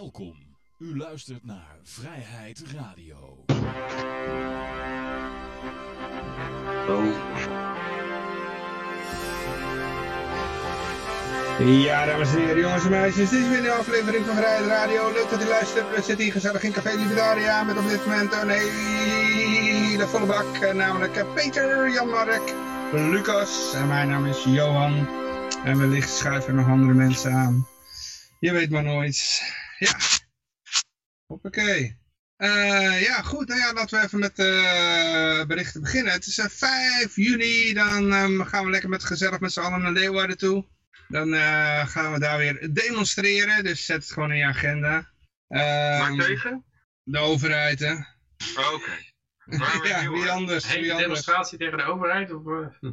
Welkom. U luistert naar Vrijheid Radio. Ja, dames en heren, jongens en meisjes, dit is weer een aflevering van Vrijheid Radio. Leuk dat u luistert. We zitten hier gezellig in Café Libertaria met op dit moment een hele volle bak. eh, Namelijk Peter, Jan-Mark, Lucas en mijn naam is Johan. En wellicht schuiven nog andere mensen aan. Je weet maar nooit. Ja. Hoppakee. Eh, ja, goed. Nou ja, laten we even met eh, berichten beginnen. Het is eh, 5 juni. Dan ehm, gaan we lekker met gezellig met z'n allen naar Leeuwarden toe. Dan eh, gaan we daar weer demonstreren. Dus zet het gewoon in je agenda. Maar Ehm, tegen? de overheid, hè. Oh, Oké. Ja, hoor? wie anders? Hele Wie anders? demonstratie tegen de overheid? Of, eh?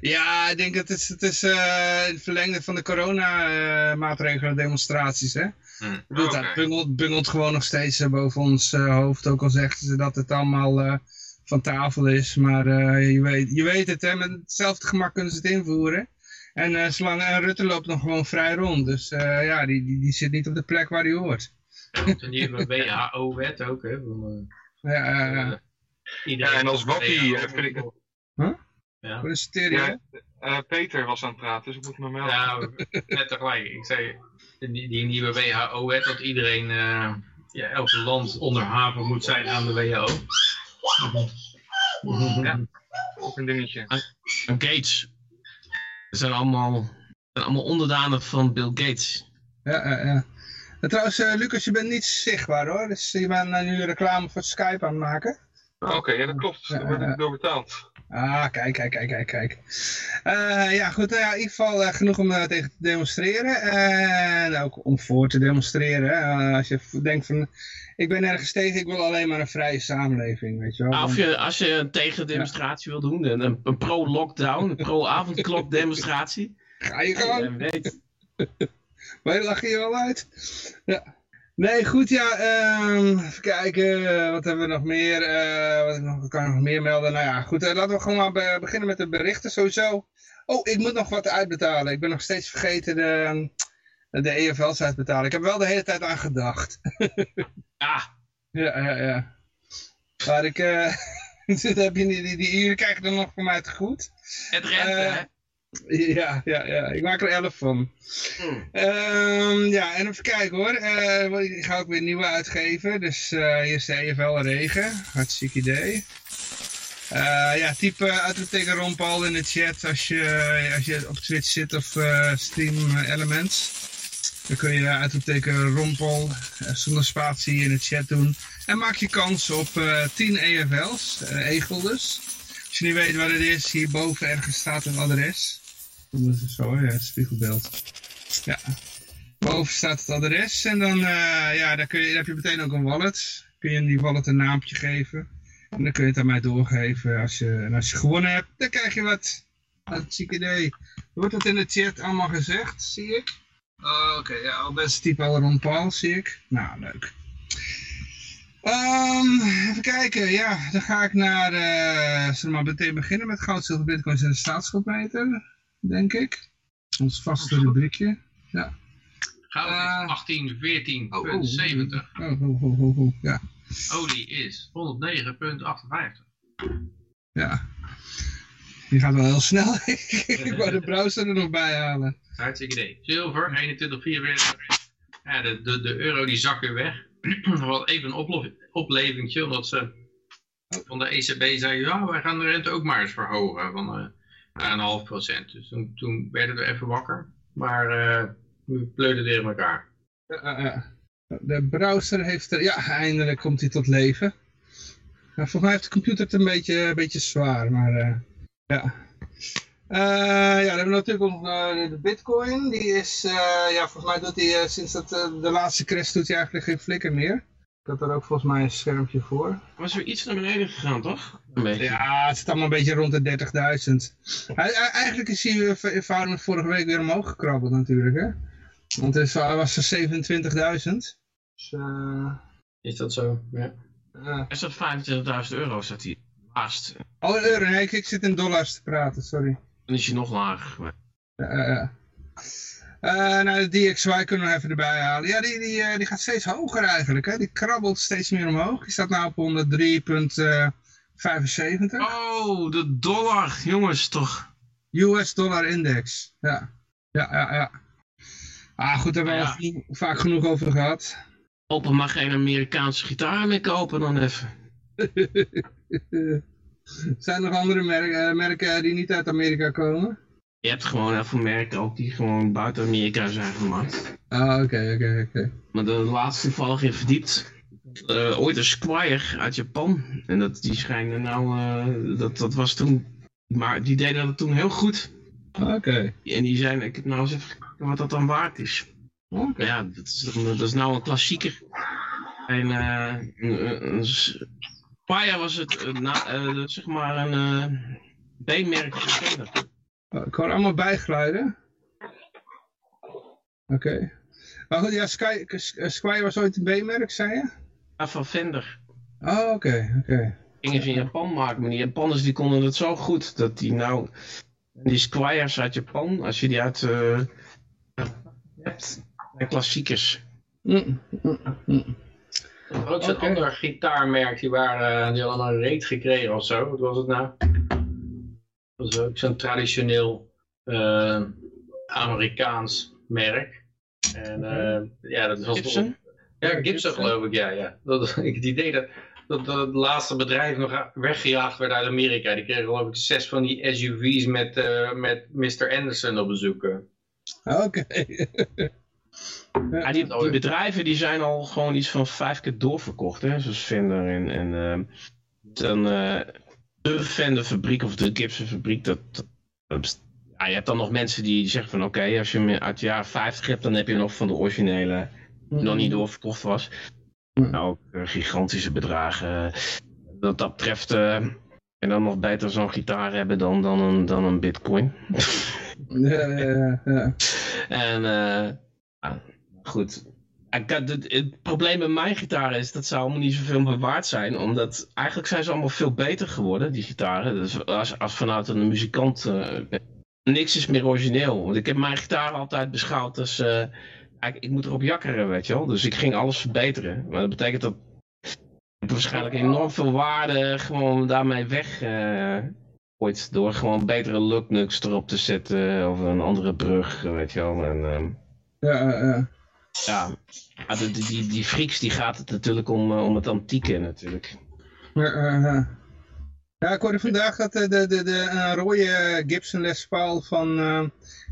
Ja, ik denk dat het, het is eh, het verlengde van de corona-maatregelen demonstraties, hè. Hm. Ik bedoel, Oké. dat bungelt, bungelt gewoon nog steeds eh, boven ons eh, hoofd. Ook al zeggen ze dat het allemaal eh, van tafel is. Maar eh, je, weet, je weet het, hè, met hetzelfde gemak kunnen ze het invoeren. En eh, zolang en Rutte loopt nog gewoon vrij rond. Dus eh, ja, die, die, die zit niet op de plek waar hij hoort. Want de nieuwe WHO-wet ook, hè? Van, Ja, ja, eh, ja. eh, iedereen Ja, en als wappie, WHO eh, vind ik- Huh? Ja? Ja, eh, Peter was aan het praten, dus ik moet me melden. ja net tegelijk. Ik zei, die, die nieuwe WHO-wet, dat iedereen, eh, ja, elk land onderhaven moet zijn aan de WHO. Ja. Ook een dingetje. En Gates. Ze zijn allemaal, zijn allemaal onderdanen van Bill Gates. Ja, ja, ja. En trouwens, eh, Lucas, je bent niet zichtbaar hoor. Dus je bent eh, nu reclame voor Skype aan het maken. Oké, ja, dat klopt. Daar word ik door betaald. Ah, kijk, kijk, kijk, kijk, kijk. Eh, ja, goed, nou ja, in ieder geval eh, genoeg om eh, tegen te demonstreren. En ook om voor te demonstreren. als je denkt van, ik ben ergens tegen, ik wil alleen maar een vrije samenleving, weet je wel. Nou, of je, als je een tegendemonstratie wil doen, een, een, pro-lockdown, een pro-avondklok demonstratie. Ga je Ja, je weet. Maar je je wel uit. Ja. Nee, goed, ja. ehm, even kijken, wat hebben we nog meer? Eh, wat ik nog, kan ik nog meer melden? Nou ja, goed, eh, laten we gewoon maar be- beginnen met de berichten sowieso. Oh, ik moet nog wat uitbetalen. Ik ben nog steeds vergeten de, de EFL's uitbetalen. Ik heb wel de hele tijd aan gedacht. Ah, Ja, ja, ja. Maar ik... eh heb je die, die, die uren je dan nog van mij te goed. het rente, hè? Ja, ja, ja. Ik maak er elf van. Ehm, ja, en even kijken hoor. Eh, ik ga ook weer nieuwe uitgeven. Dus eh hier is de EFL Regen. Hartstikke idee. Eh, ja, type uitroepteken Ron Paul in de chat als je, als je op Twitch zit of Stream Elements. Dan kun je uitroepteken Ron Paul zonder spatie in de chat doen. En maak je kans op eh 10 EFL's, egel dus. Als je niet weet wat het is, hierboven ergens staat een adres. Dat is zo, spiegelbeeld. Ja. Boven staat het adres en dan, eh, ja, daar, kun je, heb je meteen ook een wallet. Kun je die wallet een naampje geven. En dan kun je het aan mij doorgeven. Als je, en als je gewonnen hebt, dan krijg je wat. Hartstikke idee. Wordt dat in de chat allemaal gezegd, zie ik? Oh, Oké, ja, al best type al rond Paul, zie ik. Nou, leuk. Ehm, even kijken, ja, dan ga ik naar, eh zullen we maar meteen beginnen met goud, zilver, bitcoins en de staatsschuldmeter, denk ik. Ons vaste rubriekje. Goud Eh, is 18, 14, Oh, punt 70. Oh, oh, oh, oh, oh, ja, Olie is 109,58. ja. Die gaat wel heel snel. ik wou de browser er nog bij halen. Hartstikke idee. Zilver, 21,44. Ja, de, de, de euro die zakt weer weg. Wat even een oplevingje, omdat ze van de ECB zei, ja, wij gaan de rente ook maar eens verhogen van eh, naar een half procent. Dus toen, werden we even wakker. Maar eh we pleurden tegen elkaar. De browser heeft er, ja, eindelijk komt hij tot leven. Volgens mij heeft de computer het een beetje, een beetje zwaar, maar eh, ja. Eh, ja, dan hebben natuurlijk nog de bitcoin. Die is, ja, volgens mij doet hij sinds dat, de laatste crash doet hij eigenlijk geen flikker meer. Ik had er ook volgens mij een schermpje voor. Was weer iets naar beneden gegaan, toch? Een beetje. Ja, het zit allemaal een beetje rond de 30.000. Hij- hij- Eigenlijk is hij eh, eenvoudig vorige week weer omhoog gekrabbeld natuurlijk, hè. Want het is- hij was er 27.000. Dus, eh, Is dat zo? Ja. eh, Er staat 25.000 euro, staat hier. Laatst. Oh, in euro. Nee, ik, ik zit in dollars te praten, sorry. Dan is je nog lager. Ja, ja, ja. Eh, nou, de DXY kunnen we even erbij halen. Ja, die, die, eh, die gaat steeds hoger eigenlijk. Hè? Die krabbelt steeds meer omhoog. Die staat nu op 103,75. Oh, de dollar. Jongens, toch. US dollar index. Ja, ja, ja. ja. Ah, goed, daar hebben we Ja. al vaak genoeg over gehad. Open mag geen Amerikaanse gitaar meer kopen dan even. Zijn er nog andere merken, eh, merken die niet uit Amerika komen? Je hebt gewoon heel veel merken ook die gewoon buiten Amerika zijn gemaakt. Ah, oké, oké, oké. Maar de laatste toevallig in verdiept. Eh, ooit een Squire uit Japan. En dat, die schijnen nou, eh, dat, dat was toen, maar die deden dat toen heel goed. Oké. En die zijn, ik heb nou eens even gekeken wat dat dan waard is. Oké. Ja, dat is, dat is nou een klassieker. En eh een, Squire was het, na, zeg maar een B-merk. Oh, Ik hoor allemaal bijgeluiden. Oké. Maar goed, ja, Sky, Squire was ooit een B-merk, zei je? Ja, van Fender. Oh, oké, oké. Gingen ze in Japan maken, maar die Japanners die konden het zo goed dat die nou, die Squires uit Japan, als je die uit eh, hebt, zijn klassiekers. Mm, mm, mm. Er was ook zo'n ander gitaarmerk, die, waren, die hadden een reet gekregen of zo. Wat was het nou? Dat was ook zo'n traditioneel eh, Amerikaans merk. En eh, ja, dat was Gibson? Ja, Gibson geloof ik, ja. ja. Dat, ik het idee dat, dat, dat het laatste bedrijf nog weggejaagd werd uit Amerika. Die kregen geloof ik zes van die SUV's met, eh, met Mr. Anderson op bezoek. eh. Oké. Ja, die, die bedrijven die zijn al gewoon iets van vijf keer doorverkocht, hè? zoals Fender en, en eh, dan, eh, de Fender fabriek of de Gibson fabriek, dat, dat- ja, je hebt dan nog mensen die zeggen van oké, als je hem uit de jaren 50 hebt, dan heb je nog van de originele die nog niet doorverkocht was. Mm. Nou, ook eh, gigantische bedragen. Wat dat betreft, eh, en dan nog beter zo'n gitaar hebben dan, dan, een, dan een bitcoin. Ja, ja, ja. En eh, ja, goed. Ik, het, probleem met mijn gitaren is dat ze allemaal niet zoveel meer waard zijn. Omdat eigenlijk zijn ze allemaal veel beter geworden, die gitaren. Dus als, als vanuit een muzikant. eh, niks is meer origineel. Want ik heb mijn gitaar altijd beschouwd als. eh, ik, ik moet erop jakkeren, weet je wel. Dus ik ging alles verbeteren. Maar dat betekent dat. Ik waarschijnlijk enorm veel waarde gewoon daarmee weg. eh, ooit door gewoon betere looknuks erop te zetten of een andere brug, weet je wel. En, ehm, ja, ja, ja. Ja, die, die, die die gaat het natuurlijk om, eh, om het antieke natuurlijk. Ja, ja, ja. Ik hoorde vandaag dat de, de, de, rode Gibson Les Paul van eh,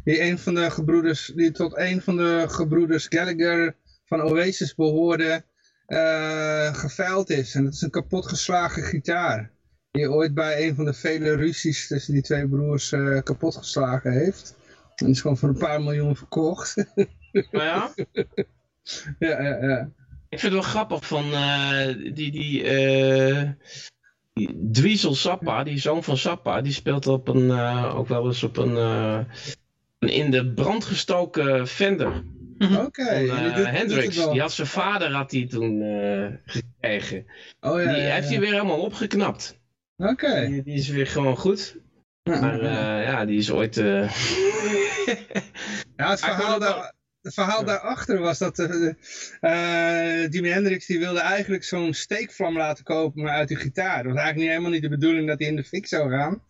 die een van de gebroeders, die tot een van de gebroeders Gallagher van Oasis behoorde, eh geveild is. En dat is een kapotgeslagen gitaar. Die ooit bij een van de vele ruzies tussen die twee broers eh kapotgeslagen heeft. En is gewoon voor een paar miljoen verkocht. Maar ja, ja, ja, ja. ik vind het wel grappig van eh, die, die, eh die Sappa, die zoon van Sappa, die speelt op een, eh, ook wel eens op een, een in de brand gestoken Fender. Oké. Het Hendrix, wel. die had zijn vader had die toen gekregen. Oh ja, die ja, heeft hij weer helemaal opgeknapt. Oké. Die, die is weer gewoon goed. Maar ja. ja, die is ooit... Ja, het verhaal, daar, het verhaal Ja. daarachter was dat eh, Jimi Hendrix die wilde eigenlijk zo'n steekvlam laten kopen maar uit die gitaar. Dat was eigenlijk niet, helemaal niet de bedoeling dat hij in de fik zou gaan.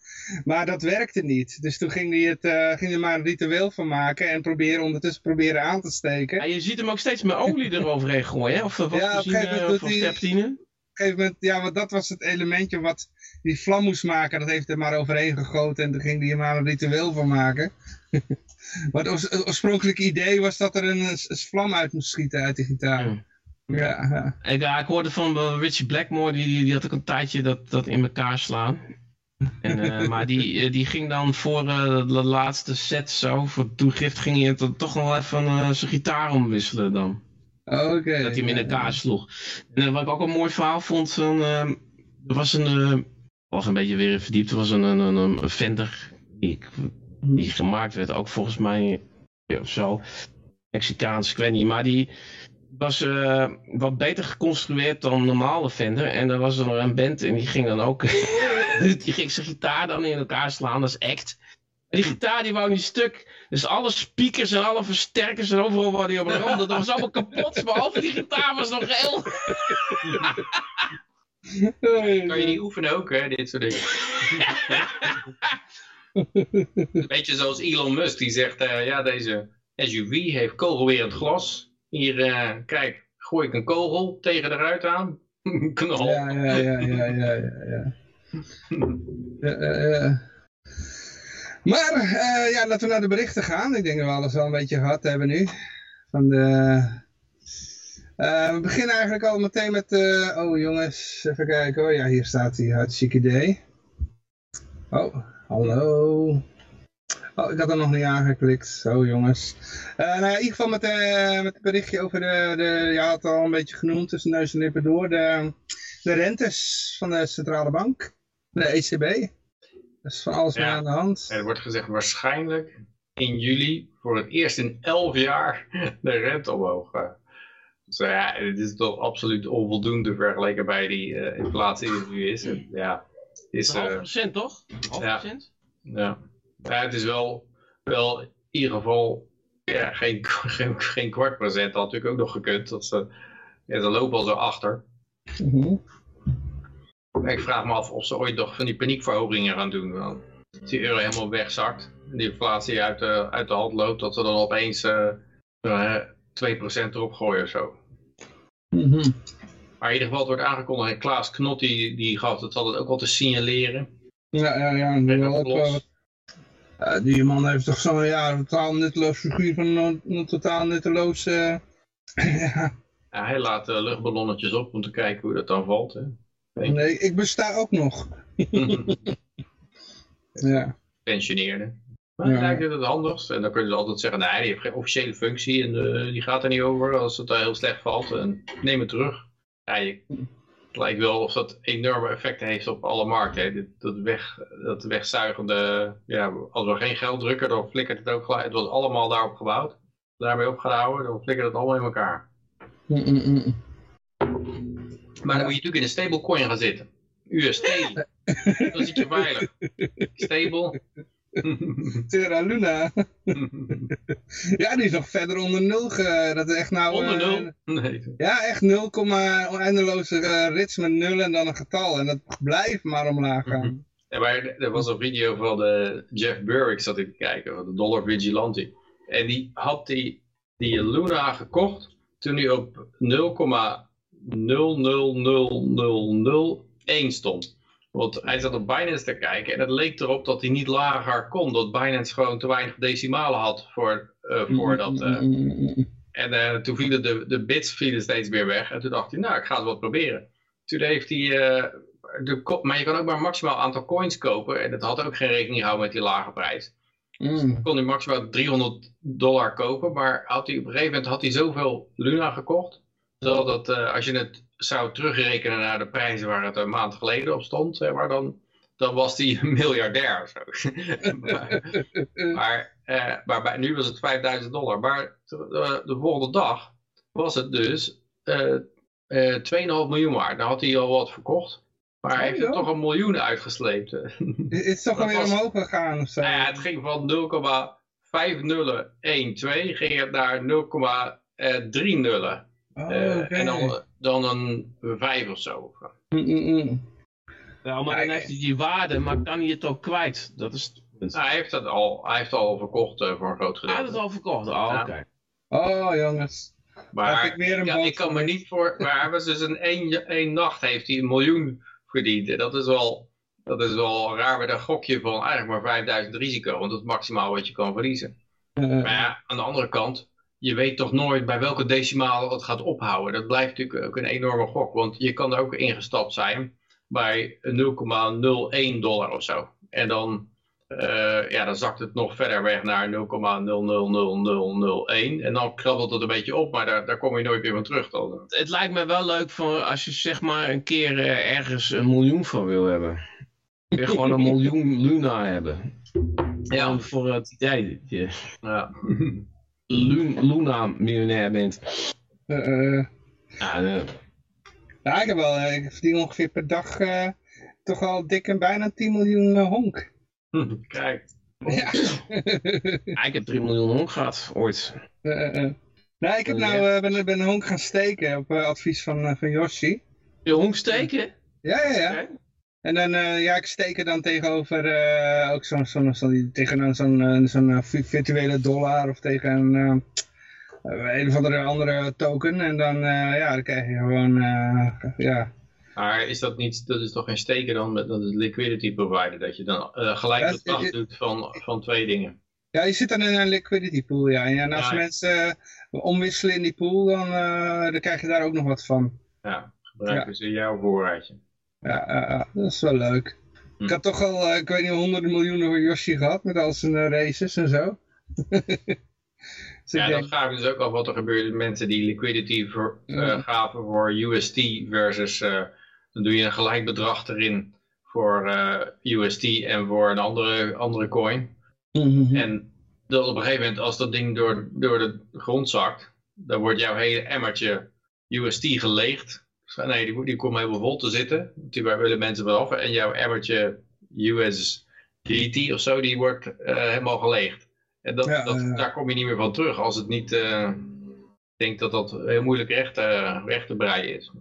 Maar dat werkte niet. Dus toen ging hij, het, eh, ging hij maar een ritueel van maken en proberen, ondertussen proberen aan te steken. ja, je ziet hem ook steeds met olie eroverheen gooien, hè? Of wat Ja, op een gegeven moment of. Op een gegeven moment, ja, want dat was het elementje wat die vlam moest maken. Dat heeft hij maar overheen gegoten en toen ging hij er maar een ritueel van maken. Maar het, oors- het oorspronkelijke idee was dat er een, een vlam uit moest schieten uit die gitaar. Ja. Ja, ja. Ik, ja, ik hoorde van eh, Richie Blackmore, die, die, had ook een tijdje dat, dat in elkaar slaan. En, eh, maar die, eh, die ging dan voor eh, de laatste set zo, voor toegift, ging hij dan toch nog wel even eh, zijn gitaar omwisselen dan. Oké. dat hij hem in ja, elkaar sloeg. En wat ik ook een mooi verhaal vond, van, eh, er was een, eh was een beetje weer verdiept, er was een, een, een, een Fender die, ik- die gemaakt werd, ook volgens mij of zo, Mexicaans, ik weet niet, maar die was eh, wat beter geconstrueerd dan normale Fender. En er was er een band en die ging dan ook, die ging zijn gitaar dan in elkaar slaan als act. Die gitaar die wou niet stuk. Dus alle speakers en alle versterkers en overal waar die op rond. Dat was allemaal kapot. Behalve die gitaar was nog heel. Kan je niet oefenen ook, hè, dit soort dingen. Beetje zoals Elon Musk, die zegt, eh, ja, deze SUV heeft kogelwerend glas. Hier, eh, kijk, gooi ik een kogel tegen de ruit aan. Knal. Ja, ja, ja, ja, ja, ja. ja. Eh. Maar, ja, laten we naar de berichten gaan. Ik denk dat we alles wel een beetje gehad hebben nu. Van de... We beginnen eigenlijk al meteen met... eh, oh jongens, even kijken hoor. Ja, hier staat hij. Hartstikke idee. Oh, hallo. Oh, ik had er nog niet aangeklikt. Zo jongens. Eh, nou ja, in ieder geval met, eh, met het berichtje over de, de... Je had het al een beetje genoemd tussen neus en lippen door. De, de rentes van de centrale bank. De ECB. Dat is van alles Ja. aan de hand. Er wordt gezegd waarschijnlijk in juli voor het eerst in 11 jaar de rente omhoog. gaat. Dus eh, ja, dit is toch absoluut onvoldoende vergeleken bij die inflatie die er nu is. En, ja, is, Een half eh, procent toch? Een half ja. procent? ja. ja, het is wel, wel in ieder geval ja, geen, geen, geen kwart procent. Dat had natuurlijk ook nog gekund. Dat ze, ja, ze lopen al zo achter. Mhm. Ik vraag me af of ze ooit nog van die paniekverhogingen gaan doen. Want als die euro helemaal wegzakt en die inflatie uit de, uit de hand loopt, dat ze dan opeens eh eh, 2% erop gooien of zo. Mhm. Maar in ieder geval, het wordt aangekondigd. En Klaas Knot die, die gaf het altijd ook al te signaleren. Ja, ja, ja. Die, En dat ook, ja, die man heeft toch zo'n ja, totaal nutteloos figuur van een, een totaal nutteloos... eh, ja. Ja, hij laat eh, luchtballonnetjes op om te kijken hoe dat dan valt. Hè. Nee. Nee, ik besta ook nog. Ja. Pensioneerde. Maar Ja. lijkt het het handigst. En dan kunnen ze altijd zeggen, nee, die heeft geen officiële functie en eh, die gaat er niet over als het daar heel slecht valt. En neem het terug. Ja, je, het lijkt wel of dat enorme effecten heeft op alle markten. Hè. Dit- Dat, weg, dat wegzuigende, ja, als we geen geld drukken, dan flikkert het ook gelijk. Het was allemaal daarop gebouwd. Daarmee opgehouden, dan flikkert het allemaal in elkaar. Mm, mm, mm. Maar dan moet je natuurlijk in een stablecoin gaan zitten. UST. dan zit je veilig. Stable. Terra Luna. ja, die is nog verder onder nul. Dat is echt nou... Onder eh, nul. Nee. ja, echt 0, eindeloze eh, rits met nullen en dan een getal. En dat blijft maar omlaag gaan. Ja, maar er was een video van de Jeff Burwick zat ik te kijken, van de Dollar Vigilante. En die had die, die Luna gekocht toen hij op 0,000001 stond. Want hij zat op Binance te kijken en het leek erop dat hij niet lager kon. Dat Binance gewoon te weinig decimalen had voor, eh, voor dat. eh, en eh, toen vielen de, de bits vielen steeds meer weg. En toen dacht hij, nou, ik ga het wel proberen. Toen heeft hij, de, maar je kan ook maar een maximaal aantal coins kopen. En dat had ook geen rekening gehouden met die lage prijs. Mm. Kon hij maximaal 300 dollar kopen. Maar had hij, op een gegeven moment had hij zoveel Luna gekocht. Dat als je het zou terugrekenen naar de prijzen waar het een maand geleden op stond. Zeg maar, dan, dan was hij een miljardair zo. maar, maar, eh, maar bij, nu was het 5000 dollar. Maar de, de volgende dag was het dus eh eh 2,5 miljoen waard. Nou had hij al wat verkocht. Maar hij Oh, heeft er toch een miljoen uitgesleept. nou Het is toch alweer was- omhoog gegaan of zo. ja, het ging van 0,5012 ging het naar 0,3 nullen. Oh, Eh, oké. En dan, dan een 5 of zo. Mm, mm, mm. Ja, maar dan heeft hij die waarde, maar kan hij het ook kwijt? Dat is het punt. Nou, hij heeft het al, hij heeft al verkocht eh, voor een groot Hij had gedeelte. het al verkocht. Oh, Ja. oké. Oh, jongens. Maar ik weer een ja, ik kan me niet voor. Maar hij was dus in één, één nacht heeft hij een miljoen verdiend. En dat is wel, dat is wel raar met een gokje van eigenlijk maar 5000 risico. Want dat is maximaal wat je kan verliezen. Eh, Maar ja, aan de andere kant, je weet toch nooit bij welke decimaal het gaat ophouden. Dat blijft natuurlijk ook een enorme gok. Want je kan er ook ingestapt zijn bij 0,01 dollar of zo. En dan, eh, ja, dan zakt het nog verder weg naar 0,000001. En dan krabbelt het een beetje op, maar daar, daar kom je nooit meer van terug. Dan. Het lijkt me wel leuk voor als je zeg maar een keer eh, ergens een miljoen van wil hebben. Je gewoon een miljoen Luna hebben. Gewoon voor het idee Ja. Lu- Luna miljonair bent. eh, eh. Ja, eh, Ja, ik heb wel, ik verdien ongeveer per dag toch al dik en bijna 10 miljoen honk. Kijk, Ja. Ja, ik heb 3 miljoen honk gehad, ooit. Eh, eh. Nee, ik heb nou, ben, ben een honk gaan steken op advies van, van Yoshi. Je honk steken? Ja, ja, ja. En dan, eh, ja, ik steek er dan tegenover uh, ook zo'n tegen zo'n uh, zo'n uh, virtuele dollar of tegen een, een of andere andere token. En dan, ja, dan krijg je gewoon, ja. Maar is dat niet, dat is toch geen steken dan, met, dat is liquidity provider, dat je dan gelijk Ja, bedrag je- doet van, van twee dingen. Ja, je zit dan in een liquidity pool, ja. En als Ja. mensen omwisselen in die pool, dan, dan krijg je daar ook nog wat van. Ja, gebruiken ze jouw voorraadje. Ja, dat is wel leuk. Hm. Ik had toch al, eh, ik weet niet, honderden miljoenen voor Yoshi gehad met al zijn eh, races en zo. dus Ja, denk, dat vraag ik dus ook af wat er gebeurt met mensen die liquidity voor, eh, Ja. gaven voor UST versus, dan doe je een gelijk bedrag erin voor UST en voor een andere, andere coin. Mhm. En dat op een gegeven moment, als dat ding door, door de grond zakt, dan wordt jouw hele emmertje UST geleegd. Nee, die, die komt helemaal vol te zitten. Die waar willen mensen wel af. En jouw emmertje USDT of zo, die wordt eh, helemaal geleegd. En dat, Ja, dat, daar kom je niet meer van terug als het niet... eh, ik denk dat dat heel moeilijk recht, eh, recht te breien is.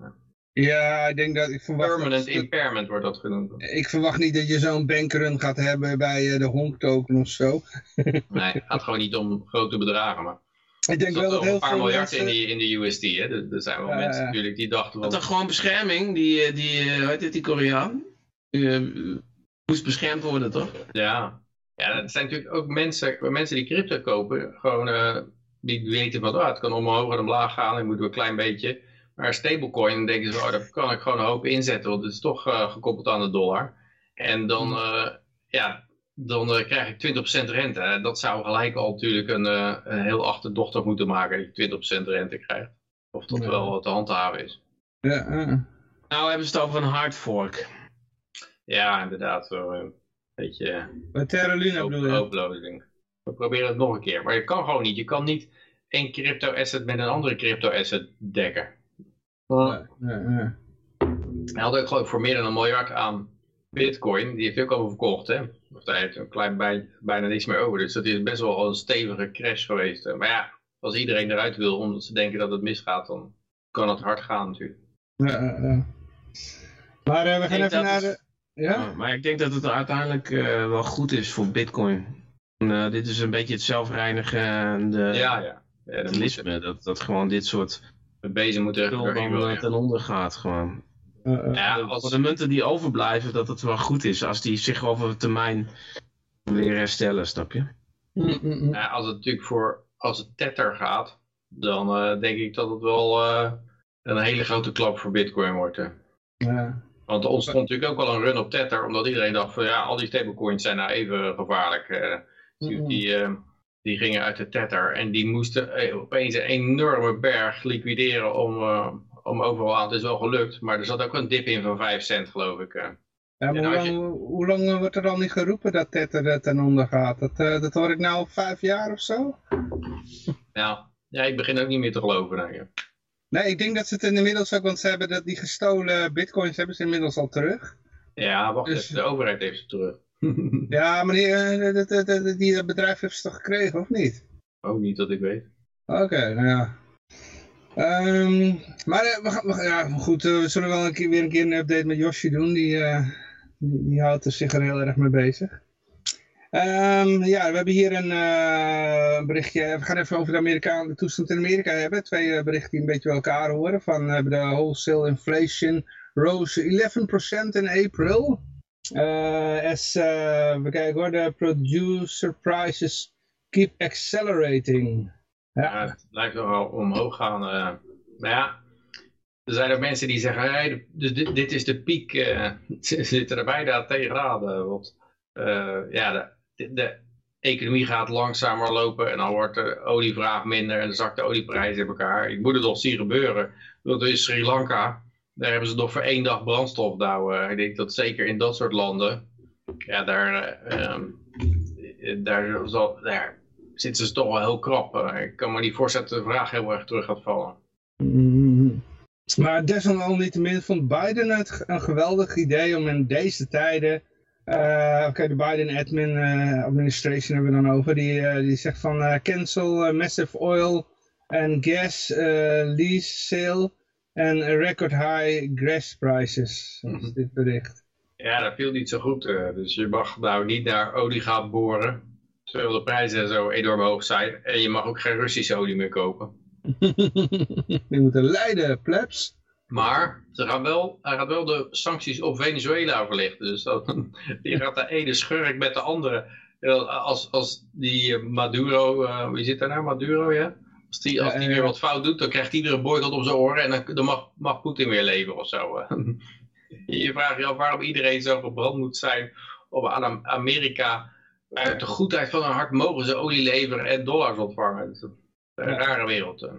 ja, ik denk dat ik verwacht, Permanent dat- impairment wordt dat genoemd. ik verwacht niet dat je zo'n bankrun gaat hebben bij de honk token of zo. Nee, het gaat gewoon niet om grote bedragen. Maar Ik denk wel dat wel heel een paar veel miljard mensen... in, die, in de USD. Hè? Er, er zijn wel Ja, mensen ja. natuurlijk die dachten Dat van... toch gewoon bescherming, die, eh, die eh, hoe heet het, die Koreaan? Eh, moest beschermd worden, toch? Ja. ja, dat zijn natuurlijk ook mensen, mensen die crypto kopen. Gewoon, eh, die weten van, ah, het kan omhoog en omlaag gaan. Ik moet wel een klein beetje. Maar stablecoin, dan denken ze, oh, daar kan ik gewoon een hoop inzetten. Want het is toch eh, gekoppeld aan de dollar. En dan, eh, ja, dan eh, krijg ik 20% rente. En Dat zou gelijk al natuurlijk een, eh, een heel achterdochtig moeten maken. Dat je 20% rente krijgt. Of dat Ja. wel te handhaven is. Ja. Nou hebben ze het over een hard fork. Ja, inderdaad. Zo, eh, een beetje Bij Terra Luna hoop, bedoel je? We proberen het nog een keer. Maar je kan gewoon niet. Je kan niet één crypto asset met een andere crypto asset dekken. Ja, ja, ja. Hij had ook geloof ik voor meer dan een miljard aan bitcoin. Die heeft hij ook al verkocht. Hè? Of hij heeft een klein bij, bijna niks meer over. Dus dat is best wel een stevige crash geweest. Maar ja, als iedereen eruit wil omdat ze denken dat het misgaat, dan kan het hard gaan natuurlijk. Ja, ja, ja. Maar eh, we gaan even dat naar het- de... Ja? Ja, maar ik denk dat het uiteindelijk eh, wel goed is voor bitcoin. En, eh, dit is een beetje het zelfreinigende Ja, ja. ja mechanisme. Dat, dat gewoon dit soort bezig moeten eh, ten onder gaat. Gewoon. Eh, eh. Ja, Voor als, de munten die overblijven, dat het wel goed is. Als die zich over de termijn weer herstellen, snap je? Mm, mm, mm. Als het natuurlijk voor, als het tether gaat, dan eh, denk ik dat het wel eh, een hele grote klap voor bitcoin wordt. Hè. Ja. Want er ontstond natuurlijk ook wel een run op tether, omdat iedereen dacht van ja, al die stablecoins zijn nou even gevaarlijk. eh. die, die, eh, die gingen uit de tether en die moesten eh, opeens een enorme berg liquideren om, eh, om overal aan. Het is wel gelukt, maar er zat ook een dip in van 5 cent geloof ik. eh. Ja, hoe, je- lang, hoe lang eh, wordt er al niet geroepen dat Tether eh, ten onder gaat? Dat, dat hoor ik nou al vijf jaar of zo? Nou, ja, ik begin ook niet meer te geloven. Nou, ja. Nee, ik denk dat ze het inmiddels ook, want ze hebben dat, die gestolen bitcoins hebben ze inmiddels al terug. ja, wacht Dus- even, de overheid heeft ze terug. Ja, maar die, dat, dat, dat- die, dat bedrijf heeft ze toch gekregen, of niet? ook niet dat ik weet. Oké, nou ja. Ehm, maar eh, we gaan, we ja, goed, eh, we zullen wel een keer, weer een keer een update met Yoshi doen. Die, eh, die, die houdt er zich er heel erg mee bezig. Ehm, ja, we hebben hier een berichtje. We gaan even over de, Amerikaan, de toestand in Amerika hebben. Twee eh, berichten die een beetje bij elkaar horen. Van eh, de wholesale inflation rose 11% in April. As, we kijken hoor, de producer prices keep accelerating. Ja, het blijft wel omhoog gaan. eh. maar ja, er zijn ook mensen die zeggen, hey, dit, is de piek. eh, ze zitten er bijna tegenaan. eh, want ja, de, de, economie gaat langzamer lopen en dan wordt de olievraag minder en dan zakt de olieprijs in elkaar. Ik moet het nog zien gebeuren. Want in Sri Lanka, daar hebben ze nog voor één dag brandstof douwen. Ik denk dat zeker in dat soort landen, ja, daar, ehm, daar, zal, daar zitten ze toch wel heel krap. Eh, Ik kan me niet voorstellen dat de vraag heel erg terug gaat vallen. Mhm. Maar desalniettemin vond Biden het een geweldig idee om in deze tijden Eh, Oké, de Biden admin, eh, administration hebben we dan over. Die, die zegt van cancel massive oil and gas lease sale and record high gas prices. Dat is dit bericht. Ja, dat viel niet zo goed. eh, dus je mag nou niet naar olie gaan boren. Terwijl de prijzen zo enorm hoog zijn. En je mag ook geen Russische olie meer kopen. Die moeten lijden, plebs. Maar ze gaan wel, hij gaat wel de sancties op Venezuela verlichten. Dus dat, die gaat de ene schurk met de andere. Als, als die eh, Maduro, eh, wie zit daar nou? Maduro, ja? Als die, als die eh, weer wat fout doet, dan krijgt iedereen een boycott op zijn oren. En dan, dan mag, mag Poetin weer leven of zo. Je vraagt je af waarom iedereen zo verbrand moet zijn om aan Amerika uit de goedheid van hun hart mogen ze olie leveren en dollars ontvangen. Het is een Ja. rare wereld. eh.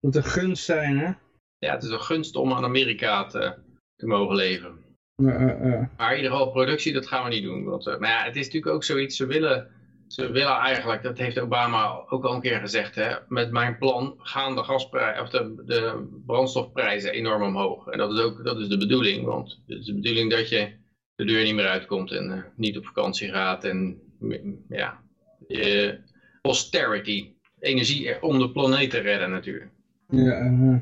Moet een gunst zijn, hè? Ja, het is een gunst om aan Amerika te, te mogen leveren. Eh, eh, eh. Maar in ieder geval productie, dat gaan we niet doen. Want, eh, maar ja, het is natuurlijk ook zoiets, ze willen, ze willen eigenlijk, dat heeft Obama ook al een keer gezegd, hè, met mijn plan gaan de, gasprijzen, of de, de brandstofprijzen enorm omhoog. En dat is ook dat is de bedoeling, want het is de bedoeling dat je de deur niet meer uitkomt en eh, niet op vakantie gaat en ja, je austerity, energie om de planeet te redden natuurlijk. Ja, eh.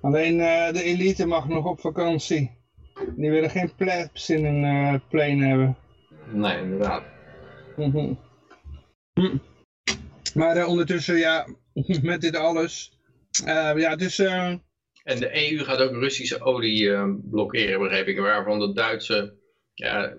Alleen eh, de elite mag nog op vakantie. Die willen geen plebs in een eh, plane hebben. Nee, inderdaad. Mhm. Hm. Maar ondertussen, ja, met dit alles. ja, dus En de EU gaat ook Russische olie blokkeren, begreep ik. Waarvan de Duitse, ja,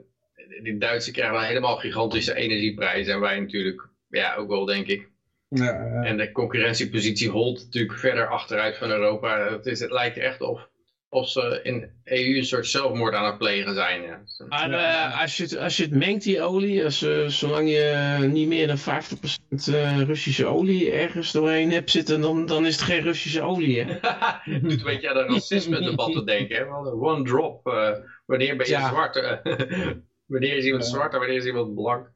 die Duitsers krijgen dan helemaal gigantische energieprijzen. En wij natuurlijk, ja, ook wel denk ik. ja, En de concurrentiepositie holt natuurlijk verder achteruit van Europa. Het, is, het lijkt echt of, of ze in EU een soort zelfmoord aan het plegen zijn. Ja. Maar eh, als, je het, als je het mengt, die olie, als, eh, zolang je niet meer dan 50% eh, Russische olie ergens doorheen hebt zitten, dan, dan is het geen Russische olie. Hè? Het doet een beetje aan de racisme-debat te denken. Hè? One drop, eh, wanneer ben je Ja. zwart? Wanneer is iemand zwart en wanneer is iemand blank?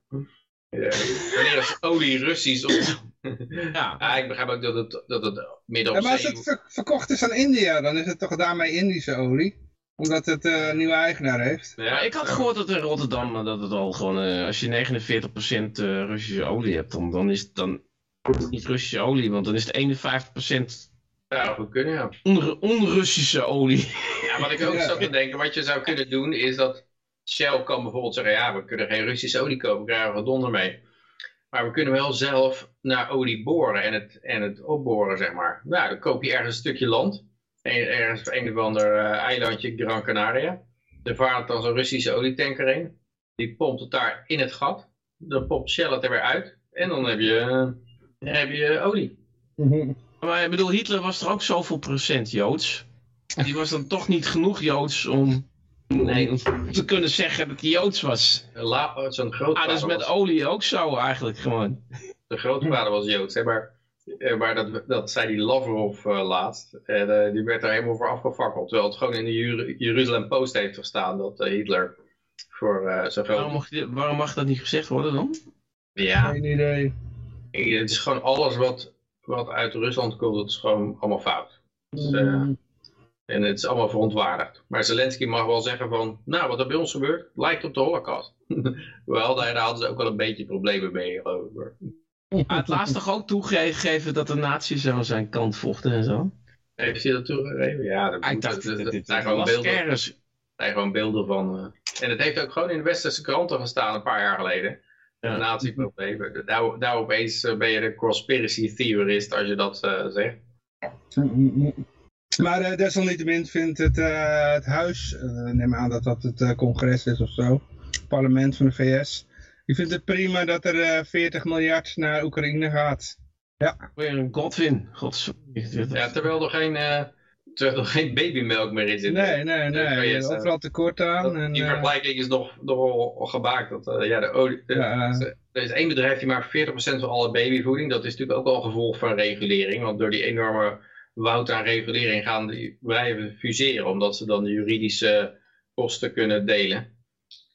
Ja, wanneer is olie Russisch? Of... Ja. ja, ik begrijp ook dat het, dat het midden ja, maar als het ver- verkocht is aan India, dan is het toch daarmee Indische olie? Omdat het eh, een nieuwe eigenaar heeft. Ja, ik had gehoord dat in Rotterdam, eh, dat het al gewoon, eh, als je 49% eh, Russische olie hebt, dan, dan is het dan niet Russische olie, want dan is het 51% Ja, kunnen, ja. onrussische olie. Ja, wat ik ook Ja. zat te denken, wat je zou kunnen doen, is dat Shell kan bijvoorbeeld zeggen, ja, we kunnen geen Russische olie kopen, we krijgen we donder mee. Maar we kunnen wel zelf naar olie boren en het, en het opboren, zeg maar. Nou, dan koop je ergens een stukje land, en ergens een of ander eh, eilandje, Gran Canaria. Er vaart dan zo'n Russische olietanker in, die pompt het daar in het gat, dan pompt Shell het er weer uit, en dan heb je, eh, heb je olie. Maar ik bedoel, Hitler was er ook zoveel procent Joods. Die was dan toch niet genoeg Joods om, Nee. om te kunnen zeggen dat hij Joods was. La- Zo'n Ah, grootvader dat is met was- olie ook zo eigenlijk gewoon. De grootvader was Joods, hè, maar, eh, maar dat, dat zei die Lavrov eh, laatst. En eh, die werd er helemaal voor afgefakkeld. Terwijl het gewoon in de Jeru- Jeruzalem Post heeft gestaan dat Hitler voor eh zo'n Waarom groot... mag, dit- waarom mag dat niet gezegd worden dan? Ja, Geen idee. het is gewoon alles wat, wat uit Rusland komt, dat is gewoon allemaal fout. Dus, eh, Mhm. En het is allemaal verontwaardigd. Maar Zelensky mag wel zeggen van, nou wat er bij ons gebeurt, lijkt op de holocaust. wel, daar, hadden ze ook wel een beetje problemen mee, ik. maar- het laatst toch ook toegegeven dat de nazi's aan zijn kant vochten en zo? Heeft hij dat toegegeven? Ja, dat, Ah, ik dacht dat- dat dat dit zijn gewoon beelden. zijn gewoon beelden van. eh, En het heeft ook gewoon in de westerse kranten gestaan een paar jaar geleden. Ja. Een nazi-probleem. Daar, daar opeens eh, ben je de conspiracy theorist als je dat eh, zegt. Maar eh, desalniettemin vindt het, eh, het huis, eh, neem aan dat dat het eh, congres is of zo, het parlement van de VS, die vindt het prima dat er eh, 40 miljard naar Oekraïne gaat. Weer een Godwin. Gods. Ja, terwijl er geen, eh, terwijl er geen babymelk meer in zit. Nee, nee, nee, eh, overal tekort aan. Dat- En, die vergelijking is nog, nogal gemaakt. Dat, eh, ja, de olie, Ja. er is één bedrijf die maar 40% van alle babyvoeding. Dat is natuurlijk ook een gevolg van regulering. Want door die enorme woud aan regulering gaan die bedrijven fuseren. Omdat ze dan de juridische kosten kunnen delen.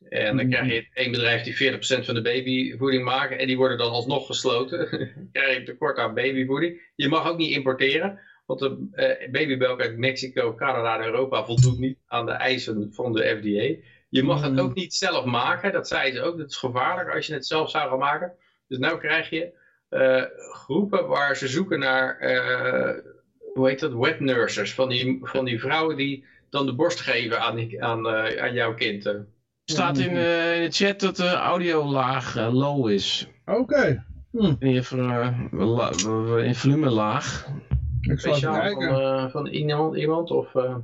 En dan krijg je één bedrijf die 40% van de babyvoeding maken. En die worden dan alsnog gesloten. dan krijg je tekort aan babyvoeding. Je mag ook niet importeren. Want de eh, babybelk uit Mexico, Canada en Europa voldoet niet aan de eisen van de FDA. Je mag het Mm. ook niet zelf maken. Dat zeiden ze ook. Dat is gevaarlijk als je het zelf zou gaan maken. Dus nu krijg je eh, groepen waar ze zoeken naar, eh, hoe heet dat, wetnurses. Van die, van die vrouwen die dan de borst geven aan, die- aan, eh, aan jouw kind. eh. staat in, eh, in de chat dat de audiolaag eh, low is. Oké, of er, eh, la- w- in volume laag. ik zal even Speciaal van, kijken. eh, van iemand, iemand of... eh,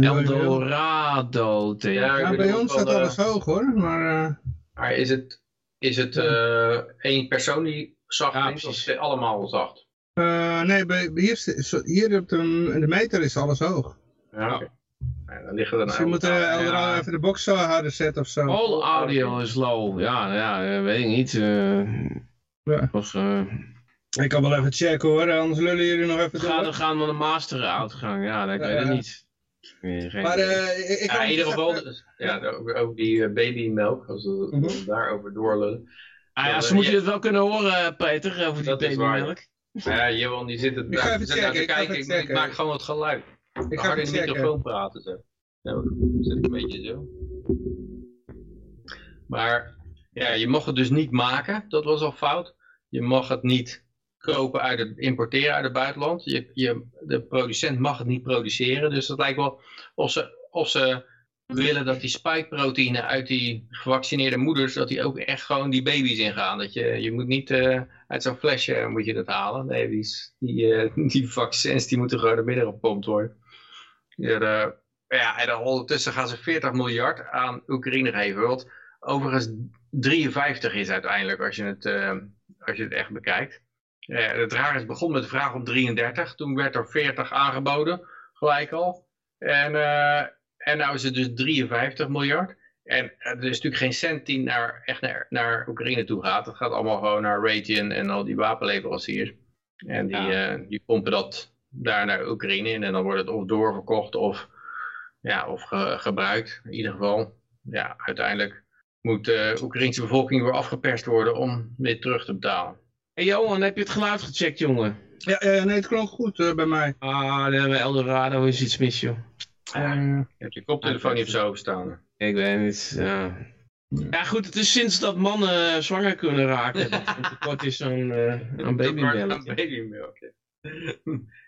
Eldorado. Ja, bij ons staat alles hoog hoor, maar eh, Maar is het, is het eh, één persoon die zacht Ja, is of is het allemaal zacht? Eh, nee, bij, hier, is- hier op de, in de meter is alles hoog. Ja. Ja, dan liggen er Dus je nou... moet uh, ja. even de box zo harder zetten of zo. All audio is low. Ja, ja, eh, weet ik niet. eh Ja. eh, Ik kan wel even checken hoor, anders lullen jullie nog even Ga, door. dan gaan we een master uitgang. Ja, dat ik Ja, weet ja. niet. Nee, Maar eh, ik, ik Ja, in ieder geval, dus- ja, ook, die eh, babymelk, als we Mhm. daarover doorlullen. ah, ja, ja, ze moeten het wel kunnen horen, Peter, over die Dat is waar. babymelk. Maar ja, Johan die zit het Ik ga zit nou checken, te kijken, ik, maak gewoon het geluid. Ik ga in de microfoon praten zo. Nou, zit ik een beetje zo. Maar ja, je mag het dus niet maken, dat was al fout. Je mag het niet kopen uit het importeren uit het buitenland. Je, je, de producent mag het niet produceren. Dus dat lijkt wel of ze, of ze willen dat die spikeproteïne uit die gevaccineerde moeders, dat die ook echt gewoon die baby's ingaan. Dat je, je moet niet eh, uit zo'n flesje moet je dat halen. Nee, die, die, eh, die vaccins die moeten gewoon naar binnen gepompt worden. Ja, ja, en dan ondertussen gaan ze 40 miljard aan Oekraïne geven. Wat overigens 53 is uiteindelijk als je het, eh, als je het echt bekijkt. Het raar is begon met de vraag om 33. Toen werd er 40 aangeboden, gelijk al. En, en nou is het dus 53 miljard. En er is natuurlijk geen cent die naar, echt naar, naar Oekraïne toe gaat. Het gaat allemaal gewoon naar Raytheon en al die wapenleveranciers. En die, eh, die pompen dat daar naar Oekraïne in. En dan wordt het of doorverkocht of, ja, of ge- gebruikt. In ieder geval, ja, uiteindelijk moet de Oekraïnse bevolking weer afgeperst worden om dit terug te betalen. Hey Johan, heb je het geluid gecheckt, jongen? Ja, nee, het klonk goed eh, bij mij. Ah, de Eldorado is iets mis, joh. Eh, Je hebt je koptelefoon niet op zo staan. Ik weet niet, ja. Ja goed, het is sinds dat mannen zwanger kunnen raken dat tekort is aan, eh aan babymelk. Aan babymelk. ja.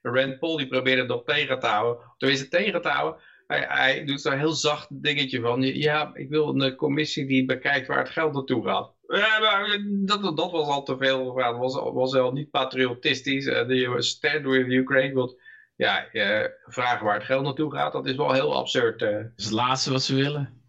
Rand Paul die probeerde het nog tegen te houden. Tenminste tegen te houden. Hij, hij doet zo'n heel zacht dingetje van. Ja, ik wil een commissie die bekijkt waar het geld naartoe gaat. Ja, maar dat, dat was al te veel gevraagd. Dat was, was al niet patriotistisch. Uh, de stand with Ukraine. Want ja, eh, vragen waar het geld naartoe gaat, dat is wel heel absurd. eh. Dat is het laatste wat ze willen.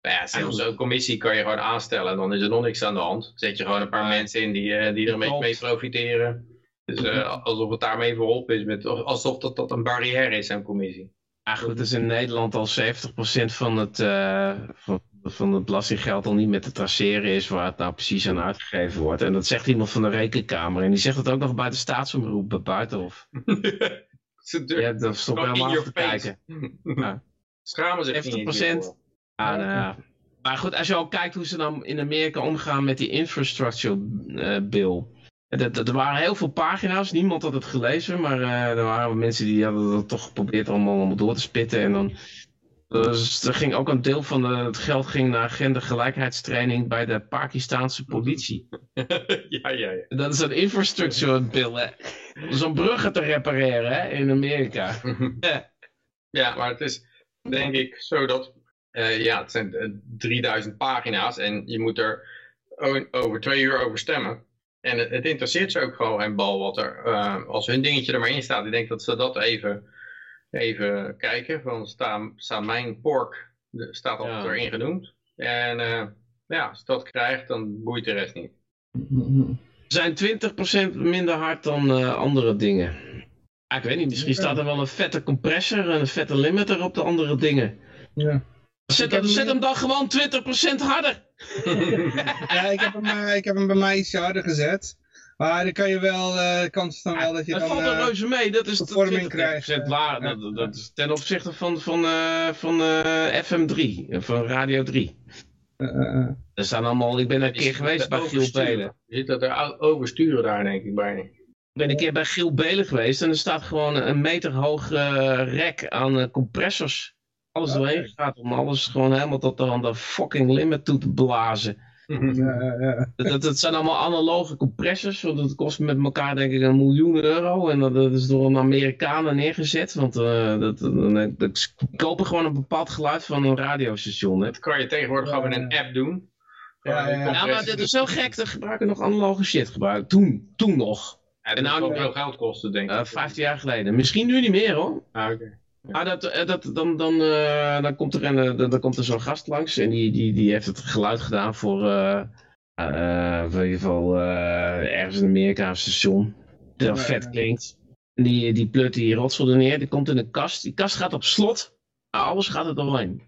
Nou ja, zo'n commissie kan je gewoon aanstellen en dan is er nog niks aan de hand. Zet je gewoon een paar mensen in die, eh, die er mee, profiteren. Dus eh, alsof het daarmee voorop is, met, of- alsof dat, dat een barrière is, zo'n commissie. Ja goed, het is in Nederland al 70% van het, eh, van, van het belastinggeld al niet meer te traceren is waar het nou precies aan uitgegeven wordt. En dat zegt iemand van de rekenkamer. En die zegt het ook nog bij de staatsomroep, bij Buitenhof. Ja, dat in helemaal af te face. kijken. Ja. Schamen zich niet eens 70%. hiervoor. Ja, nou ja. Maar goed, als je al kijkt hoe ze dan in Amerika omgaan met die infrastructure eh, bill. Dat, er waren heel veel pagina's, niemand had het gelezen, maar eh, er waren mensen die hadden dat toch geprobeerd allemaal, allemaal door te spitten. En dan, dus er ging ook een deel van de, het geld ging naar gendergelijkheidstraining bij de Pakistaanse politie. ja, ja, ja. Dat is een infrastructure bill, hè. Om bruggen te repareren, hè, in Amerika. Ja, maar het is denk ik zo dat, eh, ja, het zijn eh, 3000 pagina's en je moet er over twee uur over stemmen. En het, het interesseert ze ook gewoon een bal wat er, eh, als hun dingetje er maar in staat. Ik denk dat ze dat even, even kijken, van staat sta mijn pork, de- staat altijd Ja. erin genoemd. En eh, ja, als dat krijgt, dan boeit de rest niet. Ze zijn 20% minder hard dan eh, andere dingen. Ja, ik weet niet, misschien staat er wel een vette compressor en een vette limiter op de andere dingen. ja. Hem, zet hem- hem dan gewoon 20% harder. ja, ik heb, hem, eh, ik heb hem bij mij iets harder gezet. Maar dan kan je wel, eh, de kans dan wel dat je dat dan... valt er eh, reuze mee, dat is 20% krijgt, ja. Dat, dat is ten opzichte van, van, eh, van eh, FM3, eh, van Radio 3. eh, eh, eh. Er staan allemaal, ik ben een keer zit geweest bij Giel. Belen. Je ziet dat er oversturen daar denk ik bijna. Ik ben een keer bij Giel Belen geweest en er staat gewoon een meter hoog eh, rek aan eh, compressors. alles Oké. doorheen gaat om alles gewoon helemaal tot aan de fucking limit toe te blazen. Ja, ja, ja. Dat, dat zijn allemaal analoge compressors, want dat kost met elkaar denk ik een miljoen euro. En dat, dat is door een Amerikanen neergezet, want eh, dat, dat, dat- ze kopen gewoon een bepaald geluid van een radiostation. Hè. Dat kan je tegenwoordig gewoon met een app doen. Ja, ja. maar dit is zo gek, dat gebruiken nog analoge shit gebruiken. Toen, toen nog. Ja, dat En nou veel geld kosten, denk ik. Eh 15 jaar geleden. Misschien nu niet meer hoor. Ah, oké. Maar dat, eh, dat, dan, dan, eh, dan komt er, een, eh, dan, dan komt er zo'n gast langs en die, die, die heeft het geluid gedaan voor, eh eh, in ieder geval ergens in Amerika een station. Dat vet klinkt. En die, die plut die rotsel er neer, die komt in een kast. Die kast gaat op slot. Alles gaat er doorheen.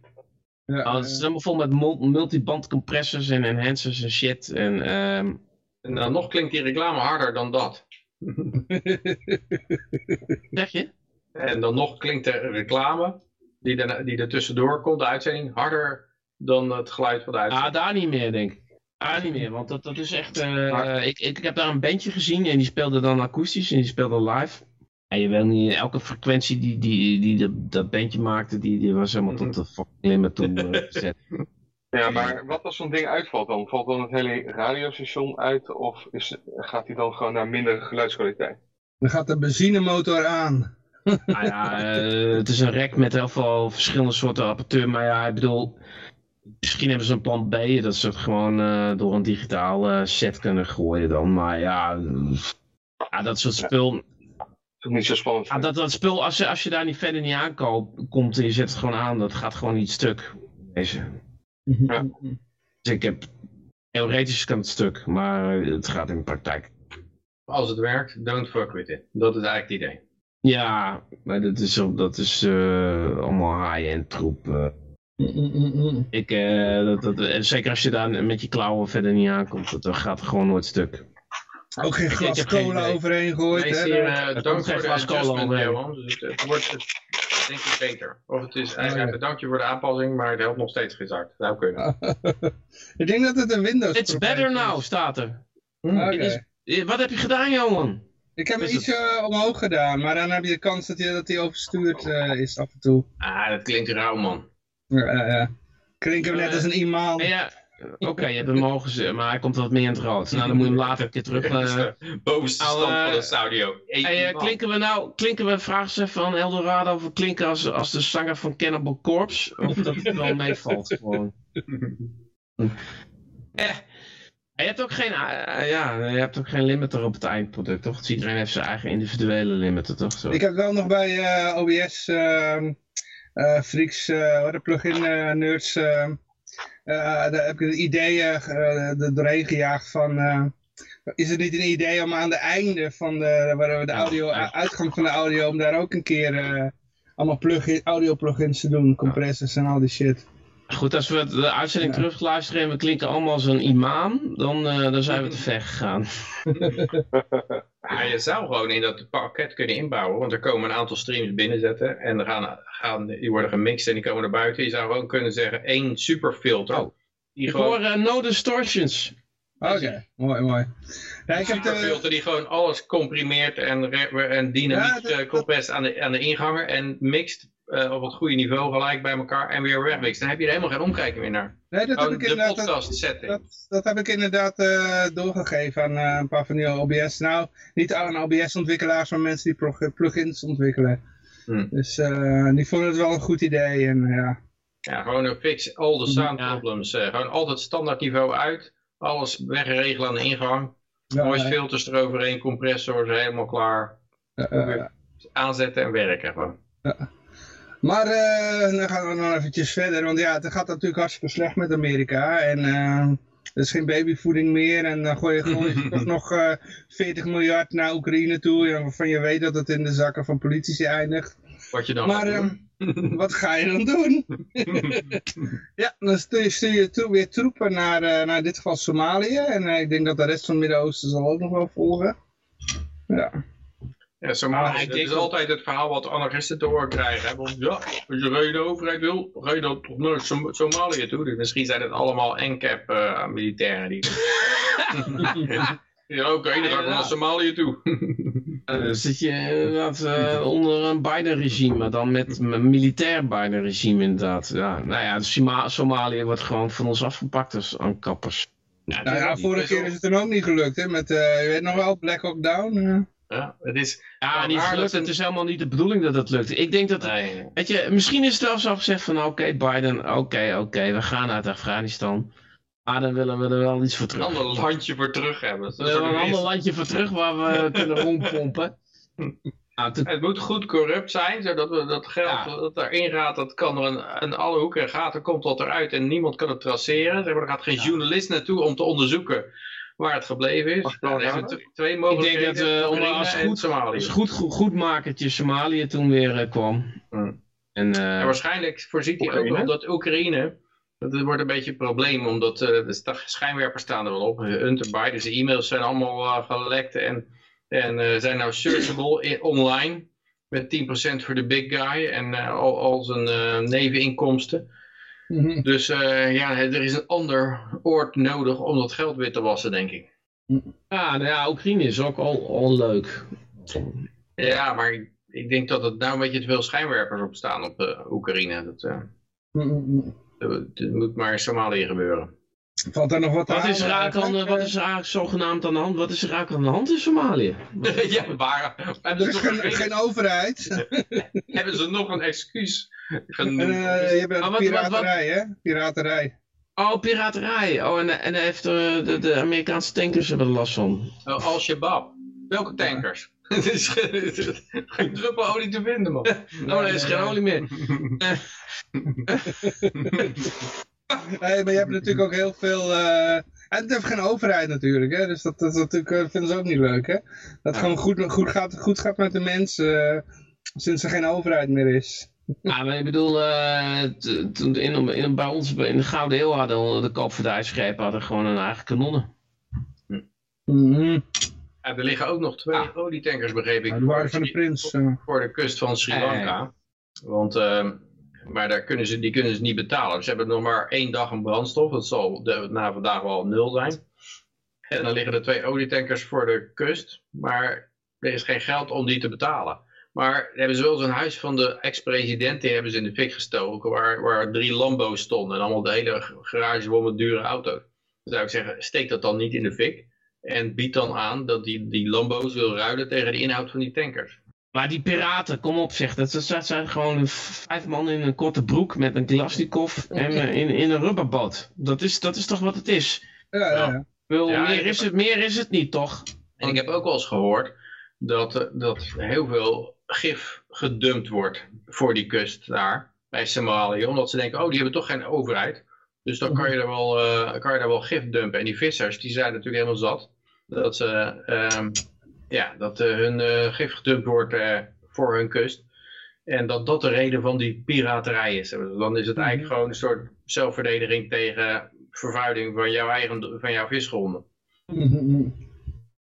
Ja, het is helemaal vol met mul- multiband compressors en enhancers en shit. En, ehm, En nog klinkt die reclame harder dan dat. zeg je? En dan nog klinkt de reclame die er, die er tussendoor komt, de uitzending, harder dan het geluid van de Ah, uitzending. daar niet meer, denk ik. Daar niet meer, want dat, dat is echt... eh, ik, ik, ik heb daar een bandje gezien en die speelde dan akoestisch en die speelde live. En je weet niet, elke frequentie die, die, die dat, dat bandje maakte, die, die was helemaal tot de fucking limit toe eh, gezet. Ja, maar wat als zo'n ding uitvalt dan? Valt dan het hele radiostation uit of is, gaat hij dan gewoon naar mindere geluidskwaliteit? Dan gaat de benzinemotor aan. Nou ja, eh, het is een rek met heel veel verschillende soorten apparatuur, maar ja, ik bedoel... Misschien hebben ze een plan B, dat ze het gewoon eh, door een digitaal eh, set kunnen gooien dan. Maar ja, ja dat soort spul, Dat is ook niet zo spannend. Ja, dat, dat spul, als je, als je daar niet verder niet aankomt, komt en je zet het gewoon aan, dat gaat gewoon niet stuk. Deze. Ja. Dus ik heb, theoretisch kan het stuk, maar het gaat in de praktijk. Als het werkt, don't fuck with it. Dat is eigenlijk het idee. Ja, maar dat is, dat is eh, allemaal high-end troep. eh. ik, eh, dat, dat, en zeker als je daar met je klauwen verder niet aankomt, dat, dat gaat gewoon nooit stuk. Ook geen glas cola overheen is daar- uh, komt dank geen voor de glas cola adjustment, overheen. Johan. Dus het, wordt denk ik beter. Of het is, hij Oh, ja. hij bedankt je voor de aanpassing, maar het helpt nog steeds geen zak. Zou kunnen. Ik denk dat het een Windows It's better now, staat er. Is- Eh, Wat heb je gedaan, Johan? Ik heb hem Is iets eh, omhoog gedaan, maar dan heb je de kans dat hij dat hij overstuurd eh, is af en toe. Ah, dat klinkt rauw, man. Ja, ja, ja. Klinken we net als een imam. Eh, ja, Oké, je hebt hem gezet, maar hij komt wat meer in het rood. Nou, dan moet je hem later een keer terug... eh, Bovenste stand eh, van de Hey, eh, man. klinken we nou, klinken we, vraag ze aan Eldorado of we klinken als, als de zanger van Cannibal Corpse? Of dat het wel meevalt gewoon. Eh, je hebt ook geen, ja, je hebt ook geen limiter op het eindproduct, toch? Dus iedereen heeft zijn eigen individuele limiter, toch? Zo. Ik heb wel nog bij eh, OBS ehm eh, Freaks, eh, wat de plugin eh, nerds, ehm, eh, daar heb ik het idee er doorheen gejaagd van, eh, is het niet een idee om aan de einde van de, waar we de audio, ja. uitgang van de audio, om daar ook een keer eh, allemaal plugin, audio plugins te doen, compressors en al die shit. Goed, als we de uitzending Ja. terugluisteren en we klinken allemaal als een imam, dan, eh, dan zijn we te ver gegaan. Ja, je zou gewoon in dat pakket kunnen inbouwen, want er komen een aantal streams binnenzetten en er gaan, gaan, die worden gemixt en die komen naar buiten. Je zou gewoon kunnen zeggen één superfilter. Oh. Die Ik gewoon, hoor eh, no distortions. Oké, mooi, mooi. Ja, ik heb de, superfilter die gewoon alles comprimeert en, en dynamiek Ja, dat- eh, compress aan de, aan de inganger en mixt eh, op het goede niveau gelijk bij elkaar en weer wegmixt. Dan heb je er helemaal geen omkijken meer naar. nee, dat heb ik de inderdaad... setting. Dat, dat heb ik inderdaad eh, doorgegeven aan eh, een paar van die OBS. Nou, niet aan OBS-ontwikkelaars, maar mensen die plugins ontwikkelen. Hmm. Dus die vonden het wel een goed idee. En, ja. Ja, gewoon een fix all the sound Ja. problems. gewoon altijd standaard niveau uit. Alles wegregelen aan de ingang. Ja, Mooie eh, filters eroverheen, compressors, helemaal klaar. Aanzetten en werken gewoon. Maar eh, dan gaan we nog eventjes verder. Want ja, het gaat natuurlijk hartstikke slecht met Amerika. En eh, er is geen babyvoeding meer. En dan gooi je gewoon toch nog eh 40 miljard naar Oekraïne toe. ja, Waarvan je weet dat het in de zakken van politici eindigt. Wat je dan Maar ehm, wat ga je dan doen? Ja, dan stuur je, tro- weer troepen naar, eh, naar in dit geval Somalië. En eh, ik denk dat de rest van het Midden-Oosten zal ook nog wel volgen. Ja. Ja, ik denk is dat- altijd het verhaal wat anarchisten te horen krijgen. hè. Want ja, als je de overheid wil, ga je dan toch naar Som- Somalië toe. Dus misschien zijn het allemaal NCAP eh militairen die... ja, oké, dan ga ik naar Somalië toe. Dan zit je inderdaad eh, onder een Biden-regime, maar dan met een militair Biden-regime inderdaad. Ja, nou ja, Soma- Somalië wordt gewoon van ons afgepakt als aankappers. Nou ja, vorige keer is het dan ook niet gelukt, hè, met, eh, je weet nog wel, Black Hawk Down. Ja, het is... Ja, niet gelukt. Het is helemaal niet de bedoeling dat het lukt. Ik denk dat, Nee. weet je, misschien is het zo gezegd van, oké Biden, oké, oké, we gaan uit Afghanistan. Maar dan willen we er wel iets voor Een terug. ander landje voor terug hebben. We willen een ander landje voor terug waar we kunnen rondpompen. Nou, Het moet goed corrupt zijn, zodat we dat geld Ja. dat erin gaat, dat kan er een, een alle hoeken en gaten komt dat eruit en niemand kan het traceren. Zeg maar, Er gaat geen journalist naartoe om te onderzoeken waar het gebleven is. Ik Dan hebben we twee Ik mogelijkheden. denk dat eh, om Oekraïne als goed, Somalië. als goed, goed, goedmakertje Somalië toen weer eh, kwam. Hmm. En, eh, En waarscheinlijk voorziet hij ook wel dat Oekraïne, dat wordt een beetje een probleem, omdat eh, de sta- schijnwerpers staan er wel op. Hunter Biden, zijn e-mails zijn allemaal gelekt en, en eh, zijn nou searchable in- online. Met 10% voor de big guy en al, al zijn neveninkomsten. Dus eh, ja, er is een ander oord nodig om dat geld weer te wassen, denk ik. ja, nou ja, Oekraïne is ook al, al leuk. Ja, maar ik, ik denk dat het nou een beetje te veel schijnwerpers op staan op eh, Oekraïne. Dat, eh, dat, dat moet maar in Somalië gebeuren. Valt er nog wat Wat aan? is, er eigenlijk, aan de- wat is er eigenlijk zogenaamd aan de hand? Wat is er eigenlijk aan de hand in Somalië? ja, waar? Hebben Er is ze, nog geen, een, geen overheid. hebben ze nog een excuus En genoemd? eh, je hebt Maar wat- wat- piraterij, hè? Piraterij. Oh, piraterij. Oh, en, en daar heeft eh, de, de Amerikaanse tankers er wel last van. Oh, Al-Shabaab. Welke tankers? Er is geen, geen druppel olie te vinden, man. Oh, er is geen olie meer. Nee, maar je hebt natuurlijk ook heel veel... eh, En het heeft geen overheid natuurlijk, hè? dus dat, dat, dat natuurlijk, eh, vinden ze ook niet leuk. Hè? Dat het gewoon goed, goed, gaat, goed gaat met de mensen eh, sinds er geen overheid meer is. Ja, maar ik bedoel, eh, in, in, bij ons in de Gouden Eeuw hadden de koopvaardijschepen hadden gewoon een eigen kanonnen. Mhm. Ja, er liggen ook nog twee Ah. olietankers, begreep ik, Maar de waarde van de prins. eh. voor de kust van Sri. Lanka. Want, ehm, maar daar kunnen ze, die kunnen ze niet betalen. Ze hebben nog maar één dag een brandstof. Dat zal na vandaag wel nul zijn. En dan liggen er twee olietankers voor de kust. Maar er is geen geld om die te betalen. Maar hebben ze wel zo'n huis van de ex-president, die hebben ze in de fik gestoken, waar, waar drie Lambo's stonden en allemaal de hele garage vol met dure auto's. Dan zou ik zeggen, steek dat dan niet in de fik. En bied dan aan dat die, die Lambo's wil ruilen tegen de inhoud van die tankers. Maar die piraten, kom op zeg, dat, dat zijn gewoon vijf man in een korte broek met een Glasnikov en eh, in, in een rubberboot. Dat is, dat is toch wat het is? Ja, ja, ja. Ik meer, heb- is het, meer is het niet, toch? En ik heb ook wel eens gehoord dat, eh, dat heel veel gif gedumpt wordt voor die kust daar, bij Somalië. Omdat ze denken, oh die hebben toch geen overheid. Dus dan kan je, er wel, eh, kan je daar wel gif dumpen. En die vissers, die zijn natuurlijk helemaal zat. Dat, ze, ehm, ja, dat eh, hun eh, gif gedumpt wordt eh, voor hun kust. En dat dat de reden van die piraterij is. Dan is het eigenlijk gewoon een soort zelfverdediging tegen vervuiling van jouw eigen van jouw visgronden. Mhm.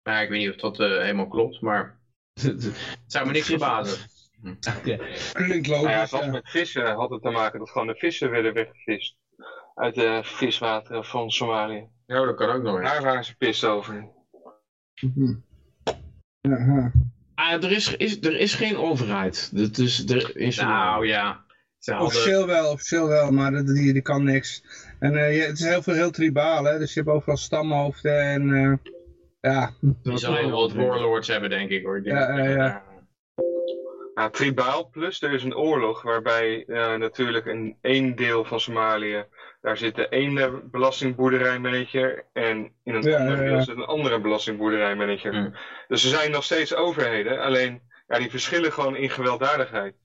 Maar ik weet niet of dat helemaal klopt, maar het zou me niks verbazen. Klinkt Nou ja, logisch. het had ja. met vissen had het te maken dat gewoon de vissen werden weggevist. Uit de viswateren van Somalië. Ja, dat kan ook nog eens. Daar waren ze pist over. Mhm. Ja, ja. Ah, er, is, is, er is geen overheid. Dat is, er is Nou ja. Officieel wel, officieel wel, maar dat- die, die kan niks. En eh, je, het is heel veel heel tribaal, hè? dus je hebt overal stamhoofden en eh, ja. Die zullen wel wat warlords hebben, denk ik hoor. Ik denk Ja, dat- ja, ja. Ja, tribaal plus er is een oorlog waarbij eh, natuurlijk een één deel van Somalië, daar zit de ene belastingboerderijmanager en in een Ja, ander ja, ja. deel zit een andere belastingboerderijmanager. Hmm. Dus er zijn nog steeds overheden, alleen ja, die verschillen gewoon in gewelddadigheid.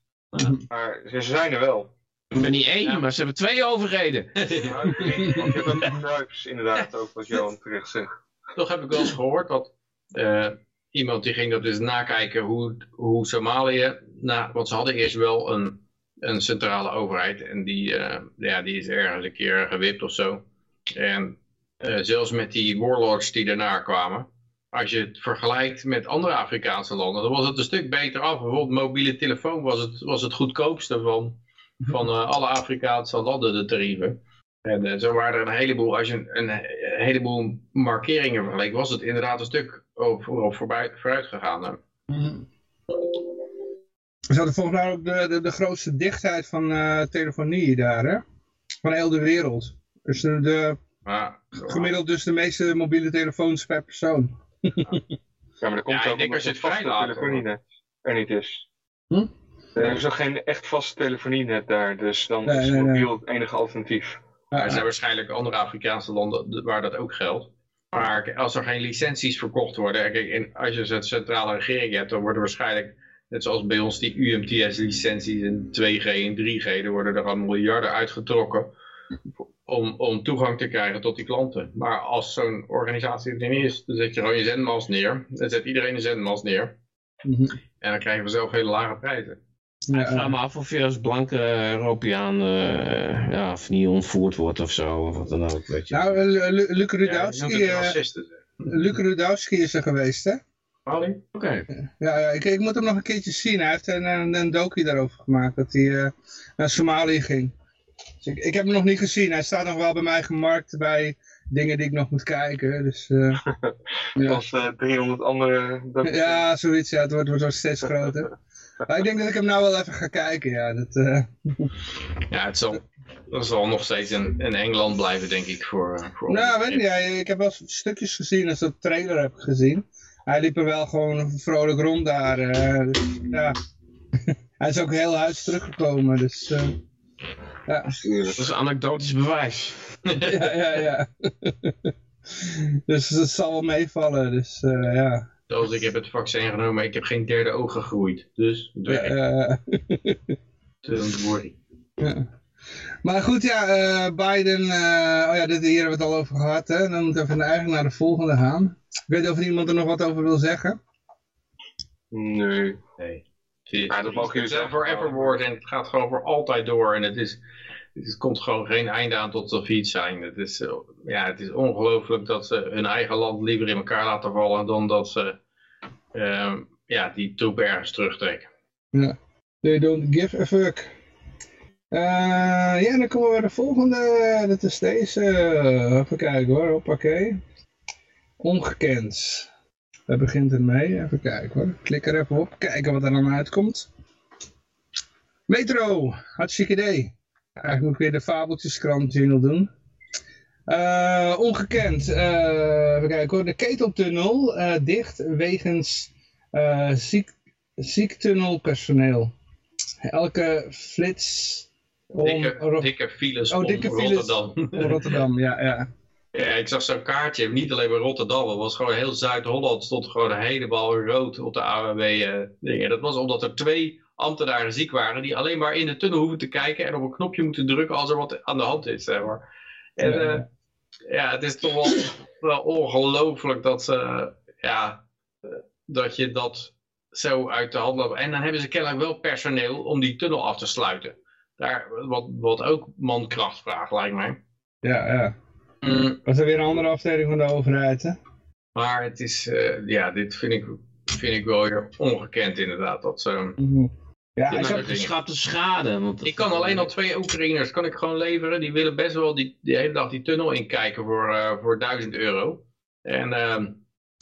Maar ze zijn er wel. Ik ben niet één, Ja. maar ze hebben twee overheden. Want je hebt ook inderdaad, ook wat Johan terecht zegt. Toch heb ik wel eens gehoord dat eh, iemand die ging dat eens nakijken hoe, hoe Somalië, na, want ze hadden eerst wel een, een centrale overheid en die, eh, ja, die is ergens een keer gewipt of zo. En eh, zelfs met die warlords die daarna kwamen, als je het vergelijkt met andere Afrikaanse landen, dan was het een stuk beter af. Bijvoorbeeld mobiele telefoon was het, was het goedkoopste van, van eh, alle Afrikaanse landen, de tarieven. En zo waren er een heleboel, als je een, een, heleboel markeringen vergeleek, was het inderdaad een stuk over, voorbij, vooruit gegaan. hè. Ze hadden volgens mij ook de, de, de grootste dichtheid van eh, telefonie daar, hè? Van heel de wereld. Dus de, de, Maar, gemiddeld dus de meeste mobiele telefoons per persoon. Ja, maar dat komt Ja, ik ook denk omdat het vaste telefonienet er niet is. Hm? Er is nog geen echt vast telefonienet daar, dus dan Nee, is nee, nee. mobiel het enige alternatief. er Ja, zijn waarschijnlijk andere Afrikaanse landen waar dat ook geldt. Maar als er geen licenties verkocht worden, kijk, en als je een centrale regering hebt, dan worden waarschijnlijk, net zoals bij ons die UMTS-licenties in 2G en 3G, er worden er al miljarden uitgetrokken om, om toegang te krijgen tot die klanten. Maar als zo'n organisatie er niet is, dan zet je gewoon je zendmast neer. Dan zet iedereen een zendmast neer. mhm. En dan krijgen we zelf hele lage prijzen. Ja, Ik vraag me af of je als blanke Europeaan eh, ja, of niet ontvoerd wordt of zo, of wat dan ook, weet je. Nou, eh, Lu- Lu- Luc Ja, Rudowski, het eh, Rudowski is er geweest, hè? Ali? Oké. Ja, ja ik, ik moet hem nog een keertje zien. Hij heeft een, een, een docu daarover gemaakt, dat hij eh, naar Somalië ging. Dus ik, ik heb hem nog niet gezien. Hij staat nog wel bij mij gemarkt bij dingen die ik nog moet kijken. Dus, eh, ja. Als eh, 300 andere... dat- ja, zoiets. Ja, het wordt, wordt steeds groter. Maar ik denk dat ik hem nou wel even ga kijken. Ja, dat, eh, Ja, het zal, dat zal nog steeds in, in Engeland blijven, denk ik, voor, nou, weet niet, ja, ik heb wel stukjes gezien als ik de trailer heb gezien. Hij liep er wel gewoon vrolijk rond daar. eh, dus, ja. Hij is ook heel huis teruggekomen. Dus, eh, ja. Dat is anekdotisch bewijs. ja, ja, ja. dus het zal wel meevallen. Dus eh, ja. Zoals ik heb het vaccin genomen, maar ik heb geen derde oog gegroeid. Dus, het werkt. Eh, Don't worry. ja. Maar goed, ja, eh, Biden, eh, oh ja, dit, hier hebben we het al over gehad. Hè? Dan moeten we van eigenlijk naar de volgende gaan. Ik weet niet of iemand er nog wat over wil zeggen. Nee. Nee. Ja, dat mogen jullie zelf zeggen. forever worden en het gaat gewoon voor altijd door. En het, is, het komt gewoon geen einde aan tot ze failliet zijn. Het is, eh, ja, het is ongelooflijk dat ze hun eigen land liever in elkaar laten vallen dan dat ze ehm, ja, die troepen ergens terugtrekken. Ja. They don't give a fuck. Eh, ja, dan komen we bij de volgende. Dat is deze. Even kijken hoor. Hoppakee. Ongekend. Daar begint het mee. Even kijken hoor. Klik er even op. Kijken wat er dan uitkomt. Metro. Hartstikke idee. Eigenlijk moet ik weer de fabeltjeskrant jingle doen. Eh, ongekend. Eh, even kijken hoor. De keteltunnel eh, dicht wegens ziek, ziektunnelpersoneel. Elke flits Dikke, dikke files Oh, om dikke files. Rotterdam. om Rotterdam. Ja, ja. Ja, ik zag zo'n kaartje, niet alleen bij Rotterdam, het was gewoon heel Zuid-Holland, stond gewoon een helemaal rood op de AWB-dingen. dat was omdat er twee ambtenaren ziek waren, die alleen maar in de tunnel hoeven te kijken en op een knopje moeten drukken als er wat aan de hand is, zeg maar. En Ja, ja, ja. het is toch wel, wel ongelooflijk dat, ze, ja, eh, dat je dat zo uit de hand loopt. En dan hebben ze kennelijk wel personeel om die tunnel af te sluiten. Daar, wat, wat ook mankracht vraagt, lijkt mij. ja, ja. Mm. Was er weer een andere afdeling van de overheid, hè? Maar het is, eh, ja, dit vind ik, vind ik wel weer ongekend inderdaad. Dat, ze- Mhm. Ja, maar zag- dat- Geschapte schade. Want ik kan alleen al twee Oekraïners, kan ik gewoon leveren. Die willen best wel die, die hele dag die tunnel inkijken voor, eh voor 1000 euro. En ehm,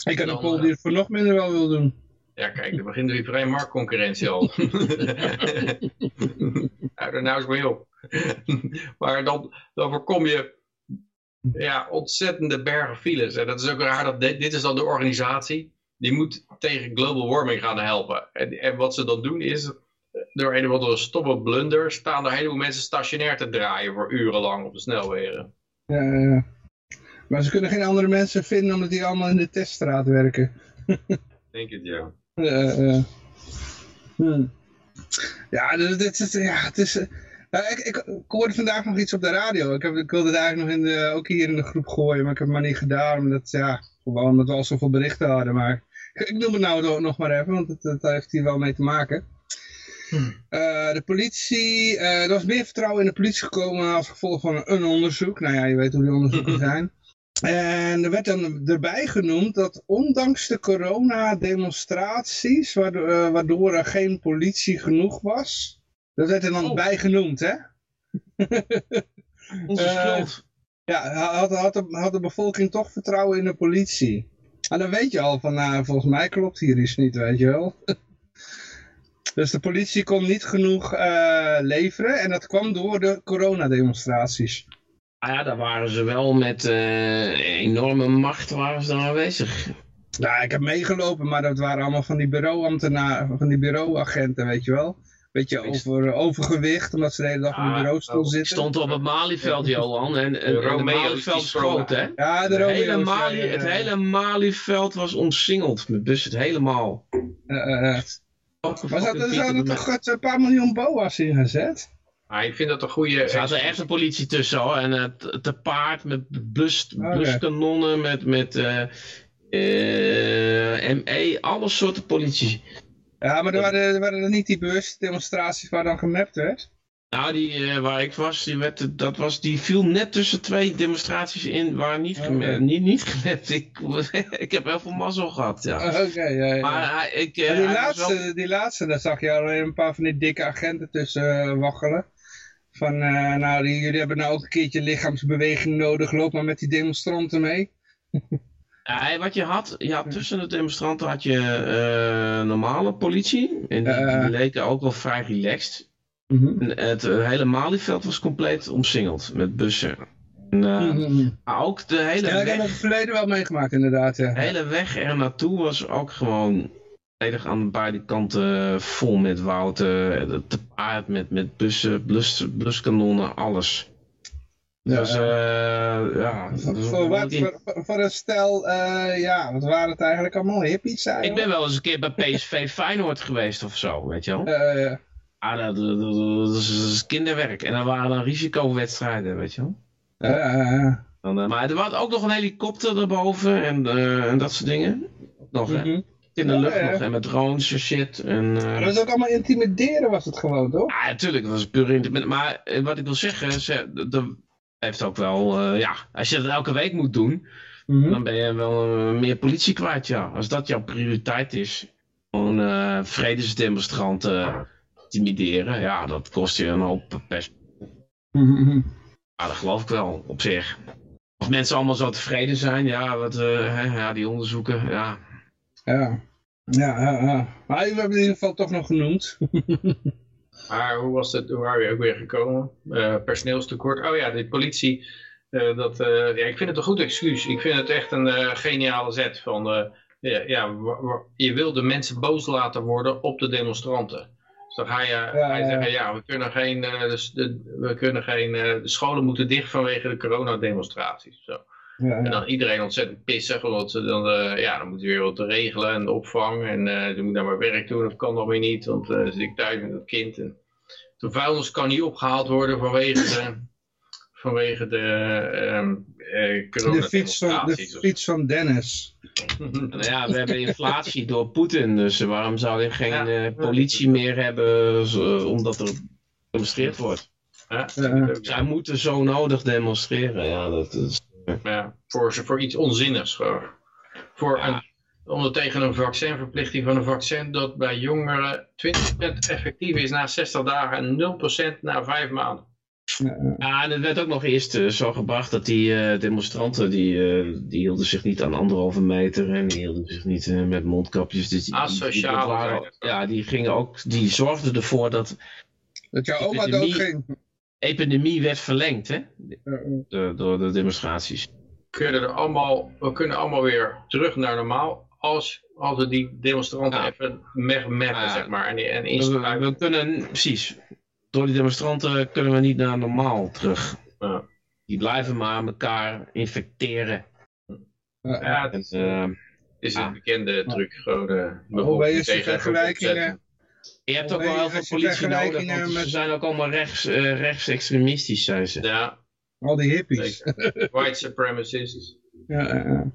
ik kan een dan, pool eh, die het voor nog minder wel wil doen. ja, kijk, er begint weer vrij marktconcurrentie al. Er nou eens mee op. maar dan, dan voorkom je ja, ontzettende bergen files. En dat is ook raar, dat dit, dit is dan de organisatie. Die moet tegen global warming gaan helpen. En, en wat ze dan doen is, door een of andere stomme blunder, staan er heleboel mensen stationair te draaien voor urenlang op de snelwegen. Ja, ja, ja. Maar ze kunnen geen andere mensen vinden omdat die allemaal in de teststraat werken. Denk het, ja. Ja, ja. Hm. Ja, dit, dit is, ja, het is... eh, nou, ik, ik, ik hoorde vandaag nog iets op de radio. Ik, heb, ik wilde het eigenlijk nog in de, ook hier in de groep gooien, maar ik heb het maar niet gedaan. Omdat, ja, gewoon omdat we al zoveel berichten hadden. Maar ik, noem het nou nog maar even, want het, het heeft hier wel mee te maken. Eh, de politie, eh, er was meer vertrouwen in de politie gekomen als gevolg van een onderzoek. Nou ja, je weet hoe die onderzoeken zijn. En er werd dan erbij genoemd dat ondanks de coronademonstraties, waardoor, eh, waardoor er geen politie genoeg was, dat werd er dan Oh. bij genoemd, hè? Onze Eh, schuld. Ja, had, had, de, had de bevolking toch vertrouwen in de politie. Maar dan weet je al van, nou, volgens mij klopt hier iets niet, weet je wel. Dus de politie kon niet genoeg eh, leveren en dat kwam door de coronademonstraties. Ah ja, daar waren ze wel met eh, enorme macht waren ze dan aanwezig. Nou, ik heb meegelopen, maar dat waren allemaal van die bureauambtenaren, van die bureauagenten, weet je wel. Beetje over, overgewicht, omdat ze de hele dag op Ah, de bureaustoel Ik zitten. stond op het Malieveld, Johan. En, en, en Malieveld is groot, hè? Ja, de Het Romeo's, hele, Mali, ja, ja, het hele Malieveld was omsingeld met bussen, helemaal. Eh, eh, eh. Er zaten de toch een paar miljoen boa's in gezet? Maar ik vind dat een goede... Er zaten echt een politie tussen hoor. En het te, te paard met bus, Oké. buskanonnen, met, met eh, eh, ME, alle soorten politie. Ja, maar er waren, er waren er niet die bewustdemonstraties waar dan gemapt werd? Nou, die eh, waar ik was, die, werd, dat was, die viel net tussen twee demonstraties in waar niet, geme- niet, niet gemept. Ik, ik heb heel veel mazzel gehad, ja. Oh, Oké, ja, ja. Maar ik, eh, die, laatste, wel- die laatste, daar zag je alleen een paar van die dikke agenten tussen eh, waggelen. Van, eh, nou, jullie hebben nou ook een keertje lichaamsbeweging nodig, loop maar met die demonstranten mee. Ja, wat je had, je had tussen de demonstranten had je eh, normale politie. En die, die leken ook wel vrij relaxed. Mhm. En het hele Malieveld was compleet omsingeld met bussen. En, eh, Mhm. Maar ook de hele Ja, heb het verleden wel meegemaakt inderdaad, ja. de hele weg er naartoe was ook gewoon volledig aan beide kanten vol met wouden. eh, Te paard met, met bussen, blus, bluskanonnen, alles. Ja, dus eh, ja. Voor, dus- voor, wat, voor, voor een stel, eh, ja, wat waren het eigenlijk allemaal? Hippies zijn? Ik ben wel eens een keer bij PSV Feyenoord geweest of zo, weet je wel. Eh, Ah, dat, dat- dat- dat is, kinderwerk. En dan waren dan risicowedstrijden, weet je wel. eh, Dan, eh, maar er was ook nog een helikopter erboven en, eh, en dat soort dingen. Nog, hè. In de Ja, lucht ja. nog. En met drones en shit. En, eh, Dat was ook allemaal intimideren was het gewoon, toch? Ah, natuurlijk, dat was puur intimideren. Maar eh, wat ik wil zeggen, ze, de- heeft ook wel, eh, ja, als je dat elke week moet doen, Mhm. dan ben je wel meer politie kwijt, ja. Als dat jouw prioriteit is, gewoon vredesdemonstranten intimideren, ja, dat kost je een hoop pers. Mhm. Ja, dat geloof ik wel, op zich. Als mensen allemaal zo tevreden zijn, ja, wat, hè, ja die onderzoeken, ja. Ja. Ja, ja, ja. Maar we hebben het in ieder geval toch nog genoemd. Maar hoe was het, hoe waren we ook weer gekomen? Eh, personeelstekort. Oh ja, de politie. eh, dat, eh, ja, ik vind het een goed excuus. Ik vind het echt een geniale zet. Van, ja, ja, je wil de mensen boos laten worden op de demonstranten. Dus dan ga je, ja. zeggen, ja, we kunnen geen, de, we kunnen geen de scholen moeten dicht vanwege de coronademonstraties. Zo. Ja, En dan iedereen ontzettend pissig, omdat ze dan, eh, ja, dan moet je weer wat regelen en de opvang. En eh ze moet naar maar werk doen, dat kan dan weer niet, want eh zit ik thuis met het kind. En de vuilnis kan niet opgehaald worden vanwege de, vanwege de ehm eh De fiets, van, de fiets van Dennis. Nou ja, we hebben inflatie door Poetin, dus waarom zou je geen Ja. eh, politie meer hebben zo- omdat er gedemonstreerd wordt? Ja, Ja. Zij moeten zo nodig demonstreren, ja, dat is... ja, voor, voor iets onzinnigs gewoon. Voor Ja. een, onder tegen een vaccinverplichting van een vaccin dat bij jongeren 20% effectief is na 60 dagen en 0% na 5 maanden. Ja, en het werd ook nog eerst eh, zo gebracht dat die eh, demonstranten, die, eh, die hielden zich niet aan anderhalve meter en die hielden zich niet eh, met mondkapjes. Dus die, die- waren-. Ja, die gingen ook, die zorgden ervoor dat Dat jouw oma doodging. Epidemie werd verlengd, hè, Ja, door, de demonstraties. kunnen er allemaal, we kunnen allemaal weer terug naar normaal als, als we die demonstranten Ja. even wegmeppen, Ja. zeg maar. En, en We, we kunnen, precies, door die demonstranten kunnen we niet naar normaal terug. Ja. Die blijven maar elkaar infecteren. ja. Het En, is, eh, een bekende truc. Gewoon, eh, Hoe je tegen de vergelijkingen? Je hebt ook wel heel veel politie nodig, want ze met- zijn ook allemaal rechts, eh, rechtsextremistisch, zijn ze. Ja, Al die hippies. White supremacists. Ja, ja, ja.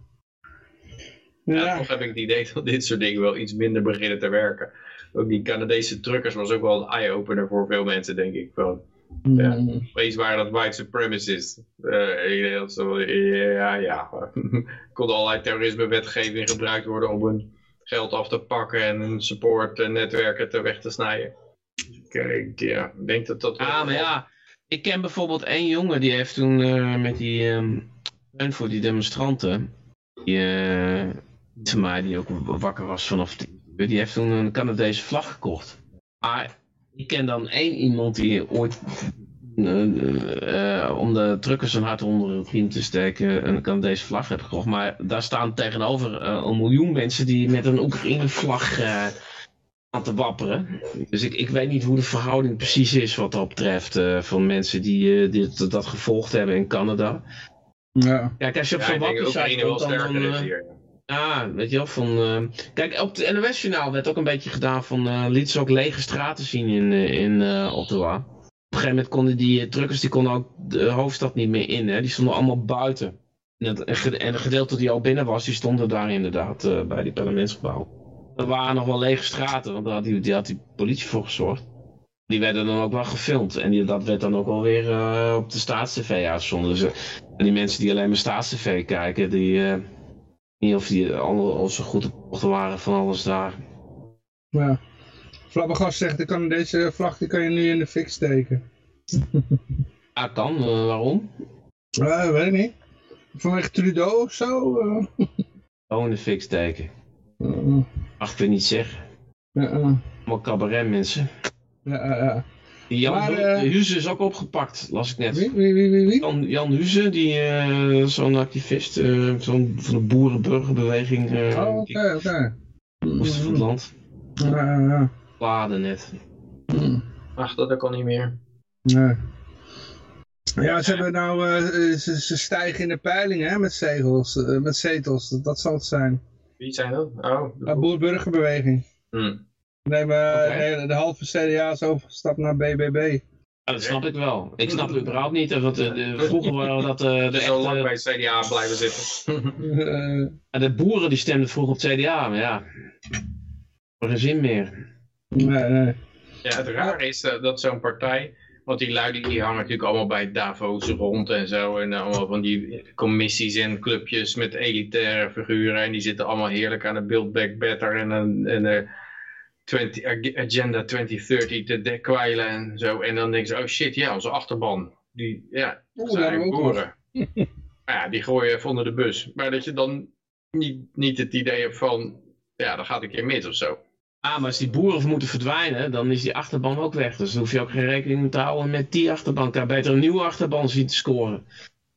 Ja. Ja, toch heb ik het idee dat dit soort dingen wel iets minder beginnen te werken. Ook die Canadese truckers was ook wel een eye-opener voor veel mensen, denk ik. Van, Ja. Mm. Opeens waren dat white supremacists. Eh, ik denk dat zo, ja, ja. kon allerlei terrorisme-wetgeving gebruikt worden om hun geld af te pakken en hun support-netwerken te weg te snijden. Dus ik, eh, ik, ja, ik denk dat dat... Ja, maar ja, ik ken bijvoorbeeld één jongen die heeft toen eh, met die ehm steun voor die demonstranten, die, eh, van mij die ook wakker was vanaf uur, die heeft toen een Canadese vlag gekocht. Maar ik ken dan één iemand die ooit eh, eh, om de truckers een hart onder het riem te steken een Canadese vlag heeft gekocht. Maar daar staan tegenover eh, een miljoen mensen die met een Oekraïne vlag eh, aan te wapperen. Dus ik, ik weet niet hoe de verhouding precies is wat dat betreft eh, van mensen die, eh, die dat, dat gevolgd hebben in Canada. Ja. Kijk, als je op Ja, zo'n komt, dan... hier. ja, weet je wel, van... eh, kijk, op het NOS-journaal werd ook een beetje gedaan van... eh liet ze ook lege straten zien in, eh, in eh, Ottawa. Op een gegeven moment konden die eh, truckers die konden ook de hoofdstad niet meer in. Hè? Die stonden allemaal buiten. En het, gedeelte die al binnen was, die stonden daar inderdaad eh, bij die parlementsgebouw. Er waren nog wel lege straten, want daar had die, had die politie voor gezorgd. Die werden dan ook wel gefilmd. En die, dat werd dan ook wel weer eh, op de staatstv uitgezonden. Dus, en die mensen die alleen maar staatstv kijken, die... niet of die al, zo goed op de waren van alles daar. ja. Flabbergas zegt, de Canadese vlag die kan je nu in de fik steken. Ja, kan. eh, waarom? Ja, weet ik niet. Vanwege Trudeau of zo? eh. Gewoon in de fik steken. Uh, Mag ik niet zeggen. ja, uh, Allemaal cabaret mensen. ja, Jan Maar, Huze is ook opgepakt, las ik net. Wie, wie, wie? Jan, Jan Huze, die zo'n activist zo'n, van de boerenburgerbeweging eh Oh, oké, oké. oosten van het land. Ja, ja, ja. Laden net. Mm. Ach, dat ook al niet meer. Nee. Ja, ze hebben nou, eh, ze, ze stijgen in de peilingen hè, met zegels, eh, met zetels, dat, dat zal het zijn. Wie zijn dat? Oh, Uh, Boer-burgerbeweging. Hm. Nee, maar Oké. de, de halve CDA is overgestapt naar BBB. Ja, dat snap ik wel. Ik snap het überhaupt niet. eh, Want eh, de, vroeger waren dat eh, de, Dus al lang echte, bij het CDA blijven zitten. Eh, de boeren die stemden vroeger op het CDA. Maar ja, geen zin meer. Nee, nee. Ja, het raar is eh, dat zo'n partij, want die lui die, hangen natuurlijk allemaal bij Davos rond en zo. En allemaal van die commissies en clubjes met elitaire figuren. En die zitten allemaal heerlijk aan de Build Back Better en, een- en de 20, Ag- Agenda 2030 te dekwijlen en zo. En dan denken ze, oh shit, ja, onze achterban. Die, ja, Oeh, zijn boeren. Ja, die gooi je even onder de bus. Maar dat je dan niet, niet het idee hebt van, ja, dan gaat een keer mis of zo. Ah, maar als die boeren moeten verdwijnen, dan is die achterban ook weg. Dus dan hoef je ook geen rekening mee te houden met die achterban. Kan je beter een nieuwe achterban zien te scoren.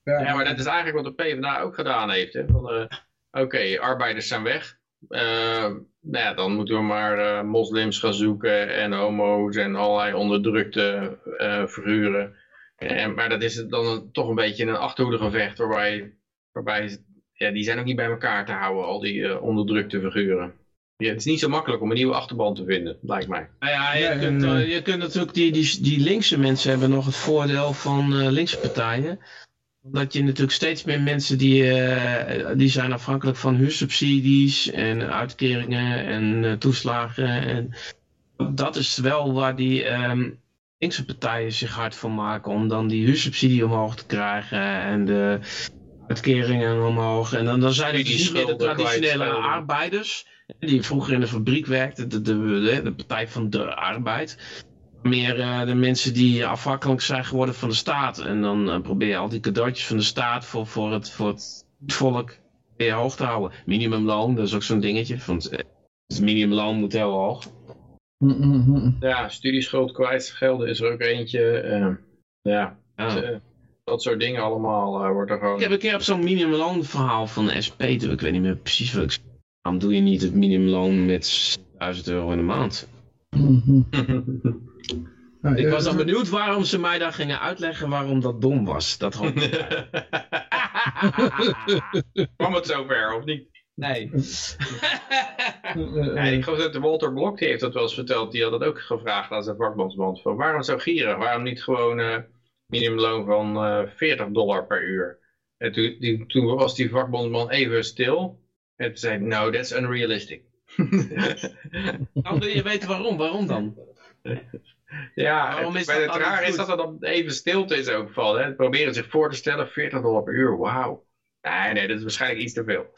Ja, maar dat is eigenlijk wat de PvdA ook gedaan heeft. hè. Van, eh, Oké, arbeiders zijn weg. Eh, nou ja, dan moeten we maar eh, moslims gaan zoeken en homo's en allerlei onderdrukte eh, figuren. En, maar dat is dan een- toch een beetje een achterhoedegevecht waarbij, waarbij ja, die zijn ook niet bij elkaar te houden, al die onderdrukte figuren. Ja, het is niet zo makkelijk om een nieuwe achterban te vinden, lijkt mij. Nou ja, je, Nee, kunt, nee, nee. eh, je kunt natuurlijk, die, die, die linkse mensen hebben nog het voordeel van eh, linkse partijen. Dat je natuurlijk steeds meer mensen die, eh, die zijn afhankelijk van huursubsidies en uitkeringen en eh, toeslagen. En dat is wel waar die ehm, linkse partijen zich hard van maken om dan die huursubsidie omhoog te krijgen en de uitkeringen omhoog. En dan, dan zijn het Die dus niet meer de traditionele arbeiders die vroeger in de fabriek werkten, de, de, de, de Partij van de Arbeid. Meer eh, de mensen die afhankelijk zijn geworden van de staat. En dan eh, probeer je al die cadeautjes van de staat voor, voor, het, voor het volk weer hoog te houden. Minimumloon, dat is ook zo'n dingetje. Want eh, het minimumloon moet heel hoog. Mm, mm, mm. Ja, studieschuld kwijtschelden is er ook eentje. eh, ja, dat soort dingen allemaal eh, wordt er gewoon... Ik heb een keer op zo'n minimumloonverhaal van de SP, toen- ik weet niet meer precies wat ik zei. Waarom doe je niet het minimumloon met 1000 euro in de maand? Mm. Nou, Ik eh, was dan benieuwd waarom ze mij daar gingen uitleggen waarom dat dom was. Dat had Kwam het zover, of niet? Nee. eh, eh, Ja, ik geloof dat de Walter Blok die heeft dat wel eens verteld. Die had dat ook gevraagd aan zijn vakbondsman. Van waarom zo gierig? Waarom niet gewoon eh minimumloon van eh 40 dollar per uur? En toen, die, toen was die vakbondsman even stil. En toen zei no, that's unrealistic. Dan wil je weten waarom. Waarom dan? ja, Waarom is bij dat het raar is dat er dan even stilte is ook van. Hè? Proberen zich voor te stellen, 40 dollar per uur, wauw. Nee, nee, dat is waarschijnlijk iets te veel.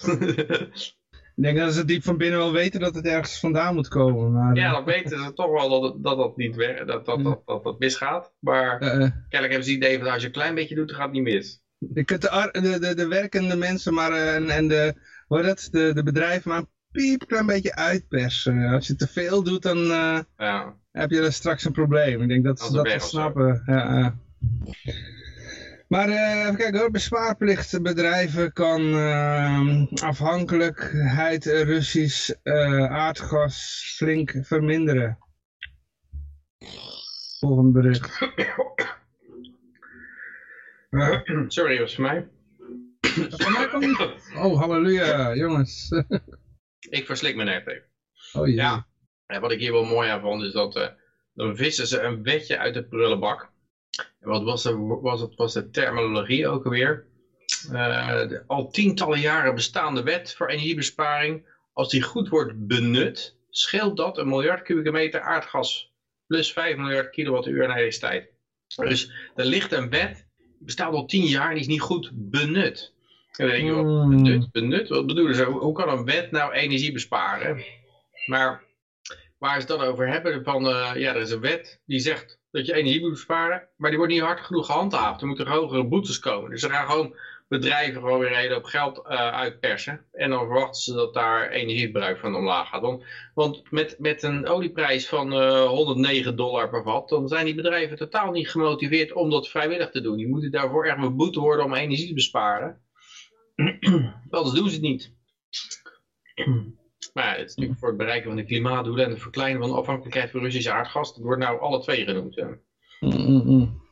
Ik denk dat ze diep van binnen wel weten dat het ergens vandaan moet komen. Maar, ja, dan weten ze toch wel dat het, dat, dat niet werkt, dat dat, dat, dat, dat misgaat. Maar eh, eh, kennelijk hebben ze het idee van als je een klein beetje doet, dan gaat het niet mis. je kunt de, de, de, de werkende mensen maar, eh, en, en de hoor dat, de, de bedrijven maar een piep klein beetje uitpersen. Als je te veel doet, dan eh, Ja. heb je er straks een probleem. Ik denk dat ze dat wel snappen. Ja, ja. Maar eh, even kijken hoor, bezwaarplichtbedrijven kan eh, afhankelijkheid Russisch eh, aardgas flink verminderen. Volgende bericht. Sorry, was voor mij. Van mij komt niet. Oh, halleluja, jongens. Ik verslik me net even. Oh jee. Ja. En wat ik hier wel mooi aan vond, is dat eh, dan vissen ze een wetje uit de prullenbak. En wat was, er, was, het, was de terminologie ook alweer? Eh, de al tientallen jaren bestaande wet voor energiebesparing. Als die goed wordt benut, scheelt dat een miljard kubieke meter aardgas. Plus 5 miljard kilowattuur aan elektriciteit. Dus er ligt een wet, die bestaat al 10 jaar en die is niet goed benut. Hmm. benut, benut? Wat bedoelen ze? Hoe, kan een wet nou energie besparen? Maar waar ze het dan over hebben, van eh, ja, er is een wet die zegt dat je energie moet besparen, maar die wordt niet hard genoeg gehandhaafd. Er moeten hogere boetes komen. Dus er gaan gewoon bedrijven gewoon weer een hele hoop geld eh, uitpersen. En dan verwachten ze dat daar energieverbruik van omlaag gaat. Want, want met, met een olieprijs van eh, 109 dollar per vat, dan zijn die bedrijven totaal niet gemotiveerd om dat vrijwillig te doen. Die moeten daarvoor echt beboet worden om energie te besparen. Anders doen ze het niet. Maar ja, het is natuurlijk voor het bereiken van de klimaatdoelen en het verkleinen van de afhankelijkheid van Russische aardgas, dat wordt nou alle twee genoemd. hè. Mm, mm, mm.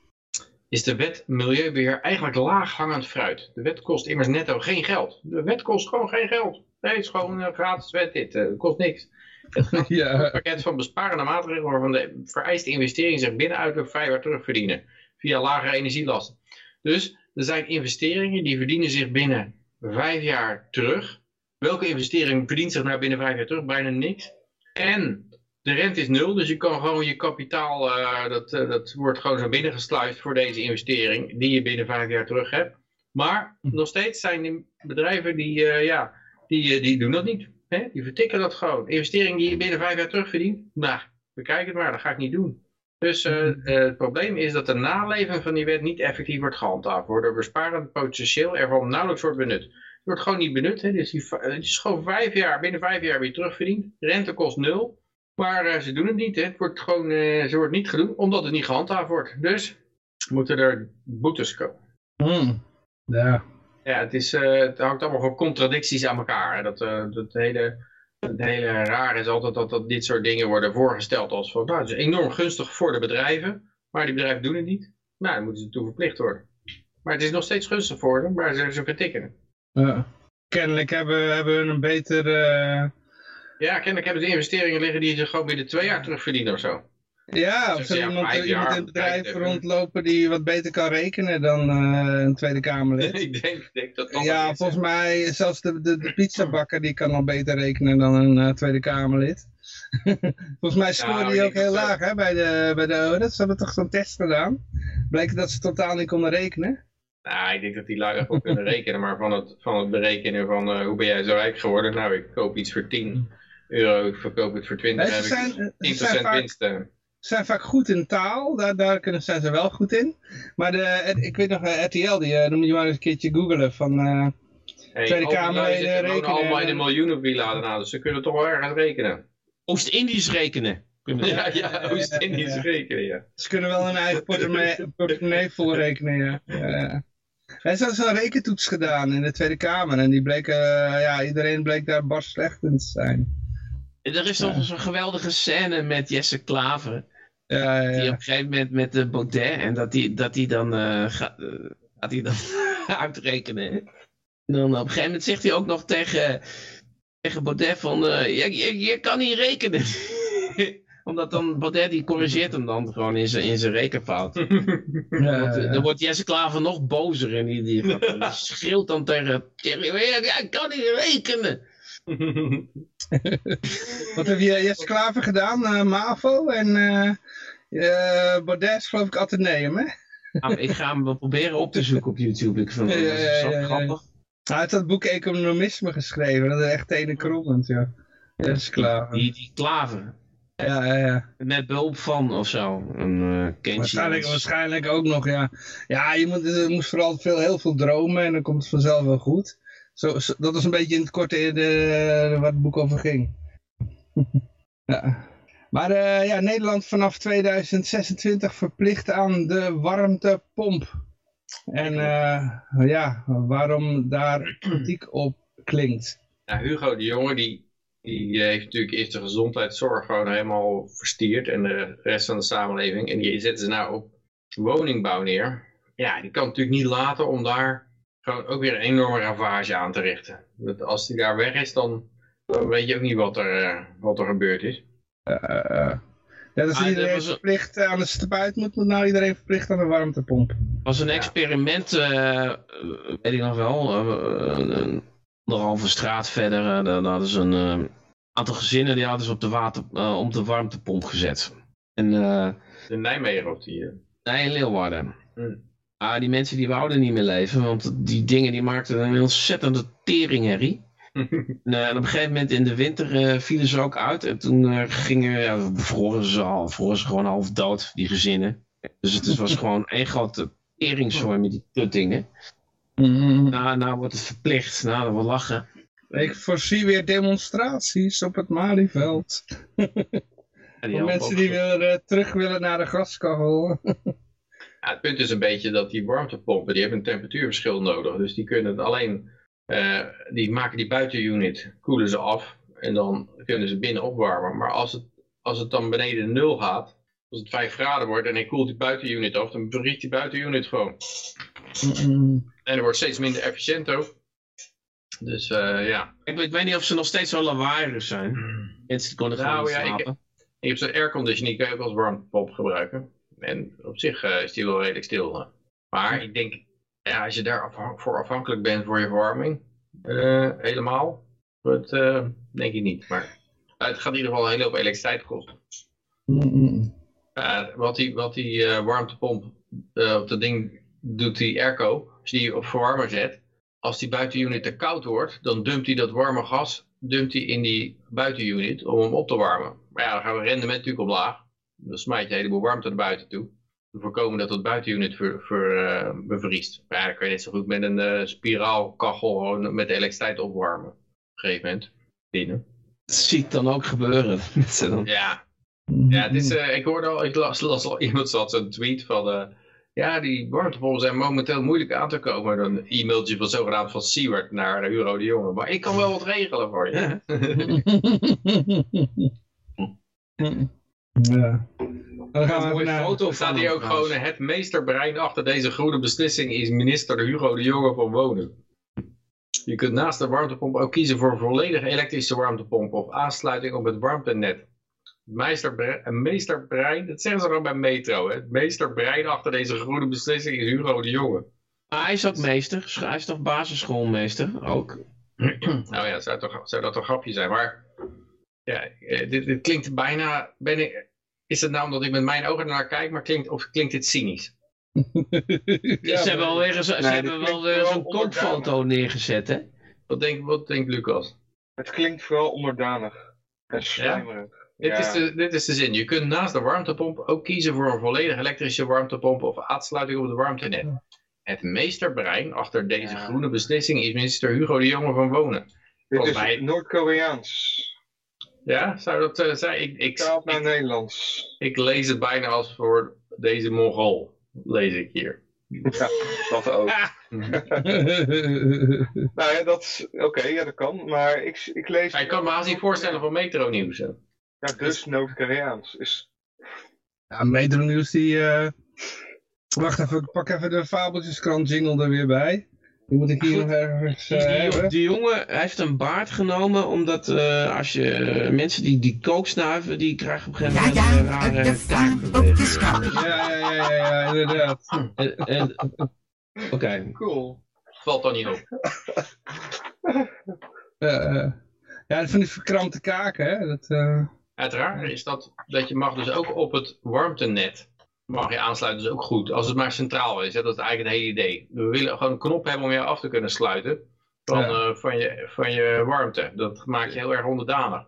Is de wet Milieubeheer eigenlijk laaghangend fruit? De wet kost immers netto geen geld. De wet kost gewoon geen geld. Nee, het is gewoon een gratis wet dit. eh, Het kost niks. Het Ja. pakket van besparende maatregelen waarvan de vereiste investeringen zich binnen uiterlijk vijf jaar terugverdienen. Via lagere energielasten. Dus er zijn investeringen die verdienen zich binnen vijf jaar terug. Welke investering verdient zich nou binnen vijf jaar terug? Bijna niks. En de rente is nul, dus je kan gewoon je kapitaal, eh, dat, eh, dat wordt gewoon zo binnengesluist voor deze investering die je binnen vijf jaar terug hebt. Maar nog steeds zijn er bedrijven die, eh, ja, die, die doen dat niet. Hè? Die vertikken dat gewoon. Investering die je binnen vijf jaar terugverdient, nou, bekijk het maar, dat ga ik niet doen. Dus eh, eh, het probleem is dat de naleving van die wet niet effectief wordt gehandhaafd. Waardoor besparend potentieel ervan nauwelijks wordt benut. Het wordt gewoon niet benut. Hè? Dus die, het is gewoon vijf jaar, binnen vijf jaar weer terugverdiend. Rente kost nul. Maar eh, ze doen het niet. Hè? Het wordt gewoon, ze wordt niet gedaan omdat het niet gehandhaafd wordt. Dus moeten er boetes komen. Mm. Ja. Ja, het, is, het hangt allemaal van contradicties aan elkaar. hè. Dat, dat hele, het hele raar is altijd dat, dat dit soort dingen worden voorgesteld als van, nou, het is enorm gunstig voor de bedrijven, maar die bedrijven doen het niet. Nou, dan moeten ze toe verplicht worden. Maar het is nog steeds gunstig voor ze, maar ze, ze vertikken. Ja. Kennelijk hebben, hebben we een beter... eh, Ja, kennelijk hebben ze investeringen liggen die ze gewoon binnen twee jaar terugverdienen of zo. Ja, of Dus er ja, iemand, in het bedrijf rondlopen die wat beter kan rekenen dan eh, een Tweede Kamerlid. ik denk, denk dat dat Ja, is, volgens mij, zelfs de, de, de pizzabakker die kan al beter rekenen dan een eh, Tweede Kamerlid. volgens mij scoorde Nou, die ik ook heel zo. laag hè, bij de, bij de. Ze hebben toch zo'n test gedaan. Bleek dat ze totaal niet konden rekenen. Nou, ik denk dat die lui wel kunnen rekenen, maar van het, van het berekenen van eh, hoe ben jij zo rijk geworden? Nou, ik koop iets voor 10 euro, ik verkoop het voor 20, Nee, dan ze heb ik ze zijn 10% vaak, winst. Eh. ze zijn vaak goed in taal, daar, daar kunnen, zijn ze wel goed in. Maar de, eh, ik weet nog, eh, RTL, die uh, noemde je maar eens een keertje googelen van... eh, Hey, Tweede al wonen rekenen allemaal in de en- miljoenenvilla daarna, dus ze kunnen toch wel ergens rekenen. Oost-Indisch rekenen. Ja, ja, Oost-Indisch ja. rekenen, ja. Ze kunnen wel hun eigen portemonnee, portemonnee vol rekenen, ja. ja. ja. Er is een rekentoets gedaan in de Tweede Kamer en die bleek, eh, ja, iedereen bleek daar bar slecht in te zijn. Er is toch zo'n geweldige scène met Jesse Klaver. Ja, ja, Die op een gegeven moment met de Baudet. En dat die, dat die dan eh, ga- eh, gaat hij dan uitrekenen. En dan op een gegeven moment zegt hij ook nog tegen, tegen Baudet van... eh, je, je, je kan niet rekenen. Omdat dan Baudet die corrigeert hem dan gewoon in zijn, in zijn rekenfout. Ja, Dan wordt- ja, Dan wordt Jesse Klaver nog bozer en die, die, gaat- die schreeuwt dan tegen... ja, ik kan niet rekenen. Wat heb je Jesse Klaver gedaan? Eh, MAVO en eh eh, Baudet geloof ik Atheneum, hè? Nou, ik ga hem wel proberen op te zoeken op YouTube. Ik vind het Ja, grappig. Hij heeft dat boek Economisme geschreven, dat is echt ene krommend, ja. Jesse Klaver. Die, die klaver. Ja, ja, ja. Met behulp van of zo. Een uh. Waarschijnlijk, waarschijnlijk ook nog, ja. Ja, je moet, je moest vooral veel, heel veel dromen en dan komt het vanzelf wel goed. Zo, zo- dat was een beetje in het korte eh, de, waar het boek over ging. ja. Maar eh, ja, Nederland vanaf 2026 verplicht aan de warmtepomp. En eh, ja, waarom daar kritiek op klinkt. Nou, Hugo de Jonge, die, die heeft natuurlijk eerst de gezondheidszorg gewoon helemaal verstierd en de rest van de samenleving. En die zetten ze nou op woningbouw neer. Ja, die kan natuurlijk niet laten om daar gewoon ook weer een enorme ravage aan te richten. Dat als die daar weg is, dan, dan weet je ook niet wat er, eh, wat er gebeurd is. Eh, ja, dus Ah, iedereen was- verplicht aan de spuit moet, moet nou iedereen verplicht aan de warmtepomp. was een experiment, eh, weet ik nog wel, eh, een anderhalve straat verder, eh, daar hadden ze een eh, aantal gezinnen die hadden ze op de, water, eh, op de warmtepomp gezet. En eh, De Nijmegen of die... eh, nee, in Leeuwarden. Hmm. Ah, die mensen die wouden niet meer leven, want die dingen die maakten een ontzettende teringherrie. En, eh, en op een gegeven moment in de winter eh, vielen ze ook uit. En toen eh, gingen, ja, bevroren ze al, bevroren ze gewoon half dood, die gezinnen. Dus het was gewoon één grote teringzooi met die kutdingen. Nou, nou wordt het verplicht. Nou, dat wel lachen. Ik voorzie weer demonstraties op het Malieveld. Ja, Voor mensen die eh, terug willen naar de gaskachel. Ja, het punt is een beetje dat die warmtepompen, die hebben een temperatuurverschil nodig. Dus die kunnen het alleen, eh, die maken die buitenunit, koelen ze af en dan kunnen ze binnen opwarmen. Maar als het, als het dan beneden nul gaat, als het 5 graden wordt en hij koelt die buitenunit af, dan bevriest die buitenunit gewoon. En het wordt steeds minder efficiënt ook. Dus eh, ja, Ik, ik weet niet of ze nog steeds zo lawaaierig zijn. Mensen die konden gewoon Nou, niet ja, ik- slapen. je hebt zo'n airconditioning, kan je ook als warmtepomp gebruiken. En op zich eh, is die wel redelijk stil. hè. Maar ik denk, ja, als je daar afhan- voor afhankelijk bent voor je verwarming, eh, helemaal, dat eh, denk ik niet. Maar het gaat in ieder geval een hele hoop elektriciteit kosten. Wat die, wat die warmtepomp op dat ding doet, die airco, als je die op verwarmer zet, als die buitenunit te koud wordt, dan dumpt hij dat warme gas dumpt hij in die buitenunit om hem op te warmen. Maar ja, dan gaan we rendement natuurlijk omlaag. Dan smijt je een heleboel warmte naar buiten toe. Om te voorkomen dat dat buitenunit ver, ver, eh, bevriest. Maar ja, dan kan je net zo goed met een eh, spiraalkachel gewoon met de elektriciteit opwarmen. Op een gegeven moment. Binnen. Dat zie ik dan ook gebeuren. Ze dan- Ja, ja, het is, eh, ik hoorde al, ik las, las al, iemand zat zo'n tweet van, ja, die warmtepompen zijn momenteel moeilijk aan te komen. Een e-mailtje van zogenaamd van Siewert naar Hugo de Jonge. Maar ik kan wel wat regelen voor je. ja. Dan gaan een we mooie naar... foto Er staat hier ook gewoon, het meesterbrein achter deze goede beslissing is minister Hugo de Jonge van Wonen. Je kunt naast de warmtepomp ook kiezen voor een volledige elektrische warmtepomp of aansluiting op het warmtenet. Meesterbrein, meesterbrein, dat zeggen ze gewoon bij Metro, hè? het meesterbrein achter deze goede beslissing is Hugo de Jonge. Maar hij is ook meester. Hij is toch basisschoolmeester ook. Nou ja, zou, toch, zou dat toch een grapje zijn, maar ja, eh, dit, dit klinkt bijna, ben ik, is het nou omdat ik met mijn ogen naar kijk, maar klinkt, of klinkt dit cynisch? Ja, ze hebben wel weer eens, ze dit hebben wel een neergezet, hè? Wat denkt, wat denkt Lucas? Het klinkt vooral onderdanig en slijmerig. Dit, Ja. is de, dit is de zin. Je kunt naast de warmtepomp ook kiezen voor een volledig elektrische warmtepomp of aansluiting op het warmtenet. Het meesterbrein achter deze Ja. groene beslissing is minister Hugo de Jonge van Wonen. Dit volgens is mij- Noord-Koreaans. Ja, zou dat eh, zijn? Ik, ik, Vertaald naar ik, Nederlands. ik lees het bijna als voor deze Mongool. Lees ik hier. Ja, dat ook. Nou ja, dat is... Oké, ja, dat kan. Maar ik, ik lees... Ik kan me haast niet voorstellen van Metro Nieuws. hè. Ja, dus Noord-Koreaans. Is... Ja, Metro Nieuws die... eh, Wacht even, ik pak even de Fabeltjeskrant jingle er weer bij. Die moet ik hier Goed. nog ergens Die, eh, die, hebben. die jongen hij heeft een baard genomen, omdat eh, als je eh, mensen die, die kook snuiven, die krijgen op een gegeven Ja, moment ja, een rare de. Ja, ja, ja, ja, ja, inderdaad. Oké, Cool. Valt dan niet op. Ja, van die verkrampte kaken, hè. Dat, eh, Het rare is dat, dat je mag dus ook op het warmtenet mag je aansluiten, dus ook goed. Als het maar centraal is, hè, dat is eigenlijk het hele idee. We willen gewoon een knop hebben om je af te kunnen sluiten van, Ja. eh, van, je, van je warmte. Dat maakt je heel erg onderdanig.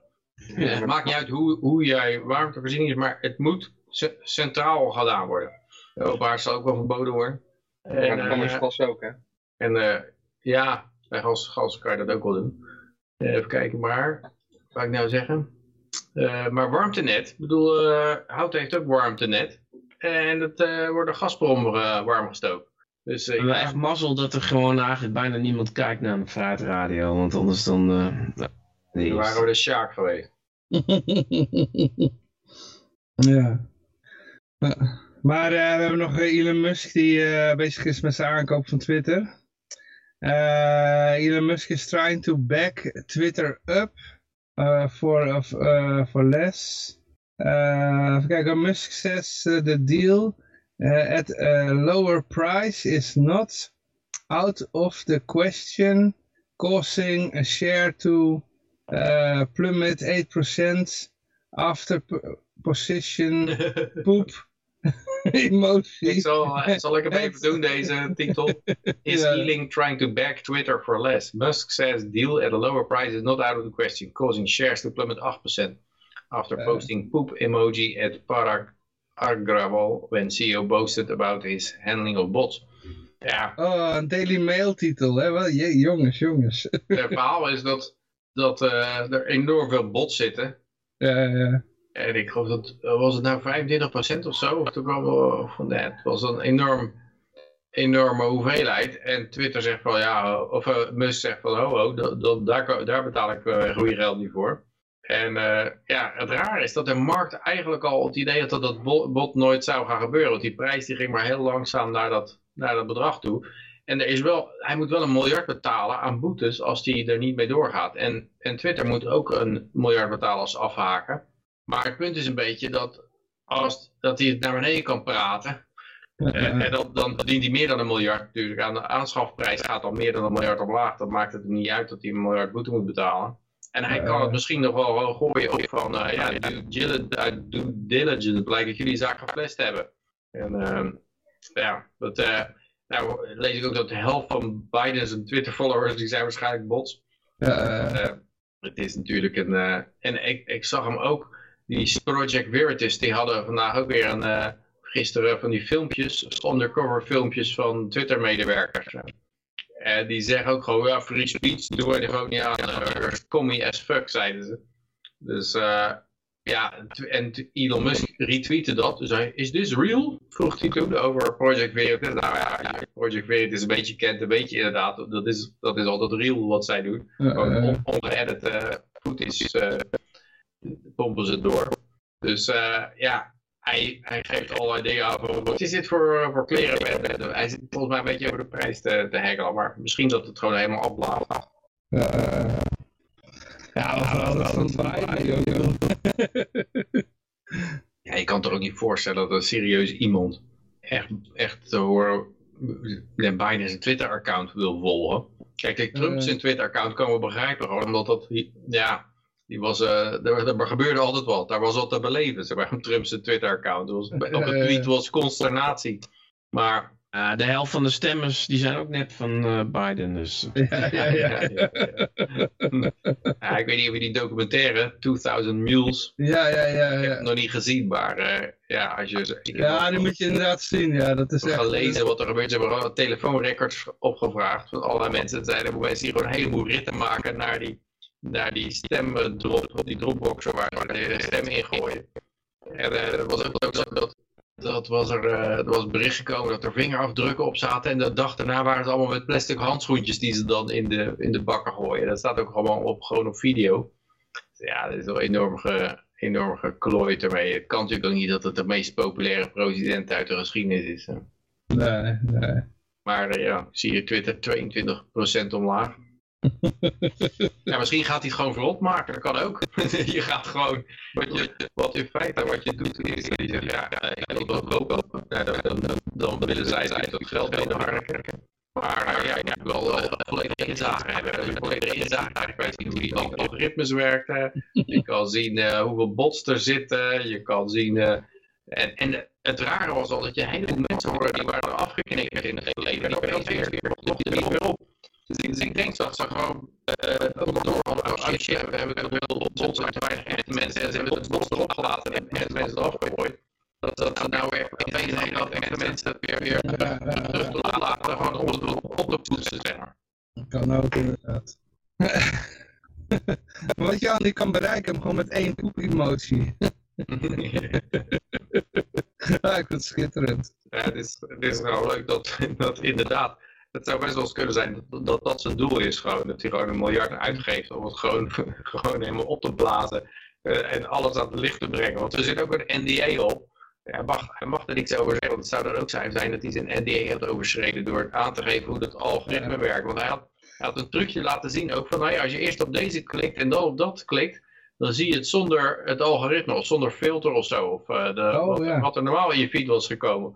Het maakt niet uit hoe, hoe jij warmtevoorziening is, maar het moet ce- centraal gedaan worden. Openbaar zal ook wel verboden worden. En, En dat kan eh, vast ook, hè. en eh, ja, Bij gas, gas kan je dat ook wel doen. Eh, even kijken, maar, wat ik nou zeggen? Eh, maar warmtenet, ik bedoel, eh Hout heeft ook warmtenet. En dat eh, wordt door Gazprom eh, warm gestoken. Dus We eh, hebben echt mazzel dat er gewoon eigenlijk bijna niemand kijkt naar de Vrijheidsradio. Want anders dan... nee, dan waren we de Sjaak geweest. Ja. Ja. Maar eh, we hebben nog Elon Musk die eh, bezig is met zijn aankoop van Twitter. Eh, Elon Musk is trying to back Twitter up uh, for, of, uh, for less. Uh, even kijken, Musk says uh, the deal uh, at a lower price is not out of the question, causing a share to uh, plummet 8% after position poop emoji. Ik zal, eh, zal ik hem even doen, deze titel. Is Ja. Ealing trying to back Twitter for less? Musk says deal at a lower price is not out of the question, causing shares to plummet 8% after Ja. posting poop emoji at Parag Agrawal when CEO boasted about his handling of bots. Ja, Oh, een Daily Mail titel, hè? Wel, je, jongens, jongens. het verhaal is dat, dat eh, er enorm veel bots zitten. ja, ja. En ik geloof dat, eh, was het nou 25% of zo? Of toch wel wel van net. Het was een enorm, enorme hoeveelheid. En Twitter zegt van ja, of uh, Musk zegt van ho, ho dat, dat, daar betaal ik uh, goede geld niet voor. En uh, ja, het raar is dat de markt eigenlijk al het idee had dat dat bo- bot nooit zou gaan gebeuren. Want die prijs die ging maar heel langzaam naar dat, naar dat bedrag toe. En er is wel, hij moet wel een miljard betalen aan boetes als hij er niet mee doorgaat. En, en Twitter moet ook een miljard betalen als afhaken. Maar het punt is een beetje dat, als, dat hij het naar beneden kan praten. En, en dat, dan verdient hij meer dan een miljard natuurlijk. Aan de aanschafprijs gaat al meer dan een miljard omlaag. Dat maakt het niet uit dat hij een miljard boete moet betalen. En hij kan het misschien nog wel, wel gooien op van, uh, ja, due diligence, due diligence blijkt dat jullie zaak geflasht hebben. En uh, ja, dat, uh, nou lees ik ook dat de helft van Biden's Twitter followers, die zijn waarschijnlijk bots. Ja, het is natuurlijk een, en ik, ik zag hem ook, die Project Veritas, die hadden vandaag ook weer een, gisteren van die filmpjes, undercover filmpjes van Twitter medewerkers. En die zeggen ook gewoon, ja, free speech doen er gewoon niet aan. Uh, commie as fuck, zeiden ze. Dus uh, ja, en Elon Musk retweette dat. Dus hij, is this real? Vroeg hij toen over Project Veritas. Nou ja, Project Veritas een beetje kent, een beetje inderdaad. Dat is, dat is altijd real wat zij doen. Gewoon uh, ongeëdit footage uh, pompen ze door. Dus ja, hij, hij geeft allerlei dingen over wat is dit voor, voor kleren. Hij zit volgens mij een beetje over de prijs te, te maar misschien dat het gewoon helemaal afblaast. Uh, ja, wel van. Ja, je kan toch ook niet voorstellen dat een serieus iemand echt, echt te horen Biden zijn Twitter-account wil volgen. Kijk, kijk Trump zijn Twitter-account kan we begrijpen, gewoon omdat dat, ja, die was, uh, er, er, gebeurde altijd wat. Daar was wat te beleven, zeg maar, Trump zijn Twitter-account. Op een tweet was consternatie. Maar uh, de helft van de stemmers die zijn ook net van uh, Biden. Dus. Ja, ja, ja. ja, ik weet niet of je die documentaire, 2000 Mules, ja, ja, ja, ja. Heb nog niet gezien, maar uh, ja, als je... Ja, die moet je inderdaad zien, ja, dat is echt... gelezen wat er gebeurt, ze hebben telefoonrecords opgevraagd van allerlei mensen. Het zijn er mensen die gewoon een heleboel ritten maken naar die, naar die stemmendrop, die dropboxen waar ze de stem in gooien. En uh, was ook dat, dat dat was er, uh, er was bericht gekomen dat er vingerafdrukken op zaten. En de dag daarna waren het allemaal met plastic handschoentjes die ze dan in de, in de bakken gooien. Dat staat ook gewoon op, gewoon op video. Ja, dat is wel enorm, ge, enorm geklooid ermee. Het kan natuurlijk ook niet dat het de meest populaire president uit de geschiedenis is. Hè. Nee, nee. Maar uh, ja, zie je Twitter 22% omlaag. Ja, misschien gaat hij het gewoon voorop maken, dat kan ook. je gaat gewoon, wat, je, wat in feite wat je doet, is je zegt, ja, ik wil dat lopen, ja, dan, dan, dan willen zij dat geld binnenharken. Maar ja, je moet wel uh, volledige inzage hebben. Je volledige inzage kan zien hoe die algoritmes werken. Je kan zien uh, hoeveel bots er zitten. Je kan zien... Uh, en, en het rare was al dat je heleboel mensen hoorde die waren afgeknikt in het verleden. Weer, weer, weer, weer op. Dus ik denk dat ze gewoon uh, we hebben heel veel bots uit weinig echte mensen en ze hebben het bots erop gelaten en echte mensen eraf gegooid. Dat dat nou weer in een hele hoop echte mensen weer weer terug te laten gewoon om het op te poetsen zeg maar. Kan ook inderdaad. Wat je al niet kan bereiken, gewoon met één poep-emotie. ah, ik vind het schitterend. Ja, het is, het is wel leuk dat, dat inderdaad, het zou best wel eens kunnen zijn dat dat, dat zijn doel is gewoon, dat hij gewoon een miljard uitgeeft om het gewoon, gewoon helemaal op te blazen eh, en alles aan het licht te brengen. Want er zit ook een NDA op. Hij, mag, hij mag er niks over zeggen, want het zou dan ook zijn, zijn dat hij zijn NDA heeft overschreden door aan te geven hoe dat algoritme Ja. werkt. Want hij had, hij had een trucje laten zien ook van, nou als je eerst op deze klikt en dan op dat klikt, dan zie je het zonder het algoritme of zonder filter of zo. Of eh, de, Oh, wat, ja. wat er normaal in je feed was gekomen.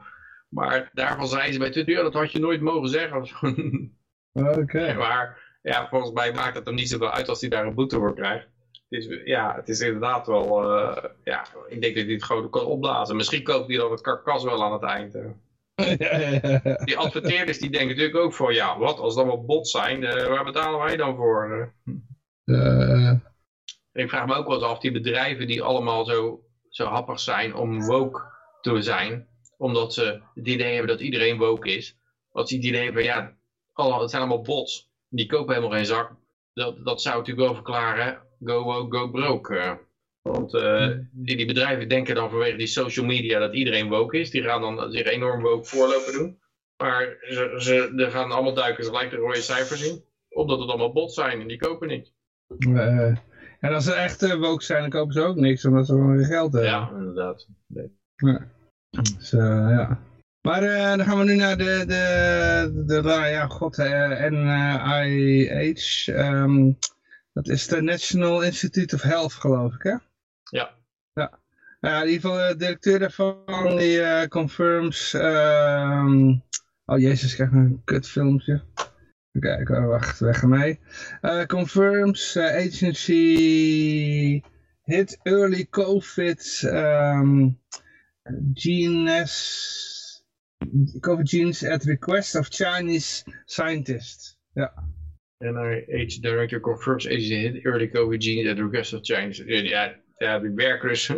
Maar daarvan zeiden ze bij Twitter, ja, dat had je nooit mogen zeggen. Oké. maar ja, volgens mij maakt het hem niet zoveel uit als hij daar een boete voor krijgt. Het is, ja, het is inderdaad wel, eh, ja, ik denk dat hij het gewoon kan opblazen. Misschien koopt hij dan het karkas wel aan het eind. ja, ja, ja. Die adverteerders die denken natuurlijk ook voor, ja, wat als dat wel bots zijn, eh, waar betalen wij dan voor? Eh, Ik vraag me ook wel eens af, die bedrijven die allemaal zo, zo happig zijn om woke te zijn, omdat ze het idee hebben dat iedereen woke is. Als ze het idee hebben, ja, alle, het zijn allemaal bots, die kopen helemaal geen zak. Dat, dat zou natuurlijk wel verklaren, go woke, go broke. eh. Want eh, die, die bedrijven denken dan vanwege die social media dat iedereen woke is. Die gaan dan zich enorm woke voorlopen doen. Maar ze, ze er gaan allemaal duikers gelijk de rode cijfers in. Omdat het allemaal bots zijn en die kopen niet. eh, en als ze echt woke zijn, dan kopen ze ook niks, omdat ze gewoon weer geld hebben. Ja, inderdaad. Dus, eh, ja. Maar eh, dan gaan we nu naar de, de, de, ja, god, eh, NIH. ehm, dat is de National Institute of Health, geloof ik, hè? Ja. Ja. In ieder geval de directeur daarvan, die confirms... ehm, oh jezus, ik krijg een kutfilmpje. Even kijken, oh, wacht, weg ermee. Confirms agency hit early COVID um, genes, COVID genes at request of Chinese scientists. Ja, NIH director confirms ACD early COVID genes at request of Chinese. Ja, ja die werken dus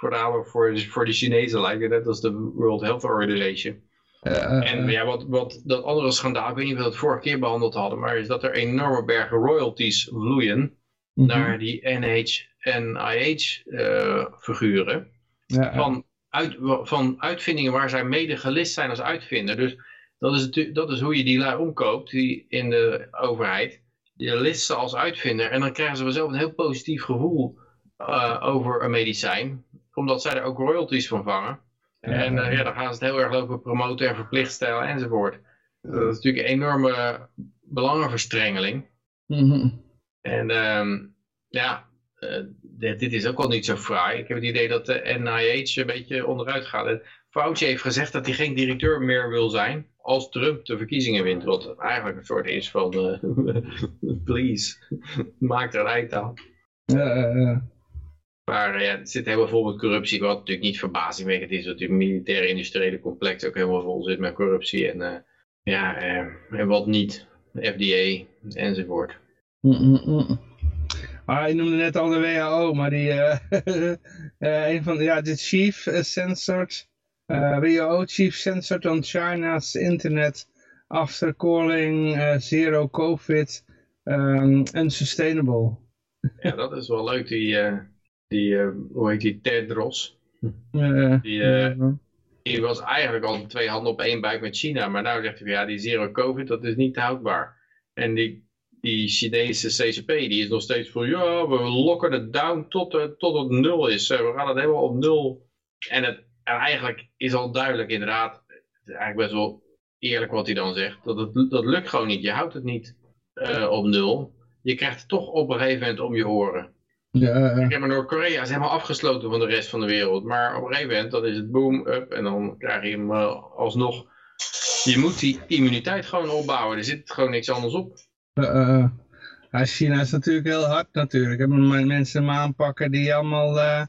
voornamelijk voor, voor de Chinezen lijken, net als de World Health Organization. Eh, En ja, wat, wat dat andere schandaal, ik weet niet of we dat vorige keer behandeld hadden, maar is dat er enorme bergen royalties vloeien mhm. naar die NH NIH eh, figuren. ja, van, uit, van uitvindingen waar zij mede gelist zijn als uitvinder. Dus dat is, dat is hoe je die lui omkoopt die in de overheid. Je list ze als uitvinder en dan krijgen ze vanzelf een heel positief gevoel eh, over een medicijn. Omdat zij er ook royalties van vangen. En eh, ja, dan gaan ze het heel erg lopen promoten en verplicht stellen enzovoort. Dat is natuurlijk een enorme belangenverstrengeling. mhm. En ehm, ja, eh, dit, dit is ook al niet zo fraai. Ik heb het idee dat de NIH een beetje onderuit gaat. En Fauci heeft gezegd dat hij geen directeur meer wil zijn als Trump de verkiezingen wint. Wat eigenlijk een soort is van, eh, please, maak er een eind aan. Ja, ja, ja. Maar eh, ja, het zit helemaal vol met corruptie, wat natuurlijk niet verbazingwekkend is. Dat het militaire industriële complex ook helemaal vol zit met corruptie. En eh, ja, en wat niet. FDA enzovoort. Mm, mm, mm. Ah, je noemde net al de WHO, maar die, eh, eh, een van de, ja, de chief censored, eh, WHO chief censored on China's internet after calling zero COVID um, unsustainable. Ja, dat is wel leuk. Die, die hoe heet die, Tedros. Die, Die was eigenlijk al twee handen op één buik met China. Maar nou zegt hij, van, ja, die zero covid, dat is niet houdbaar. En die, die Chinese CCP, die is nog steeds van, ja, we lokken het down tot, het- tot het nul is. Eh, We gaan het helemaal op nul. En, het, en eigenlijk is al duidelijk, inderdaad, het is eigenlijk best wel eerlijk wat hij dan zegt. Dat, het, dat lukt gewoon niet. Je houdt het niet eh, op nul. Je krijgt het toch op een gegeven moment om je oren. ja, Ja, maar Noord-Korea is helemaal afgesloten van de rest van de wereld. Maar op een gegeven moment, dan is het boom, up. En dan krijg je hem eh, alsnog. Je moet die immuniteit gewoon opbouwen. Er zit gewoon niks anders op. eh, eh. China is natuurlijk heel hard natuurlijk. Heb mensen hem aanpakken die allemaal... eh,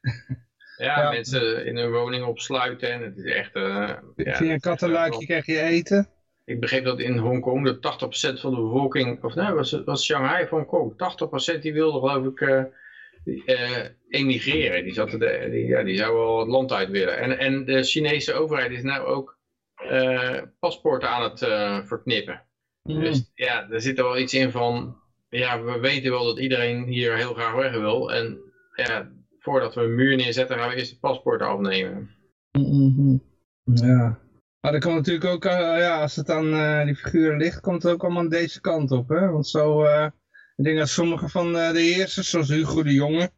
Ja, Ja. mensen in hun woning opsluiten. En het is echt... eh, ja, via het een kattenluikje krijg je eten. Ik begreep dat in Hongkong de 80% van de bevolking, of nee, was, het was Shanghai of Hongkong, 80% die wilde geloof ik eh, eh, emigreren. Die, zat de, die, ja, die zou wel het land uit willen. En, en de Chinese overheid is nou ook eh, paspoorten aan het eh, verknippen. Dus ja, er zit er wel iets in van, ja, we weten wel dat iedereen hier heel graag weg wil. En ja, voordat we een muur neerzetten, gaan we eerst het paspoort afnemen. Mhm. Ja. Maar dat kan natuurlijk ook, eh, ja, als het aan eh, die figuren ligt, komt het ook allemaal aan deze kant op. Hè? Want zo, eh, ik denk dat sommige van eh, de heersers, zoals Hugo de Jonge,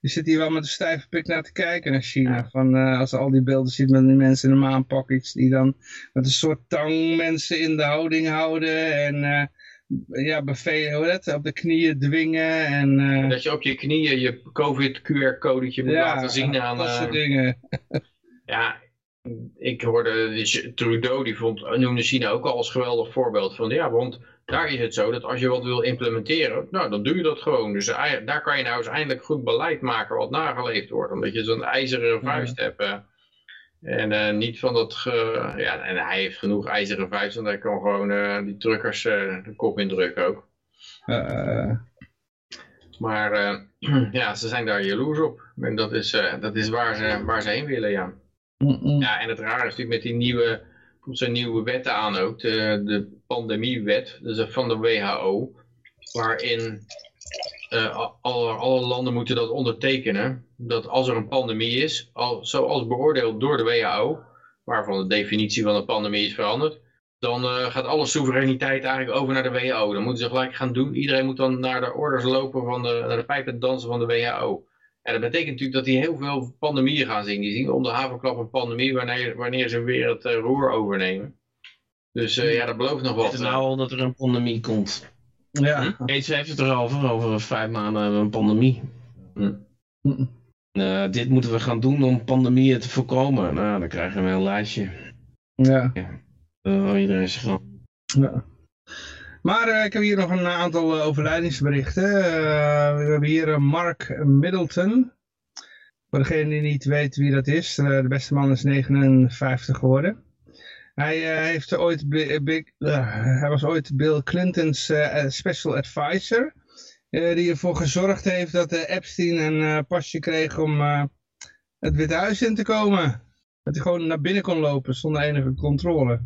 die zitten hier wel met een stijve pik naar te kijken naar China. Van, eh, als je al die beelden ziet met die mensen in de maanpakjes die dan met een soort tang mensen in de houding houden en eh, ja, bevelen, op de knieën dwingen en... eh, Dat je op je knieën je COVID-QR-codetje moet laten zien aan... dat soort dingen. Ja, ik hoorde Trudeau, die vond, noemde China ook al als geweldig voorbeeld van, ja, want daar is het zo dat als je wat wil implementeren, nou, dan doe je dat gewoon. Dus daar kan je nou eens eindelijk goed beleid maken wat nageleefd wordt, omdat je zo'n ijzeren vuist hebt. eh. En eh, niet van dat, ge- ja, en hij heeft genoeg ijzeren vuist, want hij kan gewoon eh, die truckers eh, de kop indrukken ook. Maar ja, ze zijn daar jaloers op. En dat is, dat is waar, ze, waar ze heen willen, ja. Ja, en het rare is natuurlijk met die nieuwe, komt zo'n nieuwe wetten aan ook, de, de pandemiewet, dus van de WHO, waarin alle, alle landen moeten dat ondertekenen, dat als er een pandemie is, al, zoals beoordeeld door de WHO, waarvan de definitie van een pandemie is veranderd, dan eh, gaat alle soevereiniteit eigenlijk over naar de WHO. Dan moeten ze gelijk gaan doen. Iedereen moet dan naar de orders lopen, van de, naar de pijpen dansen van de WHO. En dat betekent natuurlijk dat die heel veel pandemieën gaan zien. Die zien om de havenklap een pandemie wanneer, wanneer ze weer het eh, roer overnemen. Dus eh, ja, dat belooft nog wat. het nou al dat er een pandemie komt? Ja. AIDS heeft het erover, over vijf maanden hebben we een pandemie. Hm. Hm. Eh, dit moeten we gaan doen om pandemieën te voorkomen. Nou, dan krijgen we een heel lijstje. Ja. Uh, iedereen zich gang. ja. Maar eh, ik heb hier nog een aantal eh, overlijdingsberichten. Eh, we hebben hier Mark Middleton. Voor degene die niet weet wie dat is. de beste man is 59 geworden. Hij, heeft ooit hij was ooit Bill Clinton's special advisor. die ervoor gezorgd heeft dat Epstein een pasje kreeg om het Witte Huis in te komen. Dat hij gewoon naar binnen kon lopen zonder enige controle.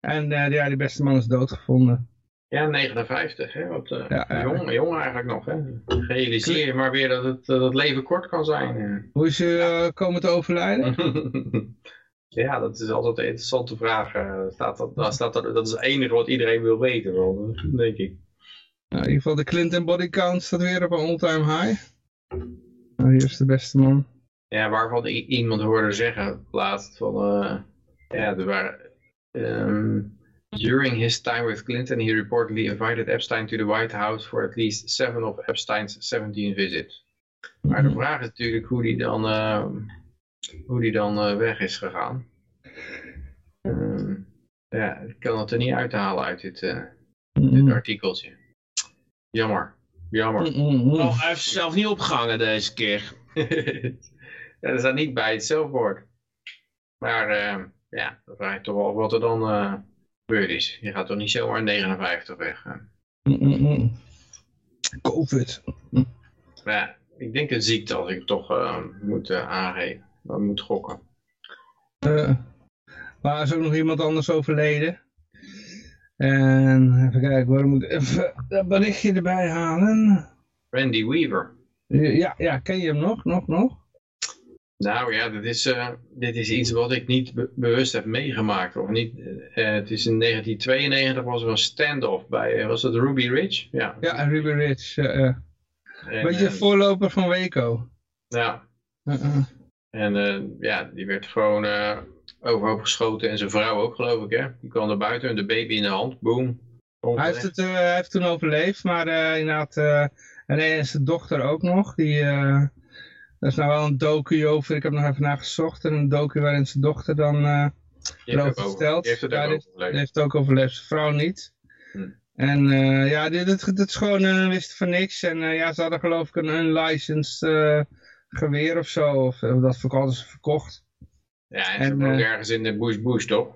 En ja, die beste man is doodgevonden. Ja, 59. Hè? Wat, eh, Ja, ja. Jong, jong eigenlijk nog. Hè? Realiseer je maar weer dat het, eh, dat leven kort kan zijn. Hoe is ze eh, komen te overlijden? ja, dat is altijd een interessante vraag. eh, staat dat, staat er, dat is het enige wat iedereen wil weten, wel, eh, denk ik. Nou, in ieder geval de Clinton body count staat weer op een all-time high. Nou, hier is de beste man. Ja, waarvan iemand hoorde zeggen laatst van, eh, ja, er waren, ehm, during his time with Clinton, he reportedly invited Epstein to the White House for at least seven of Epstein's 17 visits. Maar de vraag is natuurlijk hoe die dan, eh, hoe die dan eh, weg is gegaan. Ehm, ja, ik kan het er niet uithalen uit dit, eh, dit Mm, artikeltje. Jammer, jammer. mm, mm, mm. Oh, hij heeft zichzelf niet opgehangen deze keer. ja, dat staat niet bij het zelfwoord. Maar eh, ja, dan vraag je toch wel wat er dan eh gebeurd is. Je gaat toch niet zomaar 59 weg. hè? Mm, mm, mm. Covid. Ja, ik denk een ziekte als ik toch eh, moet eh, aangeven. Dan moet gokken. Eh, maar is ook nog iemand anders overleden. En even kijken, waar moet ik even dat berichtje erbij halen? Randy Weaver. Ja, ja, ken je hem nog? Nog, nog? Nou ja, dit is, eh, dit is iets wat ik niet be- bewust heb meegemaakt. Of niet. Eh, het is in 1992 was er een standoff bij, eh, was het Ruby Ridge? Ja. Ja, en Ruby Ridge. eh, eh. En, Beetje eh, voorloper van Waco. ja. En eh, ja, die werd gewoon eh, overhoop geschoten. En zijn vrouw ook, geloof ik, hè. Die kwam naar buiten met de baby in de hand. Boom. Hij heeft, het, eh, hij heeft toen overleefd, maar eh, inderdaad, eh, en en zijn dochter ook nog. Die, eh dat is nou wel een docu over, ik heb nog even nagezocht. En een docu waarin zijn dochter dan eh ook over- verteld. die heeft het Ja, ook overleefd. heeft het ook overleefd, zijn vrouw niet. Hm. En eh, ja, dit, dit, dit is gewoon een wist van niks. En eh, ja, ze hadden geloof ik een unlicensed eh, geweer of zo. Of, of dat hadden ze verkocht. Ja, en, En, ze woont eh, ergens in de bush bush, toch?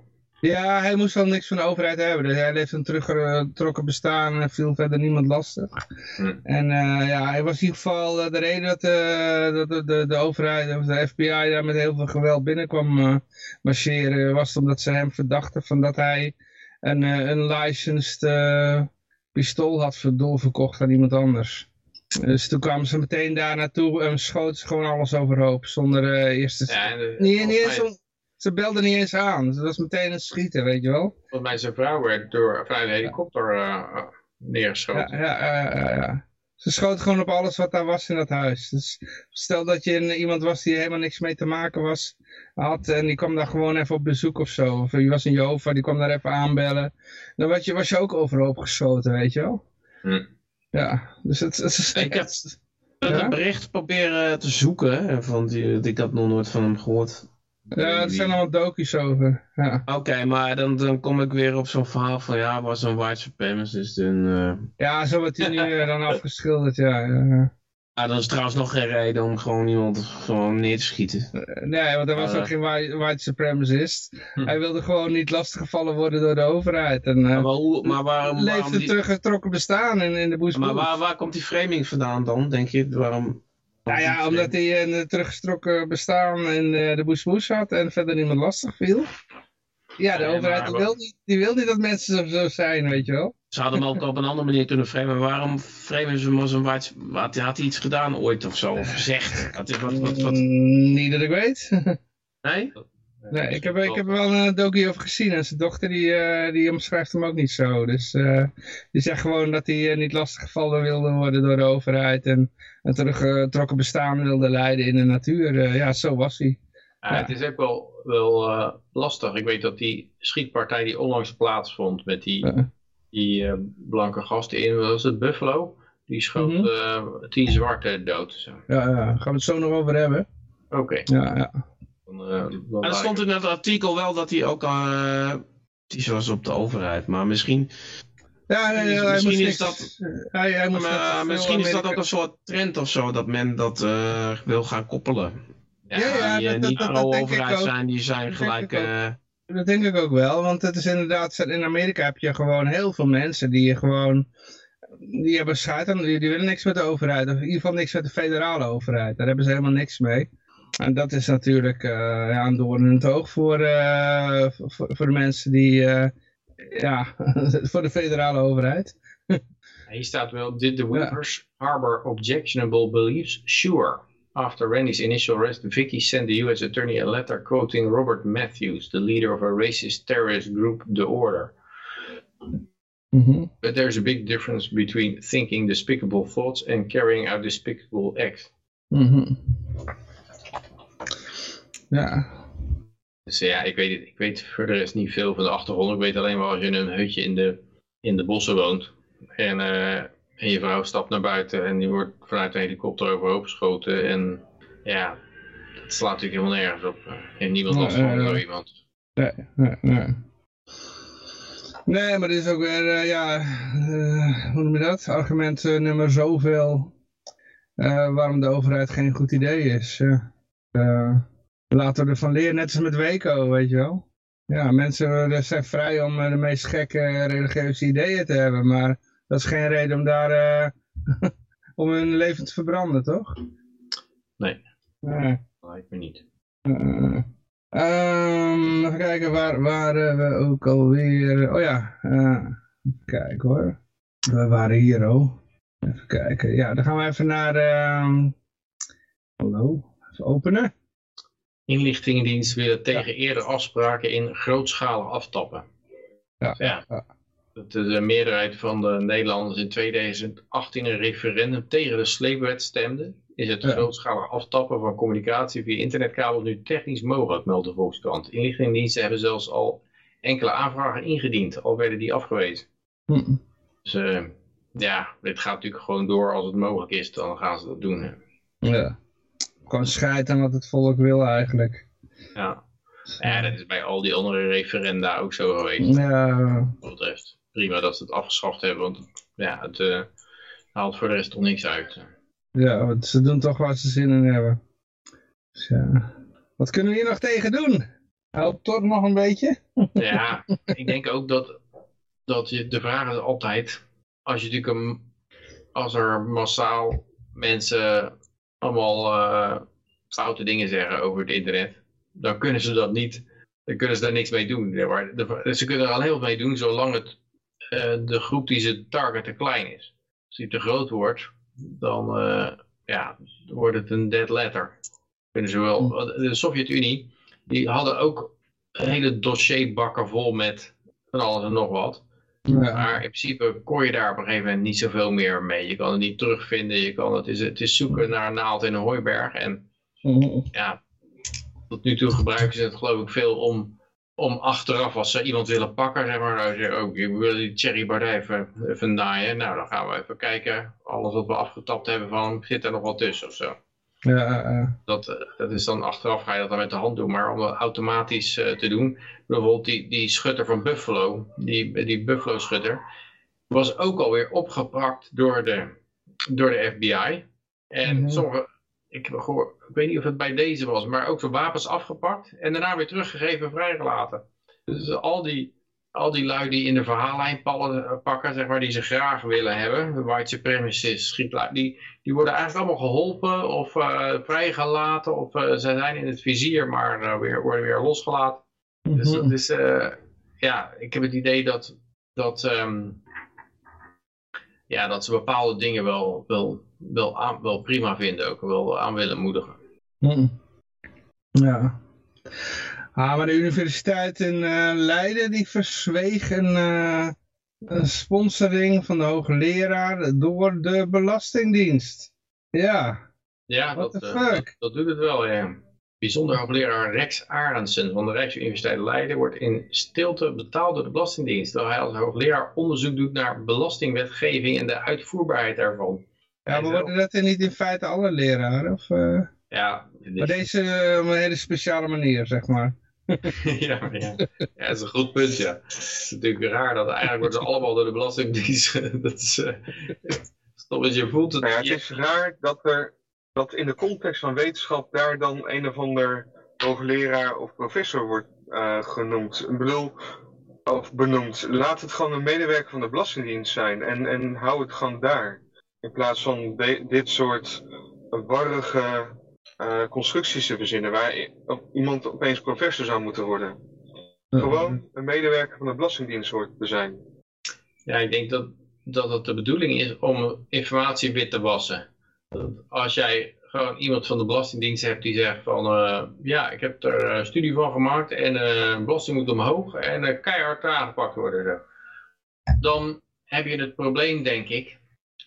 Ja, hij moest wel niks van de overheid hebben. Dus hij leeft een teruggetrokken bestaan en viel verder niemand lastig. Hm. En eh, ja, hij was in ieder geval eh, de reden dat, eh, dat de, de, de overheid, of de FBI daar met heel veel geweld binnenkwam eh, marcheren, was omdat ze hem verdachten van dat hij een, een licensed pistool had ver- doorverkocht aan iemand anders. Dus toen kwamen ze meteen daar naartoe en schoten ze gewoon alles overhoop. Zonder eh, eerst. Ja, de- niet, volgens niet eens mij- om- ze belden niet eens aan. Dus dat was meteen een schieten, weet je wel. Volgens mij zijn vrouw werd door een helikopter eh, neergeschoten. ja, ja, ja, ja. Ze schoten gewoon op alles wat daar was in dat huis. Dus stel dat je een- iemand was die helemaal niks mee te maken was, had en die kwam daar gewoon even op bezoek of zo. Of je was een Jova, die kwam daar even aanbellen. Dan was je, was je ook overhoop geschoten, weet je wel. Hm. Ja, dus het, het is Ik heb- echt- Ik heb Ja? het bericht proberen te zoeken, die- ik had nog nooit van hem gehoord. Ja, er zijn allemaal docu's over. Ja, Oké, maar dan, dan kom ik weer op zo'n verhaal van ja, was een white supremacist. En, eh, ja zo wordt hij nu eh, dan afgeschilderd, ja. ja. ah, dan is trouwens nog geen reden om gewoon iemand gewoon neer te schieten. Eh, Nee, want hij was ook geen white, white supremacist. Hm. Hij wilde gewoon niet lastiggevallen worden door de overheid. En, Maar, hoe, maar waarom, waarom leefde die, teruggetrokken bestaan in, in de bush. maar waar, waar komt die framing vandaan dan, denk je? Waarom? Nou ja, omdat hij een teruggetrokken bestaan in eh, de bush had en verder niemand lastig viel. Ja, de Nee, overheid die wil, niet, die wil niet dat mensen zo, zijn, weet je wel. Ze hadden hem ook op een andere manier kunnen framen. Waarom framen ze hem als een white... Had, had hij iets gedaan ooit of zo? Of gezegd? Had hij wat, wat, wat, Mm, Niet dat ik weet. nee? nee, ik heb, ik heb er wel een docu over gezien en zijn dochter die, eh, die omschrijft hem ook niet zo. Dus eh, die zegt gewoon dat hij eh, niet lastiggevallen wilde worden door de overheid en een teruggetrokken bestaan wilde leiden in de natuur. Eh, ja, zo was hij. Ja, Het is ook wel, wel eh, lastig. Ik weet dat die schietpartij die onlangs plaatsvond met die, Ja. die eh, blanke gasten in, was het Buffalo? Die schoot Mhm. eh, tien zwarte dood. Zo. Ja, ja, gaan we het zo nog over hebben. Oké. Ja, ja. Dan, eh, dan Maar er stond in het artikel wel dat hij ook... eh die was op de overheid. Maar misschien, Ja, nee, Dus hij misschien is Hij, hij maar, veel misschien is dat ook een soort trend of zo. Dat men dat eh, wil gaan koppelen. Ja, die eh, dat- niet dat- dat ook. zijn, die zijn Dat gelijk... eh, Dat denk ik ook wel, want het is inderdaad, in Amerika heb je gewoon heel veel mensen die gewoon, die hebben scheid aan, die, die willen niks met de overheid, of in ieder geval niks met de federale overheid, daar hebben ze helemaal niks mee. En dat is natuurlijk eh, ja, een doorn in het oog voor, voor, voor de mensen die, ja, voor de federale overheid. Hier staat wel, did the Weavers harbor objectionable beliefs? Sure. After Randy's initial arrest, Vicky sent the U.S. attorney a letter quoting Robert Matthews, the leader of a racist terrorist group, The Order. But there's a big difference between thinking despicable thoughts and carrying out despicable acts. Mhm. Ja, Dus ja, ik weet, het, ik weet voor de rest niet veel van de achtergrond. Ik weet alleen maar als je in een hutje in de, in de bossen woont. En, eh, en je vrouw stapt naar buiten en die wordt vanuit een helikopter overhoop geschoten. En ja, dat slaat natuurlijk helemaal nergens op. Er heeft niemand last van zo eh, iemand. Nee, nee, nee. Nee, maar dit is ook weer, eh, ja, eh, hoe noem je dat? Argument eh, nummer zoveel eh, waarom de overheid geen goed idee is. Ja. Laten we ervan leren, net als met Weco, weet je wel. Ja, mensen eh, zijn vrij om eh, de meest gekke religieuze ideeën te hebben, maar dat is geen reden om daar, eh, om hun leven te verbranden, toch? Nee. Nee. Lijkt me niet. Ehm, even kijken, waar waren we ook alweer? Oh ja, even kijken hoor. We waren hier, oh. Even kijken, ja, dan gaan we even naar... ehm, hallo, even openen. Inlichtingendienst willen tegen eerder afspraken in grootschalig aftappen. Ja, Ja. de meerderheid van de Nederlanders in 2018 een referendum tegen de sleepwet stemde, is het Ja. grootschalig aftappen van communicatie via internetkabels nu technisch mogelijk, meldt de Volkskrant. Inlichtingendiensten hebben zelfs al enkele aanvragen ingediend, al werden die afgewezen. Hm. Dus eh, ja, dit gaat natuurlijk gewoon door. Als het mogelijk is, dan gaan ze dat doen. hè. ja. Gewoon scheid aan wat het volk wil eigenlijk. Ja. ja, dat is bij al die andere referenda ook zo geweest. Ja, Wat betreft. Prima dat ze het afgeschaft hebben, want ja, het eh, haalt voor de rest toch niks uit. ja, want ze doen toch waar ze zin in hebben. Dus ja. Wat kunnen we hier nog tegen doen? Helpt toch nog een beetje? Ja, ik denk ook dat, dat je, de vraag is altijd, als je natuurlijk een, als er massaal mensen allemaal eh, foute dingen zeggen over het internet, dan kunnen ze dat niet dan kunnen ze daar niks mee doen. Ze kunnen er al heel veel mee doen zolang het, eh, de groep die ze targeten klein is. Als die te groot wordt, dan eh, ja, wordt het een dead letter. Kunnen ze wel. De Sovjet-Unie, die hadden ook hele dossierbakken vol met van alles en nog wat. Maar in principe kon je daar op een gegeven moment niet zoveel meer mee. Je kan het niet terugvinden. Je kan het, is, het is zoeken naar een naald in een hooiberg. En Mhm. ja, tot nu toe gebruiken ze het geloof ik veel om, om achteraf als ze iemand willen pakken, zeg maar, nou, zeg, ook, je wil die Thierry Baudet even, even naaien. Nou, dan gaan we even kijken. Alles wat we afgetapt hebben van hem, zit er nog wat tussen of zo. Ja, Dat, eh, dat is dan achteraf ga je dat dan met de hand doen, maar om dat automatisch eh, te doen. Bijvoorbeeld die, die schutter van Buffalo, die, die Buffalo schutter, was ook alweer opgepakt door de, door de FBI. En Mhm. sommige, ik, ik weet niet of het bij deze was, maar ook zijn wapens afgepakt en daarna weer teruggegeven en vrijgelaten. Dus al die, al die lui die in de verhaallijn pallen- pakken, zeg maar, die ze graag willen hebben, de white supremacists, schietlui, die, die worden eigenlijk allemaal geholpen of eh, vrijgelaten of eh, ze zijn in het vizier, maar eh, weer, worden weer losgelaten. Dus mhm. dat is, eh, ja, ik heb het idee dat, dat, ehm, ja, dat ze bepaalde dingen wel, wel, wel, aan, wel prima vinden, ook wel aan willen moedigen. Mhm. Ja. Ah, maar de universiteit in eh, Leiden die verzweeg een, eh, een sponsoring van de hoogleraar door de Belastingdienst. Ja, Ja, What dat, eh, dat, dat doet het wel, ja. Bijzonder hoogleraar Rex Arendsen van de Rijksuniversiteit Leiden wordt in stilte betaald door de Belastingdienst, terwijl hij als hoogleraar onderzoek doet naar belastingwetgeving en de uitvoerbaarheid daarvan. ja maar worden dat dan niet in feite alle leraren? Of, Ja, maar deze op een hele speciale manier, zeg maar. ja, maar ja. ja, dat is een goed punt, ja. Het is natuurlijk raar dat eigenlijk worden ze allemaal door de Belastingdienst. dat is, eh stom dat je voelt het. Nou ja, het is raar dat er dat in de context van wetenschap daar dan een of ander hoogleraar of professor wordt eh, genoemd. Ik bedoel, of benoemd. Laat het gewoon een medewerker van de Belastingdienst zijn en, en hou het gewoon daar. In plaats van de- dit soort warrige eh, constructies te verzinnen waar iemand opeens professor zou moeten worden. Gewoon een medewerker van de Belastingdienst hoort te zijn. Ja, ik denk dat, dat het de bedoeling is om informatie wit te wassen. Dat Als jij gewoon iemand van de Belastingdienst hebt die zegt van eh, ja, ik heb er een studie van gemaakt en eh belasting moet omhoog en eh, keihard aangepakt worden. Zo. Dan heb je het probleem, denk ik,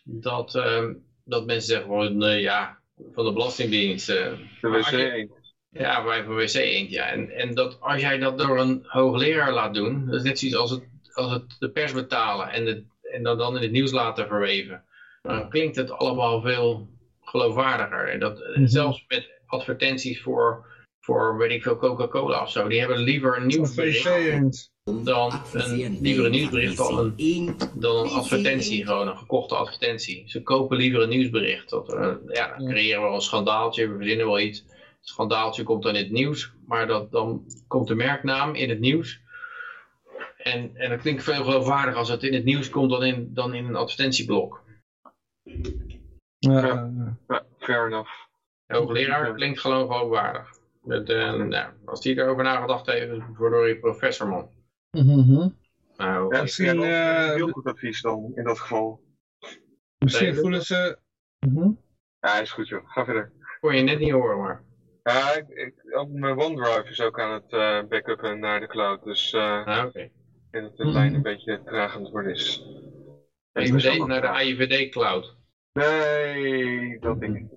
dat, eh, dat mensen zeggen van eh, ja, van de Belastingdienst. eh, De wc als je- 1. ja, bij van WC eend, ja. En, en dat als jij dat door een hoogleraar laat doen, dat is net zoiets als het, als het de pers betalen en, het, en dan, dan in het nieuws laten verweven. Dan klinkt het allemaal veel geloofwaardiger. En dat, Mhm. Zelfs met advertenties voor, voor, weet ik veel, Coca-Cola of zo. Die hebben liever een nieuwsbericht. Dan een, liever een nieuwsbericht dan een, dan een advertentie, gewoon een gekochte advertentie. Ze kopen liever een nieuwsbericht. Dat, eh, ja, dan creëren we wel een schandaaltje, we verzinnen wel iets. Het schandaaltje komt dan in het nieuws, maar dat, dan komt de merknaam in het nieuws. En, en dat klinkt veel geloofwaardiger als het in het nieuws komt dan in, dan in een advertentieblok. Ja, eh, fair enough. Hoogleraar klinkt gewoon geloofwaardig. Met, eh, nou, als die erover nagedacht heeft, is het verdorie professor man. Mhm. Nou, Ja, Misschien, ja, dat is eh, heel goed advies dan, in dat geval. Misschien Nee, voelen ze... Mhm. Ja, is goed joh. Ga verder. kon je net niet horen, maar... Ja, ik, ik, ook mijn OneDrive is ook aan het eh, backuppen naar de cloud. Dus eh Ah, oké. ik denk dat de Mhm. lijn een beetje traag aan het worden is. Naar de AIVD cloud. Nee, dat denk ik niet.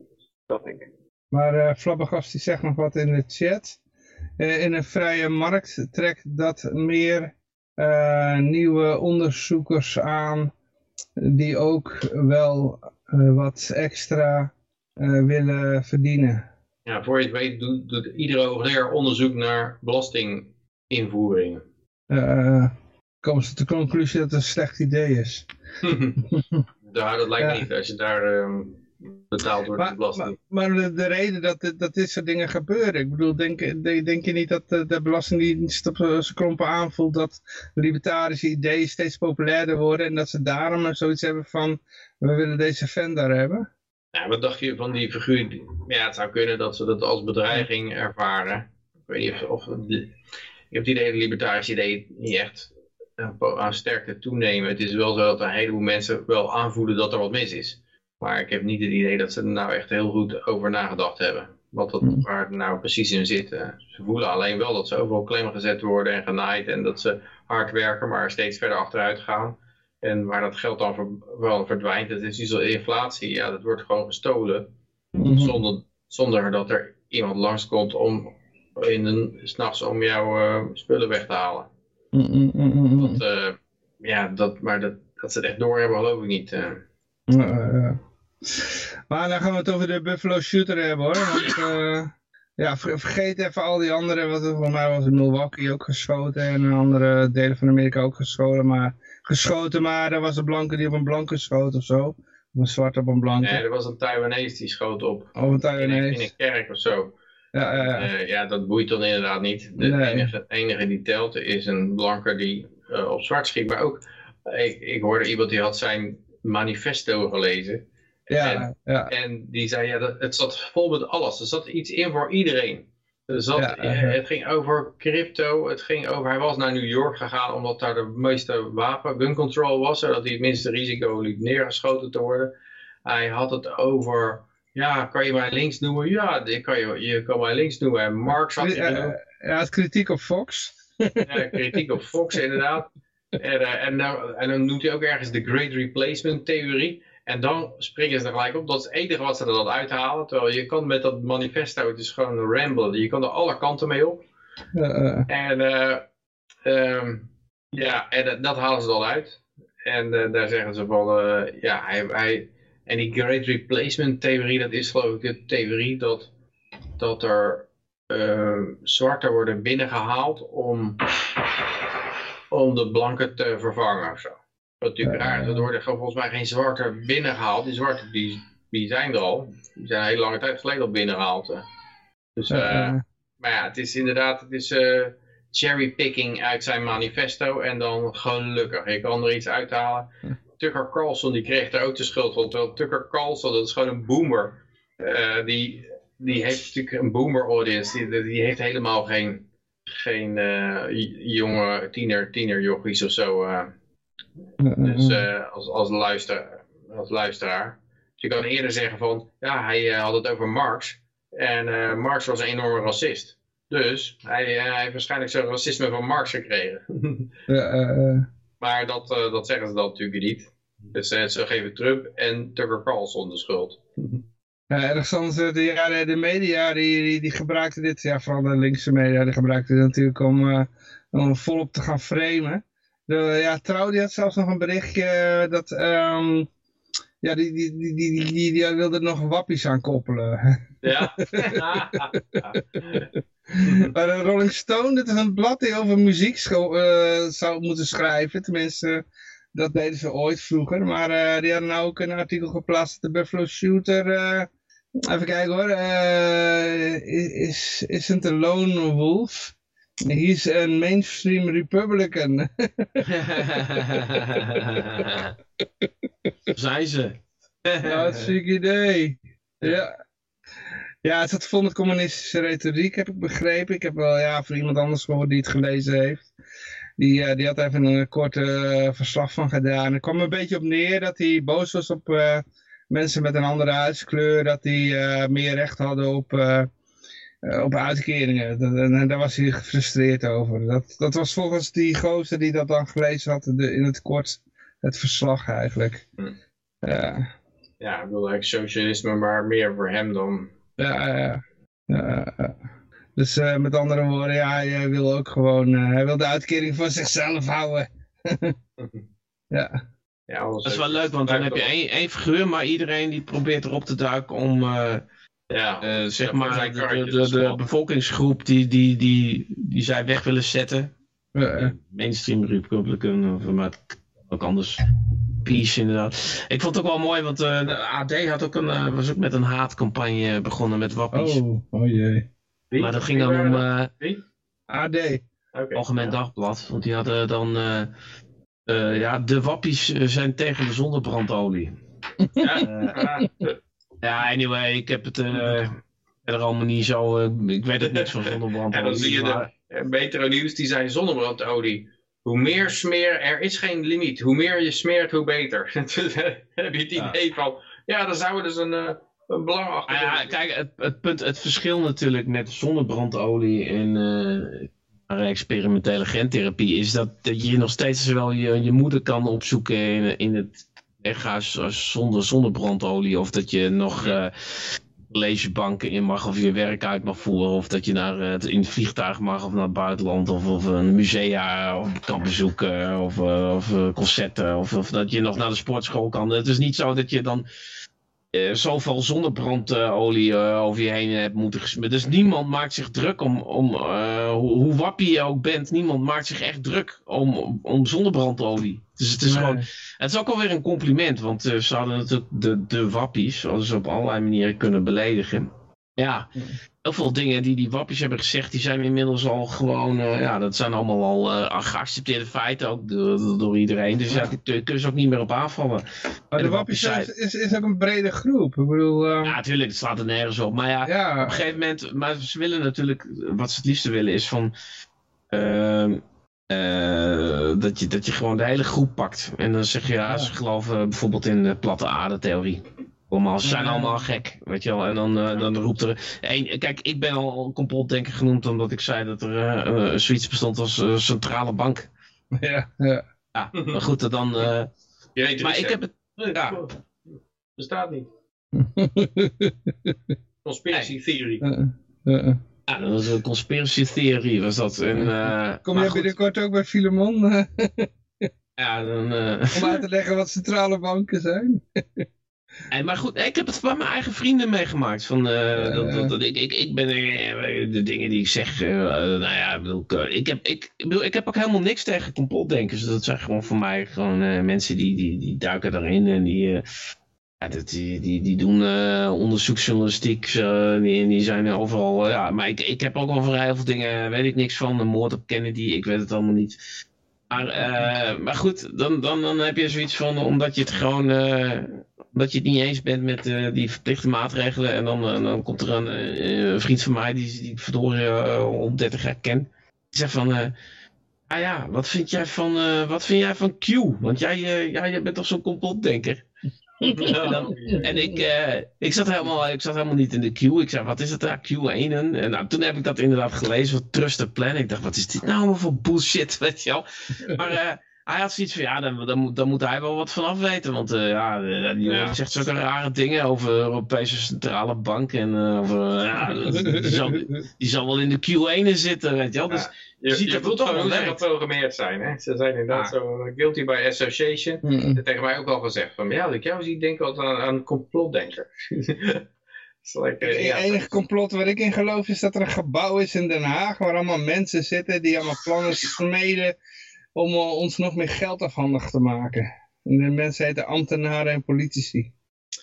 Dat denk ik. Maar eh Flabbergast die zegt nog wat in de chat. Eh, in een vrije markt trekt dat meer eh, nieuwe onderzoekers aan die ook wel eh, wat extra willen verdienen. Ja, voor je het weet doet, doet iedere hoogleraar onderzoek naar belastinginvoeringen. Eh, komen ze tot de conclusie dat het een slecht idee is. Daar, dat lijkt Ja. niet als je daar ehm, betaald wordt Maar, de belasting. maar, maar de, de reden dat, dit- dat dit soort dingen gebeuren, ik bedoel, denk, denk, je niet dat de, de Belastingdienst op zijn klompen aanvoelt dat libertarische ideeën steeds populairder worden en dat ze daarom zoiets hebben van, we willen deze vent daar hebben? Ja, wat dacht je van die figuur? Ja, het zou kunnen dat ze dat als bedreiging ervaren. Ik weet niet of... of ik heb het idee dat libertarische ideeën niet echt aan, aan sterkte toenemen. Het is wel zo dat een heleboel mensen wel aanvoelen dat er wat mis is. Maar ik heb niet het idee dat ze er nou echt heel goed over nagedacht hebben. Wat dat, Hmm. waar het nou precies in zit. eh. Ze voelen alleen wel dat ze overal klem gezet worden en genaaid. En dat ze hard werken, maar steeds verder achteruit gaan. En waar dat geld dan wel verdwijnt, dat is iets als inflatie. Ja, dat wordt gewoon gestolen. Mhm. Zonder, zonder dat er iemand langskomt om in een, s'nachts om jouw eh, spullen weg te halen. Mm. Dat, eh, ja, dat, maar dat, dat ze het echt door hebben, geloof ik niet. Ja, ja, ja. Maar dan gaan we het over de Buffalo Shooter hebben hoor. Want, eh, ja, ver- vergeet even al die andere, wat er voor mij was in Milwaukee ook geschoten en in andere delen van Amerika ook geschoten. Maar, geschoten, maar er was een blanke die op een blanke schoot of zo. Of een zwarte op een blanke. Nee, er was een Taiwanese die schoot op. Of een In een, in Taiwanese. een kerk of zo. Ja, ja, ja. Eh, ja, dat boeit dan inderdaad niet. De Nee. enige, enige die telt is een blanke die eh, op zwart schiet. Maar ook, ik, ik hoorde iemand die had zijn manifesto gelezen. En, Ja, ja. en die zei, ja, dat, het zat vol met alles. Er zat iets in voor iedereen. Er zat, Ja, eh, ja. Het ging over crypto. Het ging over, hij was naar New York gegaan omdat daar de meeste wapen, gun control was. Zodat hij het minste risico liep neergeschoten te worden. Hij had het over, ja, kan je mij links noemen? Ja, ik kan je, je kan mij links noemen. En Marx had hij Ja, genoemd. Hij had kritiek op Fox. Ja, kritiek op Fox inderdaad. En, eh, en, dan, en dan noemt hij ook ergens de Great Replacement theorie. En dan springen ze er gelijk op. Dat is het enige wat ze er dan uithalen. Terwijl je kan met dat manifesto, het is gewoon ramblen. Je kan er alle kanten mee op. Ja, ja. En eh, ehm, ja, en dat, halen ze dan uit. En eh, daar zeggen ze van, eh, ja, hij, hij, en die Great Replacement theorie, dat is geloof ik de theorie dat, dat er eh, zwarten worden binnengehaald om, om de blanken te vervangen of zo. Wat natuurlijk raar is, er worden volgens mij geen zwarten binnengehaald. Die zwarten die, die zijn er al. Die zijn een hele lange tijd geleden al binnengehaald. Dus, eh, maar ja, het is inderdaad, het is eh, cherrypicking uit zijn manifesto en dan gelukkig. Je kan er iets uithalen. Tucker Carlson die kreeg daar ook de schuld van. Terwijl Tucker Carlson, dat is gewoon een boomer. Eh, die, die heeft natuurlijk een boomer audience. Die, die heeft helemaal geen, geen eh, jonge tiener, tienerjochies of zo. Ja, Dus eh, als, als, luister, als luisteraar. Dus je kan eerder zeggen van, ja, hij eh, had het over Marx. En eh, Marx was een enorme racist. Dus hij, hij heeft waarschijnlijk zo'n racisme van Marx gekregen. Ja, maar dat, dat zeggen ze dan natuurlijk niet. Dus ze geven Trump en Tucker Carlson de schuld. Ja, ergens anders, de, ja, de, media die, die, die gebruikten dit, ja, vooral de linkse media, die gebruikten dit natuurlijk om, om volop te gaan framen. De, ja, Trouw die had zelfs nog een berichtje dat, ehm, ja, die, die, die, die, die, die, wilde er nog wappies aan koppelen. Ja. Maar de Rolling Stone, dit is een blad die over muziek eh, zou moeten schrijven. Tenminste, dat deden ze ooit vroeger. Maar eh, die hadden nou ook een artikel geplaatst. De Buffalo Shooter, eh, even kijken hoor, is, isn't a lone wolf. He's a mainstream Republican. Zijn ze. Hartstikke idee. Ja. Ja, het zat vol met communistische retoriek, heb ik begrepen. Ik heb wel ja, van iemand anders gehoord die het gelezen heeft. Die, eh, die had even een korte eh, verslag van gedaan. Het kwam een beetje op neer dat hij boos was op eh, mensen met een andere huidskleur. Dat die meer recht hadden op, op uitkeringen. Dat- En, en daar was hij gefrustreerd over. Dat, dat was volgens die gozer die dat dan gelezen had de, in het kort het verslag eigenlijk. Hm. Ja. ja, ik wilde eigenlijk socialisme, maar meer voor hem dan. Ja, ja, ja. Dus eh, met andere woorden, ja, hij wil ook gewoon, eh, hij wil de uitkering voor zichzelf houden. ja, Ja, Dat is wel heeft- leuk, want dan heb je één, één figuur, maar iedereen die probeert erop te duiken om, eh, Ja, eh, zeg maar, de, de, de, bevolkingsgroep die, die, die, die zij weg willen zetten. Mainstream Republican, of maar ook anders. Peace inderdaad. Ik vond het ook wel mooi, want eh, de AD had ook een, eh, was ook met een haatcampagne begonnen met wappies. oh, oh jee. Wie? maar dat ging dan om eh? AD. Oké. Algemeen Dagblad. Want die hadden dan, eh, eh, ja, de wappies zijn tegen de zonnebrandolie. Ja, ah, Ja, anyway, ik heb het eh, verder allemaal niet zo. eh, ik weet het niks van En dan zie zonnebrandolie. je de- Maar, eh, Betro Nieuws, die zei zonnebrandolie. Hoe meer smeer, er is geen limiet. Hoe meer je smeert, hoe beter. Heb je het idee van, ja, dan zouden we dus een, eh, een belang achter. Ah ja, kijk, het, het, punt, het verschil natuurlijk met zonnebrandolie en eh, experimentele gentherapie is dat, dat je nog steeds wel je, je moeder kan opzoeken in, in het weghuis als zonder zonnebrandolie. Of dat je nog collegebanken in mag of je werk uit mag voeren. Of dat je naar, eh, het in het vliegtuig mag of naar het buitenland. Of, of een musea of kan bezoeken. Of, eh, of concerten. Of, of dat je nog naar de sportschool kan. Het is niet zo dat je dan eh, zoveel zonnebrandolie eh, over je heen hebt moeten gesmeerd. Dus niemand maakt zich druk om, om eh, hoe, hoe wappie je ook bent, niemand maakt zich echt druk om, om, om zonnebrandolie. Dus het is Nee. gewoon, het is ook alweer een compliment, want ze hadden natuurlijk de, de wappies, hadden ze op allerlei manieren kunnen beledigen. Ja, heel veel dingen die die wappies hebben gezegd, die zijn inmiddels al gewoon, eh, ja, dat zijn allemaal al eh, geaccepteerde feiten ook door, door iedereen. Dus ja, daar kun- kun je ze ook niet meer op aanvallen. Maar de de wappies wappies is, is, ook een brede groep. Ik bedoel, eh, Ja, natuurlijk, het slaat er nergens op. Maar ja, op ja, een gegeven moment, maar ze willen natuurlijk, wat ze het liefste willen is van, ehm, eh, dat, je, dat je gewoon de hele groep pakt. En dan zeg je, ja, ze geloven bijvoorbeeld in de platte aarde theorie. Ze zijn Ja. allemaal gek, weet je wel. En dan, eh, dan roept er... Een, kijk, ik ben al complotdenker genoemd omdat ik zei dat er eh, eh, zoiets bestond als eh, centrale bank. ja, ja. Ja, maar goed, dan... eh, Je weet het maar ik heb het... Ja. Bestaat niet. Conspiracy theory. Eh, eh, eh. Ja, dat was een conspiracy theorie, was dat. En, eh, Kom jij binnenkort ook bij Filemon eh, Ja, dan... eh, om uit te leggen wat centrale banken zijn? Hey, maar goed, ik heb het van mijn eigen vrienden meegemaakt. Van, eh, dat, dat, dat ik, ik, ik ben eh, de dingen die ik zeg. eh, eh, nou ja, ik bedoel, ik, heb, ik, bedoel, ik heb ook helemaal niks tegen complotdenkers. Dat zijn gewoon voor mij gewoon eh, mensen die, die, die duiken daarin en die. eh, ja, dat, die, die, die doen eh, onderzoeksjournalistiek, eh, die, die zijn overal. eh, ja, maar ik, ik heb ook over heel veel dingen, weet ik niks van. Een moord op Kennedy, ik weet het allemaal niet. Maar, eh, maar goed, dan, dan, dan heb je zoiets van, omdat je het gewoon, eh, omdat je het niet eens bent met eh, die verplichte maatregelen. En dan, eh, dan komt er een, eh, een vriend van mij, die, die ik verdorie al 30 jaar ken. Die zegt van, ah ja, wat vind jij van, wat vind jij van Q? Want jij, ja, jij bent toch zo'n complotdenker? En, dan- en ik, ik, zat helemaal, ik zat helemaal niet in de queue. Ik zei, wat is het daar, Q1? En nou, toen heb ik dat inderdaad gelezen, wat Trusted Plan. Ik dacht, wat is dit nou allemaal voor bullshit, weet je wel? Maar hij had zoiets van, ja, dan, dan, moet, dan moet hij wel wat van af weten. Want eh, ja, die Ja. zegt zulke rare dingen over de Europese Centrale Bank. En eh, over, ja, die, zal, die zal wel in de Q1 zitten, weet je wel? Dus, Je, ziet je dat toch gewoon hoe wel ze werkt. geprogrammeerd zijn. Hè? Ze zijn inderdaad Ja. zo guilty by association. Mm, Dat tegen mij ook al gezegd. Van, ja, als ik jou zie, denk ik altijd aan, aan een complotdenker. Het like, ja, enige complot waar ik in geloof is dat er een gebouw is in Den Haag waar allemaal mensen zitten die allemaal plannen smeden om eh, ons nog meer geld afhandig te maken. En de mensen heten ambtenaren en politici.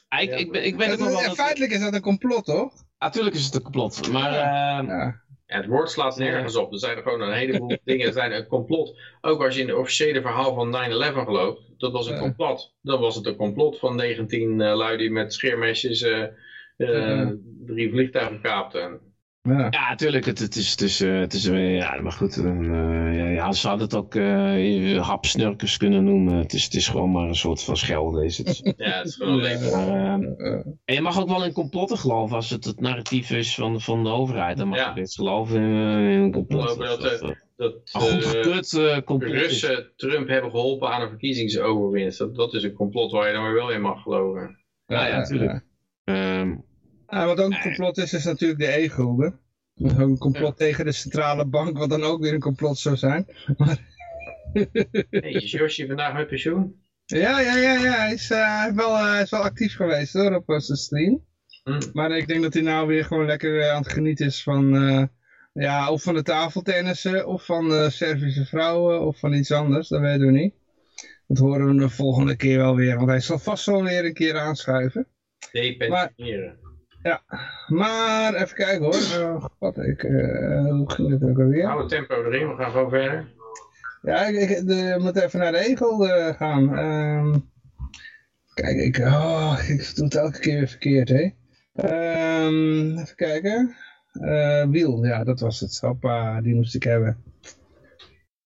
ah, ik, ik, ben- ik Dat het is- wel. dat- feitelijk is dat een complot, toch? Natuurlijk is het een complot. Maar eh, Ja. Ja, het woord slaat nergens op. Er zijn er gewoon een heleboel dingen. Er zijn een complot. Ook als je in het officiële verhaal van 9-11 gelooft. Dat was een Ja. complot. Dan was het een complot van 19 eh lui die met scheermesjes eh, eh, Ja. drie vliegtuigen kaapten. Ja. Ja, natuurlijk. Het, het is, het is, eh, het is eh, ja, maar goed. eh, ja, ja, ze hadden het ook eh hapsnurkers kunnen noemen. Het is, het is gewoon maar een soort van schelden. Is het. Ja, het is gewoon Ja. leven. Maar, eh, Eh, en je mag ook wel in complotten geloven als het het narratief is van, van de overheid. Dan mag Ja. je best geloven in, eh, in een complot. Geloven dat, Dat, eh, eh, Dat een goed eh, eh, de is. Russen Trump hebben geholpen aan een verkiezingsoverwinst. Dat, dat is een complot waar je dan weer wel in mag geloven. Ja, ja, tuurlijk. Ehm, Ah, wat ook een complot is, is natuurlijk de e-gulden. Een complot tegen de centrale bank, wat dan ook weer een complot zou zijn. Hey, is Yoshi vandaag met pensioen? Ja, ja, ja, ja. Hij is, eh, hij is wel, eh, hij is wel actief geweest hoor, op eh, zijn stream. Hm. Maar ik denk dat hij nou weer gewoon lekker aan het genieten is van, ja, of van de tafeltennissen, of van de Servische vrouwen, of van iets anders. Dat weten we niet. Dat horen we de volgende keer wel weer, want hij zal vast wel weer een keer aanschuiven. Depensioneren. Maar even kijken hoor. Eh, wat ik, eh, hoe ging het ook alweer? Hou het tempo erin, we gaan gewoon verder. Ja, ik, ik de, moet even naar de egel eh, gaan. Ehm, kijk, ik, oh, ik doe het elke keer weer verkeerd, hè. Ehm, even kijken. Wiel, ja, dat was het. Hoppa, die moest ik hebben.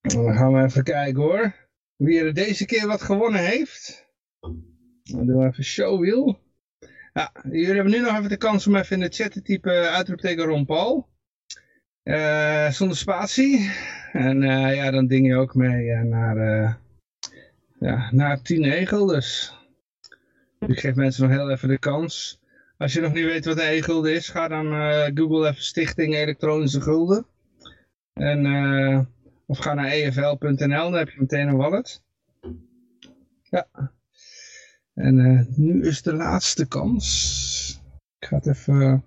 En dan gaan we even kijken hoor. Wie er deze keer wat gewonnen heeft. Dan doen we even showwiel. Ja, jullie hebben nu nog even de kans om even in de chat te typen uitroepteken Ron Paul. Eh, zonder spatie. En eh, ja, dan ding je ook mee eh, naar, eh ja, naar 10 egel. Dus ik geef mensen nog heel even de kans. Als je nog niet weet wat een e-gulden is, ga dan eh, Google even Stichting Elektronische Gulden. En, eh, of ga naar efl.nl, dan heb je meteen een wallet. Ja. En eh, nu is de laatste kans. Ik ga het even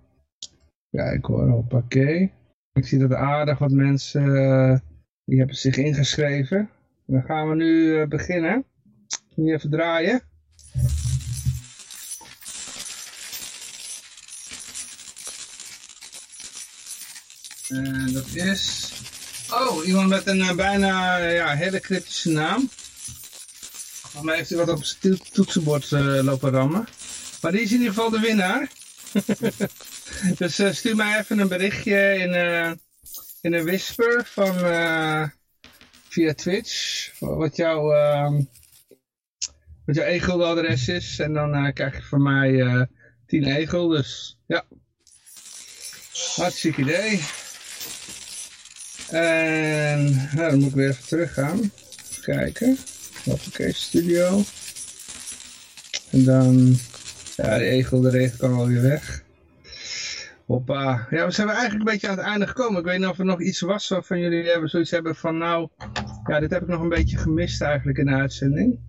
kijken hoor, hoppakee. Ik zie dat aardig wat mensen, eh, die hebben zich ingeschreven. Dan gaan we nu eh, beginnen. Nu even draaien. En dat is... Oh, iemand met een eh, bijna ja, hele cryptische naam. Volgens mij heeft hij wat op zijn to- toetsenbord eh, lopen rammen. Maar die is in ieder geval de winnaar. dus eh, stuur mij even een berichtje in, eh, in een whisper van, via Twitch. Wat jouw, ehm wat jouw e adres is. En dan krijg je van mij eh 10 egel. Dus ja. Hartstikke idee. En nou, dan moet ik weer even teruggaan. Even kijken. Hoppakee, studio. En dan, ja, de egel, de regen kan wel weer weg. Hoppa. Ja, we zijn eigenlijk een beetje aan het einde gekomen. Ik weet niet of er nog iets was waarvan jullie hebben, zoiets hebben van, nou, ja, dit heb ik nog een beetje gemist eigenlijk in de uitzending.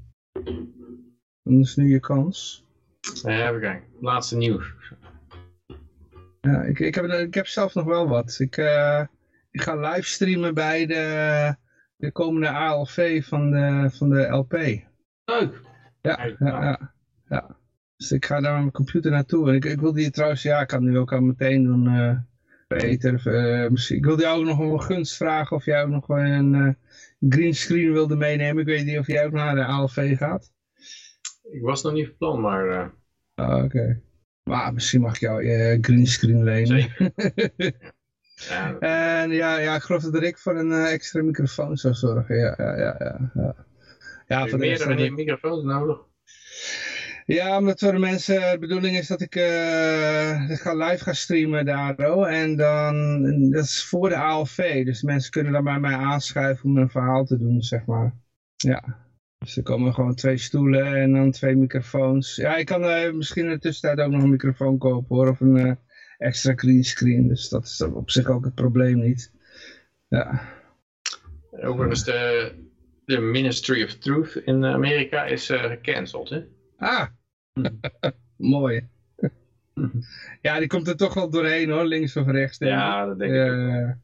Dan is nu je kans. Eh, even kijken. Laatste nieuws. Ja, ik, ik, heb, ik heb zelf nog wel wat. Ik, eh, ik ga livestreamen bij de, de komende ALV van de, van de LP. Leuk. Ja, ja, nou. ja, ja. Dus ik ga daar met mijn computer naartoe. En ik, ik wil die trouwens, ja, ik kan nu ook al meteen doen. eh Peter, eh, misschien, ik wilde jou ook nog een gunst vragen of jij ook nog een eh green screen wilde meenemen. Ik weet niet of jij ook naar de ALV gaat. Ik was nog niet van plan, maar eh, Ah, Oké. Maar misschien mag ik jou je green screen lenen. zeker. ja, En ja, ja, ik geloof dat Rick voor een eh, extra microfoon zou zorgen. Ja, ja, ja. ja, ja. voor de meerdere dan- microfoons nodig? Ja, omdat voor de mensen, de bedoeling is dat ik, eh, ik ga live gaan streamen daar. oh, En dan, dat is voor de ALV. Dus mensen kunnen dan bij mij aanschuiven om een verhaal te doen, zeg maar. Ja. Dus er komen gewoon twee stoelen en dan twee microfoons. Ja, ik kan eh, misschien in de tussentijd ook nog een microfoon kopen hoor. Of een eh, extra green screen. Dus dat is op zich ook het probleem niet. Ja. Overigens, de, de Ministry of Truth in Amerika is eh, gecanceld, hè? Ah, mooi. ja, die komt er toch wel doorheen hoor, links of rechts. denk ik. Ja, dat denk ik ook.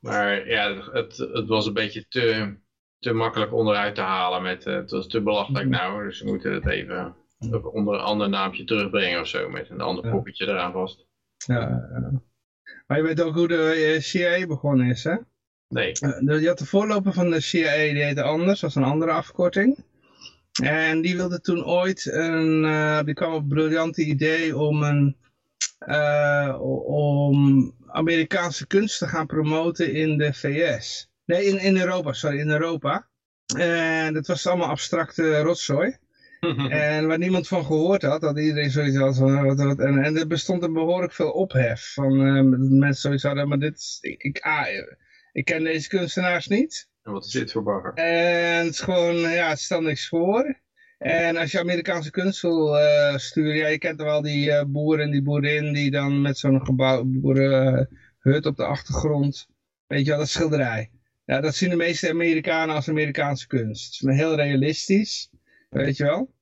Maar ja, het, het was een beetje te, te makkelijk onderuit te halen. Met, eh, het was te belachelijk nou, dus we moeten het even op onder een ander naampje terugbrengen of zo. Met een ander poppetje eraan vast. Ja. Maar je weet ook hoe de eh, CIA begonnen is, hè? Nee. Eh, je had de voorloper van de CIA, die heette anders, was een andere afkorting. En die wilde toen ooit een, eh, die kwam op het briljante idee om een, om Amerikaanse kunst te gaan promoten in de VS. Nee, in, in Europa, sorry, in Europa. En dat was allemaal abstracte rotzooi. En waar niemand van gehoord had, dat iedereen zoiets had van, wat, wat, en, en er bestond een behoorlijk veel ophef. Van eh, mensen zoiets hadden, maar dit is, ik, ik, ah, ik ken deze kunstenaars niet. En wat is dit voor bagger? En het is gewoon, ja, het stelt niks voor. En als je Amerikaanse kunst wil eh, sturen, ja, je kent wel die eh, boer en die boerin die dan met zo'n gebouw, boerenhut op de achtergrond, weet je wel, dat schilderij. Ja, dat zien de meeste Amerikanen als Amerikaanse kunst. Het is maar heel realistisch, weet je wel.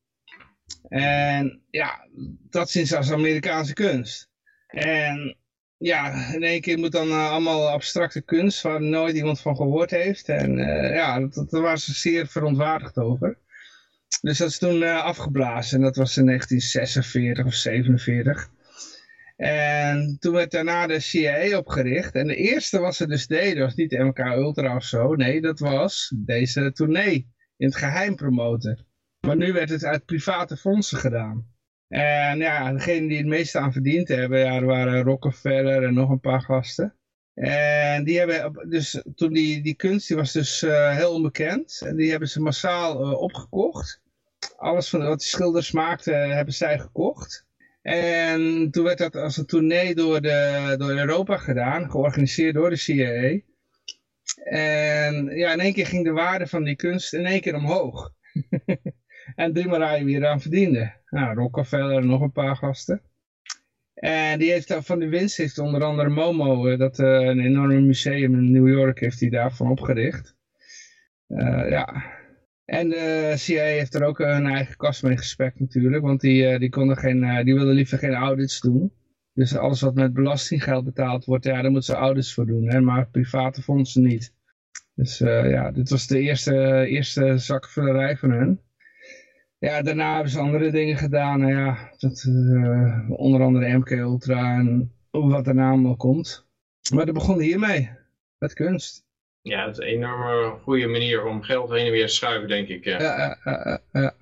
En ja, dat ze als Amerikaanse kunst. En ja, in één keer moet dan eh, allemaal abstracte kunst waar nooit iemand van gehoord heeft. En eh, ja, dat, daar waren ze zeer verontwaardigd over. Dus dat is toen eh, afgeblazen en dat was in 1946 of 47. En toen werd daarna de CIA opgericht. En de eerste wat ze dus deden was niet MK Ultra of zo. Nee, dat was deze tournee in het geheim promoten. Maar nu werd het uit private fondsen gedaan. En ja, degene die het meeste aan verdiend hebben, ja, waren Rockefeller en nog een paar gasten. En die hebben, dus toen die, die kunst, die was dus eh, heel onbekend. En die hebben ze massaal eh, opgekocht. Alles van wat die schilders maakten, hebben zij gekocht. En toen werd dat als een tournee door, de, door Europa gedaan, georganiseerd door de CIA. En ja, in één keer ging de waarde van die kunst in één keer omhoog. en maar weer aan verdiende. Nou, Rockefeller en nog een paar gasten. En die heeft daar van de winst heeft onder andere Momo, eh, dat eh, een enorme museum in New York heeft hij daarvan opgericht. Eh, ja. En de CIA heeft er ook een eigen kast mee gespekt natuurlijk, want die, die, konden geen, die wilden liever geen audits doen. Dus alles wat met belastinggeld betaald wordt, ja, daar moeten ze audits voor doen, hè, maar private fondsen niet. Dus ja, dit was de eerste, eerste zakvullerij van hen. Ja, daarna hebben ze andere dingen gedaan. Nou ja, dat, eh, onder andere MK Ultra en wat daarna allemaal komt. Maar dat begon hiermee, met kunst. Ja, dat is een enorme goede manier om geld heen en weer te schuiven, denk ik. Ja. Ja, ja, ja.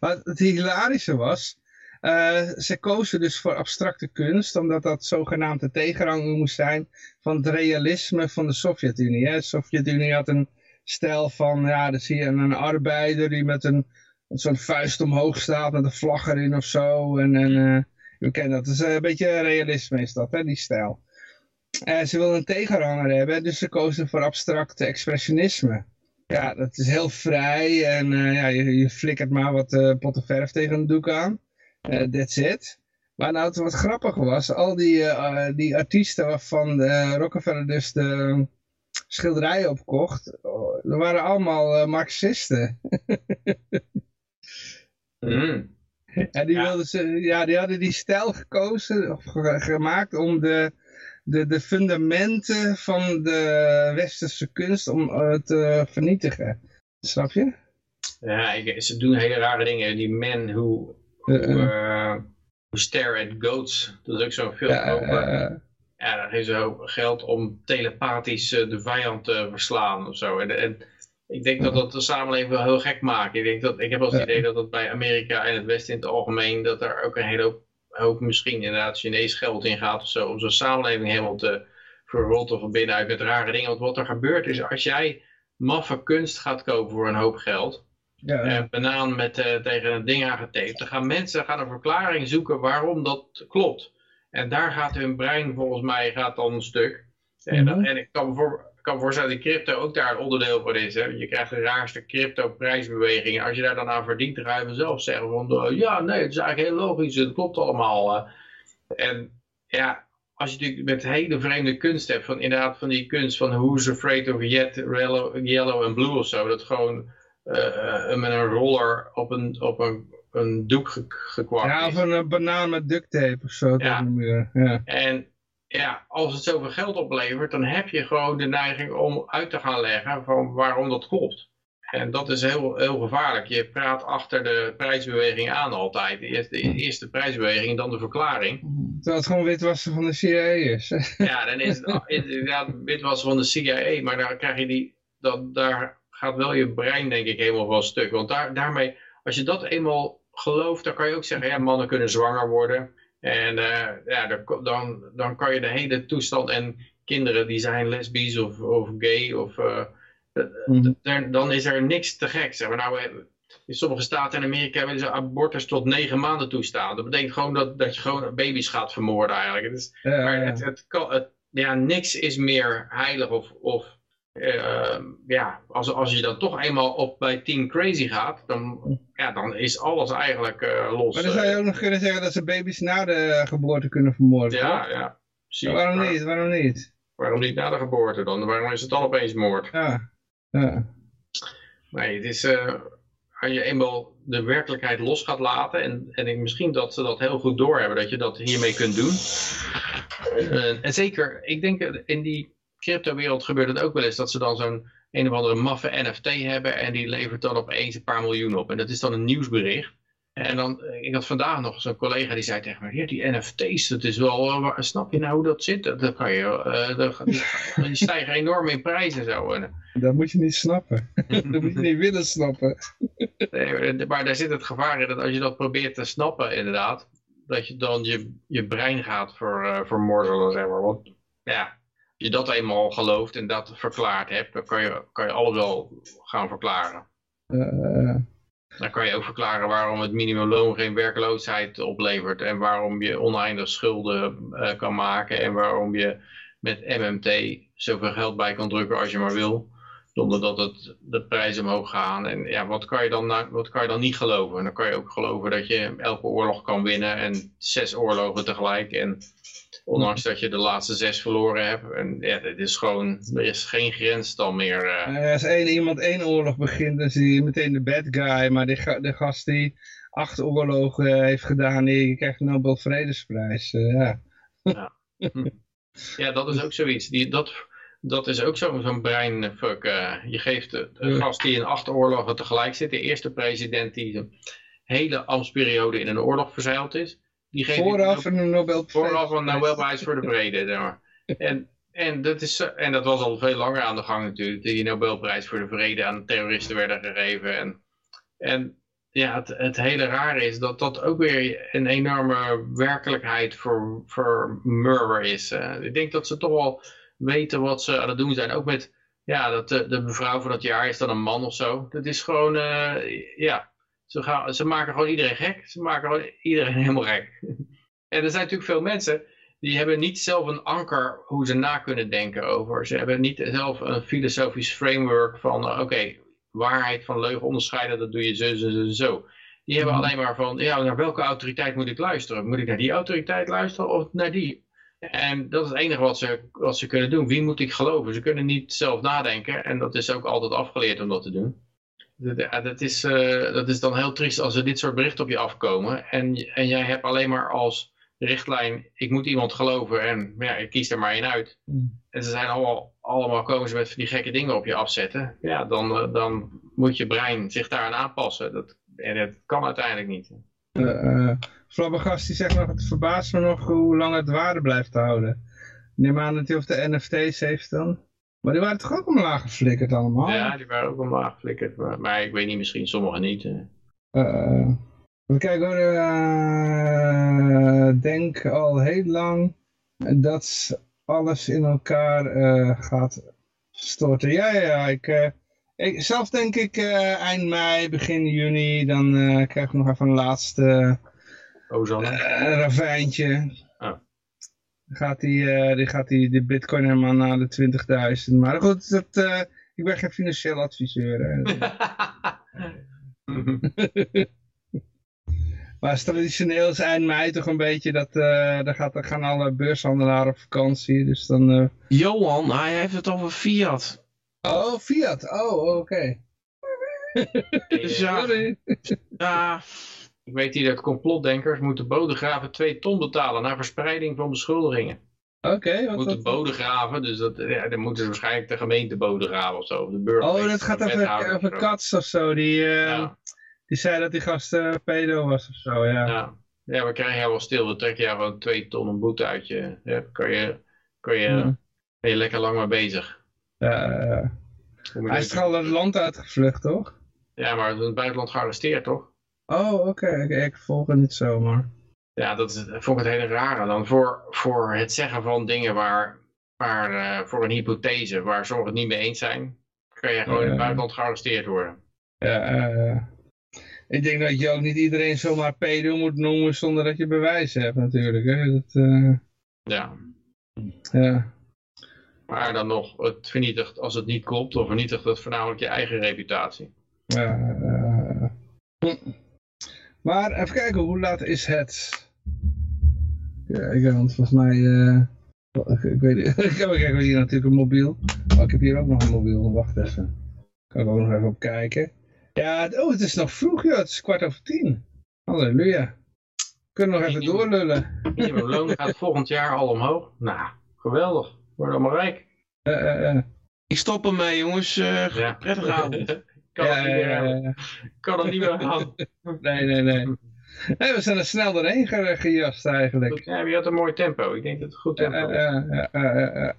Maar het hilarische was, eh, ze kozen dus voor abstracte kunst, omdat dat zogenaamd de tegenhanger moest zijn van het realisme van de Sovjet-Unie. De Sovjet-Unie had een stijl van, ja, dan zie je een arbeider die met een, soort vuist omhoog staat met een vlag erin of zo. En, en eh, we kennen dat, is een beetje realisme is dat, hè, die stijl. En ze wilden een tegenhanger hebben, dus ze kozen voor abstracte expressionisme. Ja, dat is heel vrij en eh, ja, je, je flikkert maar wat eh, potten verf tegen een doek aan. Eh, that's it. Maar nou, wat grappig was, al die, eh, die artiesten waarvan eh, Rockefeller dus de schilderijen opkocht, oh, dat waren allemaal eh, marxisten. Mm. En die, Ja. wilden ze, ja, die hadden die stijl gekozen, of ge- gemaakt om de, de, de fundamenten van de westerse kunst om eh, te vernietigen. Snap je? Ja, ik, ze doen hele rare dingen. Die man who, who, Eh, eh. who stare at goats, dat is ook zo'n film Ja, over. Ja, daar geven ze ook geld om telepathisch de vijand te verslaan of zo. En, en ik denk dat dat de samenleving wel heel gek maakt. Ik, denk dat, ik heb wel eens het idee dat dat bij Amerika en het Westen in het algemeen, dat er ook een hele hoop, hoop misschien inderdaad Chinees geld in gaat of zo, om zo'n samenleving helemaal te verrotten van binnenuit met rare dingen. Want wat er gebeurt is, als jij maffe kunst gaat kopen voor een hoop geld, ja, eh, banaan met, eh, tegen een ding aangetaped. Dan gaan mensen gaan een verklaring zoeken waarom dat klopt. En daar gaat hun brein volgens mij gaat dan een stuk. En, Mhm. en ik kan ik kan voorstellen dat crypto ook daar een onderdeel van is. Hè? Je krijgt de raarste crypto prijsbewegingen. Als je daar dan aan verdient, dan ga je vanzelf zeggen van... eh, ja, nee, het is eigenlijk heel logisch. Het klopt allemaal. eh. En ja, als je natuurlijk met hele vreemde kunst hebt. Van inderdaad van die kunst van Who's Afraid of Yet, Yellow, and Blue of zo. Dat gewoon eh, met een roller op een, op een, een doek ge gekwakt ja, of een banaan met duct tape of zo Ja. tegen de muur. Ja. En ja, als het zoveel geld oplevert, dan heb je gewoon de neiging om uit te gaan leggen van waarom dat klopt. En dat is heel, heel gevaarlijk. Je praat achter de prijsbeweging aan altijd. Eerst de eerste prijsbeweging, dan de verklaring. Terwijl het gewoon witwassen van de CIA is. Ja, dan is het inderdaad witwassen van de CIA, maar daar krijg je die, dat, daar gaat wel je brein denk ik helemaal van stuk. Want daar, daarmee, als je dat eenmaal gelooft, dan kan je ook zeggen, ja, mannen kunnen zwanger worden. En eh, ja, dan, dan, kan je de hele toestand en kinderen die zijn lesbisch of, of gay of... daar- dan is er niks te gek. Zeg maar. nou, in sommige staten in Amerika willen ze abortus tot negen maanden toestaan. Dat betekent gewoon dat, dat je gewoon baby's gaat vermoorden eigenlijk. Het is, Ja, maar ja. het, het kan, het, ja, niks is meer heilig of, of eh, ja, als, als je dan toch eenmaal op bij Team Crazy gaat, dan, ja, dan is alles eigenlijk eh, los. Maar dan zou je eh. ook nog kunnen zeggen dat ze baby's na de geboorte kunnen vermoorden. ja, toch? ja. Waarom waar- niet? Waarom niet? Waarom niet na de geboorte dan? Waarom is het dan opeens moord? Ja. ja. Nee, het is eh, als je eenmaal de werkelijkheid los gaat laten en, en ik, misschien dat ze dat heel goed doorhebben, dat je dat hiermee kunt doen. En zeker, ik denk in die crypto-wereld gebeurt het ook wel eens dat ze dan zo'n een of andere maffe NFT hebben en die levert dan opeens een paar miljoen op. En dat is dan een nieuwsbericht. En dan, eh, ik had vandaag nog zo'n collega die zei tegen me, ja, die NFT's, dat is wel, eh, waar- snap je nou hoe dat zit? Dat kan je, eh, dat- die, stijgen enorm in prijs en zo. Dat moet je niet snappen. dat moet je niet willen snappen. Nee, maar daar zit het gevaar in dat als je dat probeert te snappen, inderdaad, dat je dan je, je brein gaat ver, eh, vermorzelen, zeg maar. Want ja, je dat eenmaal gelooft en dat verklaard hebt, dan kan je, kan je alles wel gaan verklaren. Eh, Dan kan je ook verklaren waarom het minimumloon geen werkloosheid oplevert en waarom je oneindig schulden eh, kan maken en waarom je met MMT zoveel geld bij kan drukken als je maar wil. Zonder dat het, de prijzen omhoog gaan. En ja, wat kan, je dan, wat kan je dan niet geloven? En dan kan je ook geloven dat je elke oorlog kan winnen en zes oorlogen tegelijk. En ondanks dat je de laatste zes verloren hebt. En ja, dit is gewoon, er is geen grens dan meer. eh. Als één, iemand één oorlog begint, dan is hij meteen de bad guy. Maar die, de gast die acht oorlogen heeft gedaan, die krijgt de Nobel Vredesprijs. Eh, ja. Ja, dat is ook zoiets. Die, dat, dat is ook zo- zo'n breinfuck. eh. je geeft de, de gast die in acht oorlogen tegelijk zit, de eerste president die een hele ambtsperiode in een oorlog verzeild is, die geeft Vooraf een Nobel vooraf een Nobelprijs voor de vrede. Zeg maar. en, en, dat is, en dat was al veel langer aan de gang natuurlijk. Die Nobelprijs voor de vrede aan terroristen werden gegeven. En, en ja, het, het hele rare is dat dat ook weer een enorme werkelijkheid voor, voor murder is. Ik denk dat ze toch wel weten wat ze aan het doen zijn. Ook met, ja, dat de, de mevrouw van het jaar is dan een man of zo. Dat is gewoon, eh, ja, ze, gaan, ze maken gewoon iedereen gek. Ze maken gewoon iedereen helemaal gek. en er zijn natuurlijk veel mensen die hebben niet zelf een anker hoe ze na kunnen denken over. Ze hebben niet zelf een filosofisch framework van, eh, oké, waarheid van leugen onderscheiden, dat doe je zo, zo, zo, zo. Die hebben Mhm. alleen maar van, ja, naar welke autoriteit moet ik luisteren? Moet ik naar die autoriteit luisteren of naar die? En dat is het enige wat ze, wat ze kunnen doen. Wie moet ik geloven? Ze kunnen niet zelf nadenken en dat is ook altijd afgeleerd om dat te doen. Dat, ja, dat, is, eh, dat is dan heel triest als er dit soort berichten op je afkomen. En, en jij hebt alleen maar als richtlijn, ik moet iemand geloven en ja, ik kies er maar één uit. Hmm. En ze zijn allemaal, allemaal komen ze met die gekke dingen op je afzetten. Ja, dan, eh, dan moet je brein zich daaraan aanpassen. Dat, en dat kan uiteindelijk niet. Uh, uh, Flabbergast die zegt nog, het verbaast me nog hoe lang het waarde blijft houden. Ik Neem aan dat hij of de NFT's heeft dan. Maar die waren toch ook omlaag geflikkerd allemaal? Ja, die waren ook omlaag geflikkerd. Maar, maar ik weet niet, misschien sommigen niet. eh. Uh, we kijken hoor, uh, denk al heel lang dat alles in elkaar uh, gaat storten. Ja, ja, ja. Ik, ik, zelf denk ik eind mei, begin juni, dan krijgen we nog even een laatste Ozone. ravijntje. Dan gaat die, uh, die, gaat die, die bitcoin helemaal naar de 20.000. Maar goed, dat, uh, ik ben geen financieel adviseur. maar traditioneel is eind mei toch een beetje dat, uh, dan, gaat, dan gaan alle beurshandelaren op vakantie. Dus dan. Johan, hij heeft het over Fiat. Oh, Fiat. Oh, oké. Okay. dus ja, ja, ik weet hier dat complotdenkers moeten bodegraven 2 ton betalen naar verspreiding van beschuldigingen. Oké, okay, wat moeten bodegraven, dus dat, ja, dan moeten ze waarschijnlijk de gemeente bodegraven of zo. Of de burger, oh, dat gaat over, over Kats of zo. Die, uh, ja. die zei dat die gast uh, pedo was of zo, ja. Ja, ja we krijgen jou wel stil. We trekken jou gewoon 2 ton een boete uit je. Ja, kan je, kan je, ja. ben je lekker lang mee bezig. Ja, hij is toch al het land uitgevlucht, toch? Ja, maar in het buitenland gearresteerd, toch? Oh, oké. Okay. Ik, ik volg het niet zomaar. Ja, dat is, vond ik het hele rare. Dan voor, voor het zeggen van dingen waar, waar uh, voor een hypothese, waar sommigen het niet mee eens zijn, kan je gewoon in het buitenland gearresteerd worden. Ja, uh, ik denk dat je ook niet iedereen zomaar pedo moet noemen zonder dat je bewijzen hebt natuurlijk. Hè? Dat, uh, ja. ja. Maar dan nog, het vernietigt, als het niet klopt, of vernietigt het voornamelijk je eigen reputatie. Ja, uh, maar even kijken, hoe laat is het? Ja, want volgens mij, uh, ik, ik weet niet, ik heb hier natuurlijk een mobiel. Oh, ik heb hier ook nog een mobiel, wacht even. Kan ik ook nog even op kijken. Ja, het, oh, het is nog vroeg, joh. het is kwart over tien. Halleluja. We kunnen nog even doorlullen. Minimumloon gaat volgend jaar al omhoog. Nou, geweldig. Word allemaal rijk. Uh, ik stop ermee, jongens. Uh, ja. Prettige avond. kan Ja, het niet meer ja, aan. ja. Ik kan het niet meer aan. Nee, nee, nee. Nee, we zijn er snel doorheen ge- gejast eigenlijk. Ja, je had een mooi tempo. Ik denk dat het goed Ja, tempo is. ja, ja, ja, ja, ja.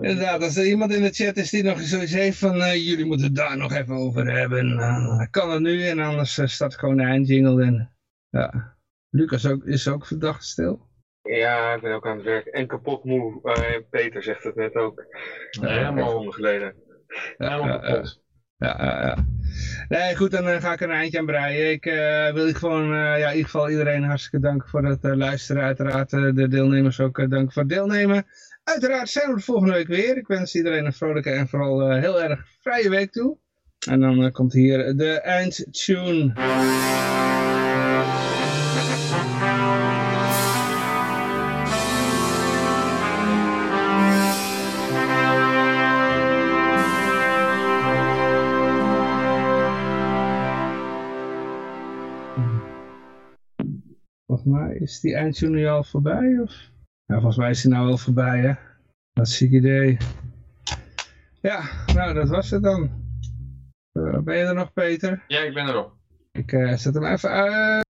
Inderdaad, als er iemand in de chat is die nog zoiets heeft van eh, jullie moeten het daar nog even over hebben, dan kan het nu en anders eh, staat gewoon de eindjingle in. Ja. Lucas ook, is ook verdacht stil. Ja, ik ben ook aan het werk. En kapot moe. Eh, Peter zegt het net ook. Ja, helemaal, seconde geleden. Helemaal ja, kapot. Ja, ja, ja. Nee, goed, dan eh, ga ik er een eindje aan breien. Ik eh, wil ik gewoon, eh, ja, in ieder geval iedereen hartstikke danken voor het luisteren. Uiteraard de deelnemers ook eh, dank voor het deelnemen. Uiteraard zijn we er volgende week weer. Ik wens iedereen een vrolijke en vooral heel erg vrije week toe. En dan komt hier de eindtune. Volgens mij is die eindtune nu al voorbij, of? Ja, volgens mij is die nou wel voorbij, hè? Dat is ziek idee. Ja, nou, dat was het dan. Eh, ben je er nog, Peter? Ja, ik ben erop. Ik eh, zet hem even uit.